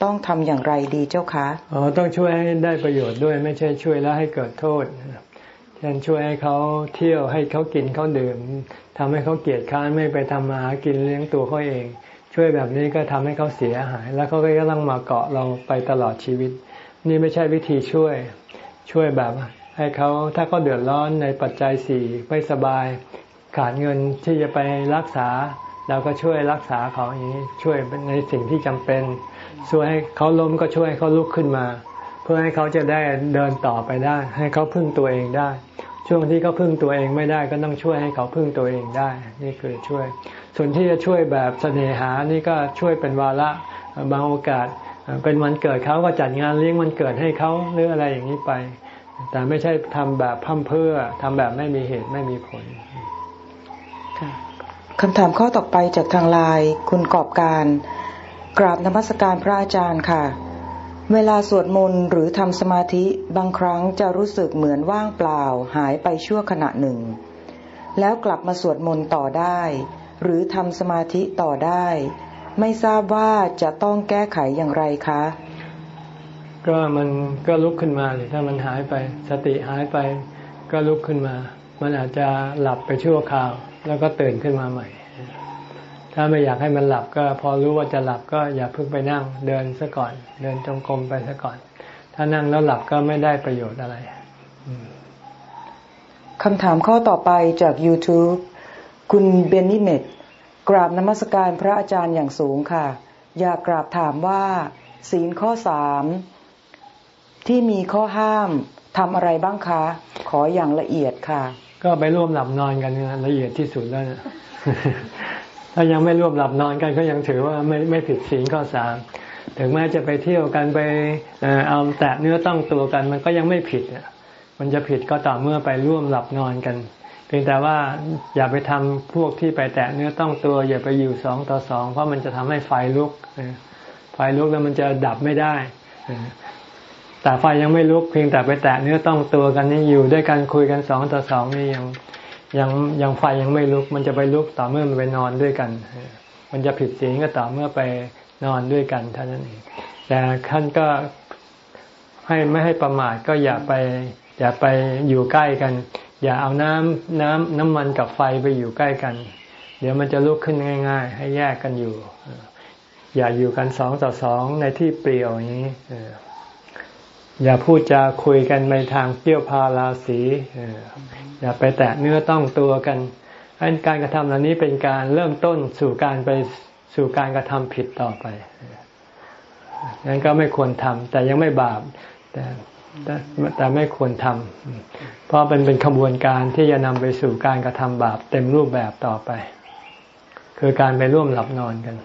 ต้องทำอย่างไรดีเจ้าคะอ๋อต้องช่วยให้ได้ประโยชน์ด้วยไม่ใช่ช่วยแล้วให้เกิดโทษเช่นช่วยให้เขาเที่ยวให้เขากินเขาดื่มทำให้เขาเกียดค้านไม่ไปทำมาหากินเลี้ยงตัวเขาเอง ช่วยแบบนี้ก็ทำให้เขาเสียหาย แล้วเขาก็ต้องมาเกาะเราไปตลอดชีวิต นี่ไม่ใช่วิธีช่วยช่วยแบบ ให้เขาถ้าเขาเดือดร้อนในปัจจัยสี่ไม่สบาย ขาดเงินที่จะไปรักษาเราก็ช่วยรักษาเขาอย่างนี้ช่วยในสิ่งที่จำเป็น ช่วยให้เขาล้มก็ช่วยให้เขาลุกขึ้นมา เพื่อให้เขาจะได้เดินต่อไปได้ ให้เขาพึ่งตัวเองได้ ช่วงที่เขาพึ่งตัวเองไม่ได้ก็ต้องช่วยให้เขาพึ่งตัวเองได้ นี่คือช่วย ส่วนที่จะช่วยแบบเสน่หานี่ก็ช่วยเป็นวาระบางโอกาส เป็นวันเกิดเขาก็จัดงานเลี้ยงวันเกิดให้เขาหรืออะไรอย่างนี้ไป แต่ไม่ใช่ทำแบบพั่มเพื่อทำแบบไม่มีเหตุไม่มีผลคำถามข้อต่อไปจากทางไลน์คุณกอบการ กราบนมัสการพระอาจารย์ค่ะ เวลาสวดมนต์หรือทำสมาธิบางครั้งจะรู้สึกเหมือนว่างเปล่าหายไปชั่วขณะหนึ่ง แล้วกลับมาสวดมนต์ต่อได้ หรือทำสมาธิต่อได้ ไม่ทราบว่าจะต้องแก้ไขอย่างไรคะ ก็มันก็ลุกขึ้นมาเลยถ้ามันหายไป สติหายไปก็ลุกขึ้นมา มันอาจจะหลับไปชั่วคราว แล้วก็ตื่นขึ้นมาใหม่ ถ้าไม่อยากให้มันหลับก็พอรู้ว่าจะหลับก็อย่าเพิ่งไปนั่งเดินซะก่อน เดินจงกรมไปซะก่อน ถ้านั่งแล้วหลับก็ไม่ได้ประโยชน์อะไรคำถามข้อต่อไปจาก YouTube คุณเบนนิเมตกราบนมัสการพระอาจารย์อย่างสูงค่ะ อยากกราบถามว่า ศีลข้อสาม ที่มีข้อห้ามทำอะไรบ้างคะ ขออย่างละเอียดค่ะ ก็ไปร่วมหลับนอนกันนะละเอียดที่สุดแล้วนะถ้ายังไม่ร่วมหลับนอนกันก็ยังถือว่าไม่ไม่ผิดศีลข้อสามถึงแม้จะไปเที่ยวกันไปเอาแตะเนื้อต้องตัวกันมันก็ยังไม่ผิดอะมันจะผิดก็ต่อเมื่อไปร่วมหลับนอนกัน เพียงแต่ว่าอย่าไปทำพวกที่ไปแตะเนื้อต้องตัว อย่าไปอยู่สองต่อสองเพราะมันจะทำให้ไฟลุกไฟลุกแล้วมันจะดับไม่ได้ แต่ไฟยังไม่ลุกเพียงแต่ไปแตะเนื้อต้องตัวกันนี่อยู่ด้วยกันคุยกันสองต่อสองนี่ยังยังยังไฟยังไม่ลุก มันจะไปลุกต่อเมื่อมันไปนอนด้วยกัน มันจะผิดศีลก็ต่อเมื่อไปนอนด้วยกันเท่านั้นเองแต่ขั้นก็ให้ไม่ให้ประมาทก็อย่าไป อย่าไปอยู่ใกล้กัน อย่าเอาน้ำน้ำน้ำมันกับไฟไปอยู่ใกล้กัน เดี๋ยวมันจะลุกขึ้นง่าย ๆ ให้แยกกันอยู่ อย่าอยู่กันสองต่อสองในที่เปลี่ยวอย่างนี้ อย่าพูดจะคุยกันไปทางเปี้ยวพาราสีอย่าไปแตะเนื้อต้องตัวกันอันการกระทำเหล่านี้เป็นการเริ่มต้นสู่การไปสู่การกระทำผิดต่อไปนั้นก็ไม่ควรทำแต่ยังไม่บาปแต่แต่แต่ไม่ควรทำเพราะเป็นเป็นขบวนการที่จะนำไปสู่การกระทำบาปเต็มรูปแบบต่อไป คือการไปร่วมหลับนอนกัน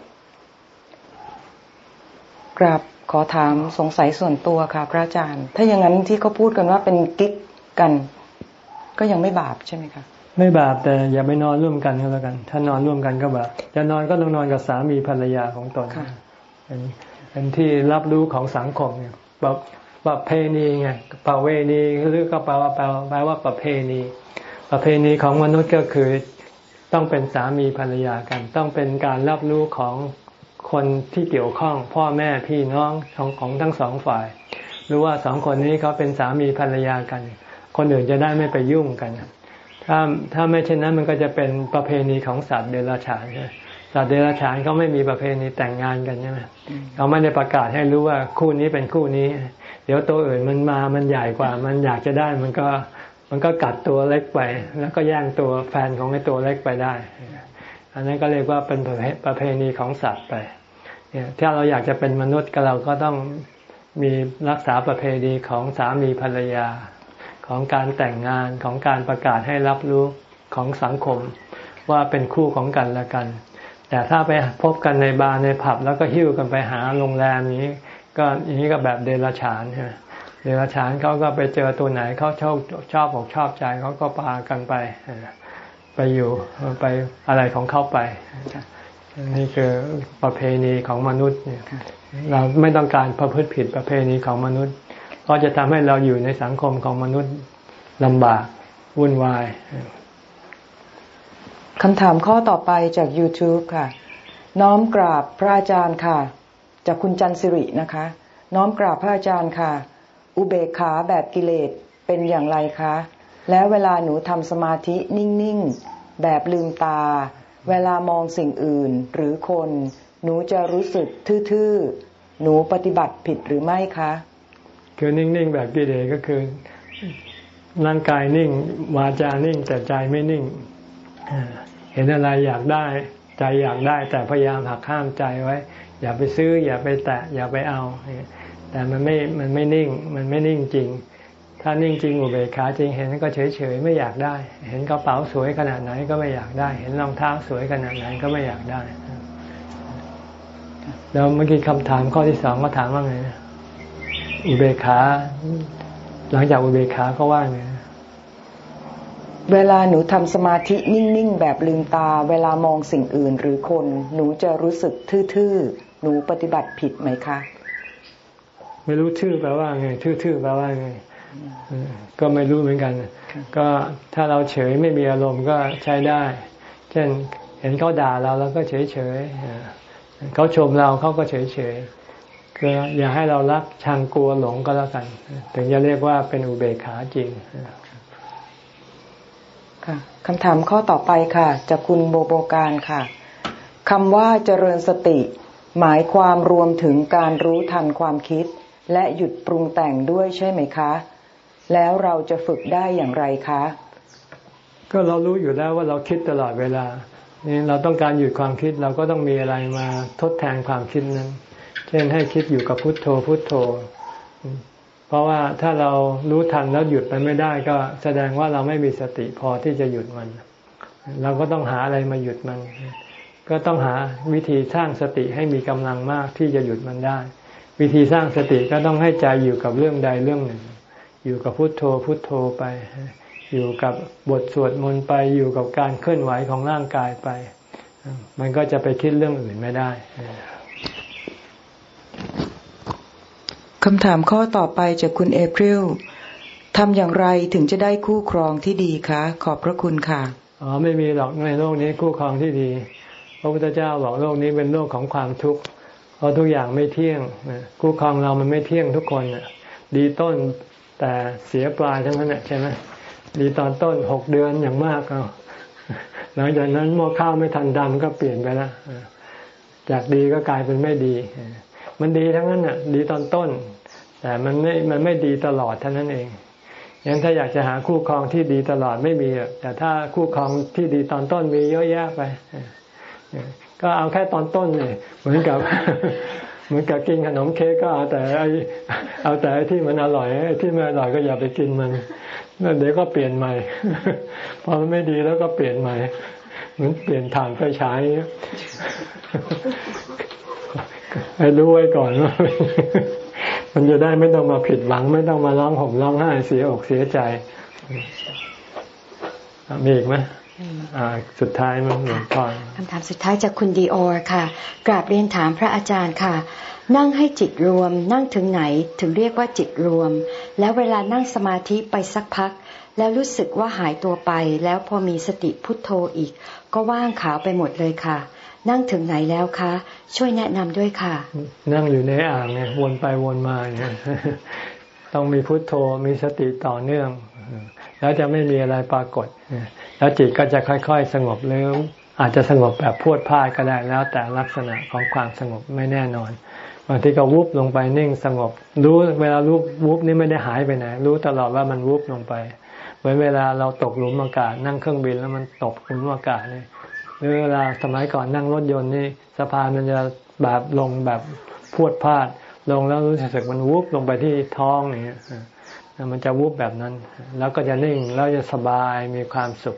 กราบ ขอถามสงสัยส่วนตัวค่ะ พระอาจารย์ ถ้าอย่างนั้นที่เขาพูดกันว่าเป็นกิ๊กกัน ก็ยังไม่บาปใช่ไหมคะไม่บาปแต่อย่าไปนอนร่วมกันก็แล้วกัน ถ้านอนร่วมกันก็บาปจะนอนก็ต้องนอนกับสามีภรรยาของตนเป็นเป็นที่รับรู้ของสังคมเนี่ยแบบประเพณีไงประเวณีหรือก็แปลว่าแปลว่าประเพณี ประเพณีของมนุษย์ก็คือต้องเป็นสามีภรรยากัน ต้องเป็นการรับรู้ของ คนที่เกี่ยวข้องพ่อแม่พี่น้องของของทั้งสองฝ่ายรู้ว่าสองคนนี้เขาเป็นสามีภรรยากัน คนอื่นจะได้ไม่ไปยุ่งกัน ถ้าถ้าไม่เช่นนั้นมันก็จะเป็นประเพณีของสัตว์เดรัจฉานสัตว์เดรัจฉานเขาไม่มีประเพณีแต่งงานกันใช่ไหมเขาไม่ได้ประกาศให้รู้ว่าคู่นี้เป็นคู่นี้ เดี๋ยวตัวอื่นมันมามันใหญ่กว่า มันอยากจะได้มันก็มันก็กัดตัวเล็กไป แล้วก็แย่งตัวแฟนของไอ้ตัวเล็กไปได้ อันนั้นก็เรียกว่าเป็นประเพณีของสัตว์ไป เนี่ยถ้าเราอยากจะเป็นมนุษย์ก็เราก็ต้องมีรักษาประเพณีของสามีภรรยา ของการแต่งงานของการประกาศให้รับรู้ของสังคม ว่าเป็นคู่ของกันและกัน แต่ถ้าไปพบกันในบาร์ในผับแล้วก็หิ้วกันไปหาโรงแรมนี้ ก็อย่างนี้ก็แบบเดรัจฉานใช่ไหมเดรัจฉานเขาก็ไปเจอตัวไหนเขาชอบชอบอกชอบใจเขาก็พากันไปไปอยู่ไปอะไรของเขาไป นี่คือประเพณีของมนุษย์เราไม่ต้องการประพฤติผิดประเพณีของมนุษย์ เพราะจะทำให้เราอยู่ในสังคมของมนุษย์ลำบากวุ่นวายคำถามข้อต่อไปจาก YouTube ค่ะ น้อมกราบพระอาจารย์ค่ะ จากคุณจันสิรินะคะ น้อมกราบพระอาจารย์ค่ะ อุเบกขาแบบกิเลสเป็นอย่างไรคะ แล้วเวลาหนูทำสมาธินิ่งๆ แบบลืมตา เวลามองสิ่งอื่นหรือคน หนูจะรู้สึกทื่อๆ หนูปฏิบัติผิดหรือไม่คะ คือนิ่ง ๆ แบบกิเลสก็คือ ร่างกายนิ่งวาจานิ่ง แต่ใจไม่นิ่ง เห็นอะไรอยากได้ ใจอยากได้ แต่พยายามหักห้ามใจไว้ อย่าไปซื้อ อย่าไปแตะอย่าไปเอา แต่มันไม่มันไม่นิ่ง มันไม่นิ่งจริง ถ้านิ่งจริงอุเบกขาจริงเห็นก็เฉยเฉยไม่อยากได้ เห็นกระเป๋าสวยขนาดไหนก็ไม่อยากได้ เห็นรองเท้าสวยขนาดไหนก็ไม่อยากได้ แล้วเมื่อกี้คำถามข้อที่สองก็ถามว่าไงอุเบกขา หลังจากอุเบกขาก็ว่าไงเวลาหนูทำสมาธินิ่งๆ แบบลืมตา เวลามองสิ่งอื่นหรือคน หนูจะรู้สึกทื่อๆ หนูปฏิบัติผิดไหมคะ ไม่รู้ชื่อแปลว่าไงทื่อๆแปลว่าไง ก็ไม่รู้เหมือนกัน ก็ถ้าเราเฉยไม่มีอารมณ์ก็ใช้ได้ เช่นเห็นเขาด่าเราเราก็เฉยๆเขาชมเราเขาก็เฉยๆคืออย่าให้เรารักชังกลัวหลงก็แล้วกัน ถึงจะเรียกว่าเป็นอุเบกขาจริงค่ะคำถามข้อต่อไปค่ะ จากคุณโบโบการค่ะคำว่าเจริญสติ หมายความรวมถึงการรู้ทันความคิด และหยุดปรุงแต่งด้วยใช่ไหมคะ แล้วเราจะฝึกได้อย่างไรคะ ก็เรารู้อยู่แล้วว่าเราคิดตลอดเวลานี่เราต้องการหยุดความคิดเราก็ต้องมีอะไรมาทดแทนความคิดนั้น เช่นให้คิดอยู่กับพุทโธพุทโธ เพราะว่าถ้าเรารู้ทันแล้วหยุดมันไม่ได้ก็แสดงว่าเราไม่มีสติพอที่จะหยุดมัน เราก็ต้องหาอะไรมาหยุดมัน ก็ต้องหาวิธีสร้างสติให้มีกำลังมากที่จะหยุดมันได้ วิธีสร้างสติก็ต้องให้ใจอยู่กับเรื่องใดเรื่องหนึ่ง อยู่กับพุทโธพุทโธไป อยู่กับบทสวดมนต์ไปอยู่กับการเคลื่อนไหวของร่างกายไป มันก็จะไปคิดเรื่องอื่นไม่ได้คำถามข้อต่อไปจากคุณเอพริลทำอย่างไรถึงจะได้คู่ครองที่ดีคะ ขอบพระคุณค่ะอ๋อไม่มีหรอกในโลกนี้คู่ครองที่ดี พระพุทธเจ้าบอกโลกนี้เป็นโลกของความทุกข์เพราะทุกอย่างไม่เที่ยงคู่ครองเรามันไม่เที่ยงทุกคนดีต้น แต่เสียปลายทั้งนั้นใช่ไหมดีตอนต้นหกเดือนอย่างมากเอาหลังจากนั้นหม้อข้าวไม่ทันดำก็เปลี่ยนไปแล้วจากดีก็กลายเป็นไม่ดี มันดีทั้งนั้นอะ ดีตอนต้น แต่มันไม่ มันไม่ดีตลอดเท่านั้นเองยังถ้าอยากจะหาคู่ครองที่ดีตลอดไม่มีแต่ถ้าคู่ครองที่ดีตอนต้นมีเยอะแยะไป ก็เอาแค่ตอนต้นเลยเหมือนกับ เหมือนกับกินขนมเค้กก็เอาแต่ไอเอาแต่ที่มันอร่อยที่ไม่อร่อยก็อย่าไปกินมันแล้วเดี๋ยวก็เปลี่ยนใหม่พอมันไม่ดีแล้วก็เปลี่ยนใหม่เหมือนเปลี่ยนถ่านไฟฉายให้รู้ไว้ก่อนว่ามันจะได้ไม่ต้องมาผิดหวัง ไม่ต้องมาร้องห่มร้องไห้เสียอกเสียใจมีอีกไหม สุดท้ายมันหลวงพ่อคำถามสุดท้ายจากคุณดีออร์ค่ะ กราบเรียนถามพระอาจารย์ค่ะ นั่งให้จิตรวม นั่งถึงไหนถึงเรียกว่าจิตรวม แล้วเวลานั่งสมาธิไปสักพัก แล้วรู้สึกว่าหายตัวไป แล้วพอมีสติพุทโธอีก ก็ว่างขาวไปหมดเลยค่ะ นั่งถึงไหนแล้วคะ ช่วยแนะนำด้วยค่ะ นั่งอยู่ในอ่างเนี่ยวนไปวนมาเนี่ยต้องมีพุทโธมีสติต่อเนื่อง แล้วจะไม่มีอะไรปรากฏ แล้วจิตก็จะค่อยๆ สงบเร็วอาจจะสงบแบบพวดพาดก็ได้แล้ว แต่ลักษณะของความสงบไม่แน่นอนบางทีก็วุบลงไปนิ่งสงบ รู้เวลารู้วุบนี่ไม่ได้หายไปไหน รู้ตลอดว่ามันวุบลงไป เหมือนเวลาเราตกหลุมอากาศ นั่งเครื่องบินแล้วมันตกหลุมอากาศนี่หรือเวลาสมัยก่อนนั่งรถยนต์นี่สะพานมันจะแบบลงแบบพวดพลาดลงแล้วรู้สึกมันวุบลงไปที่ท้องอย่างเงี้ย มันจะวุบแบบนั้น แล้วก็จะนิ่งแล้วจะสบายมีความสุข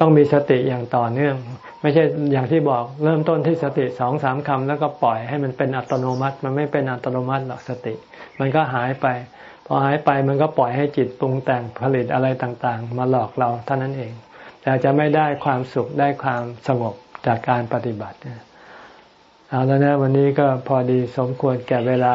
ต้องมีสติอย่างต่อเนื่อง ไม่ใช่อย่างที่บอกเริ่มต้นที่สติสองสามคำแล้วก็ปล่อยให้มันเป็นอัตโนมัติ มันไม่เป็นอัตโนมัติหรอกสติ มันก็หายไป พอหายไปมันก็ปล่อยให้จิตปรุงแต่งผลิตอะไรต่างๆ มาหลอกเราเท่านั้นเอง แต่จะไม่ได้ความสุขได้ความสงบจากการปฏิบัติเอาแล้วนะวันนี้ก็พอดีสมควรแก่เวลา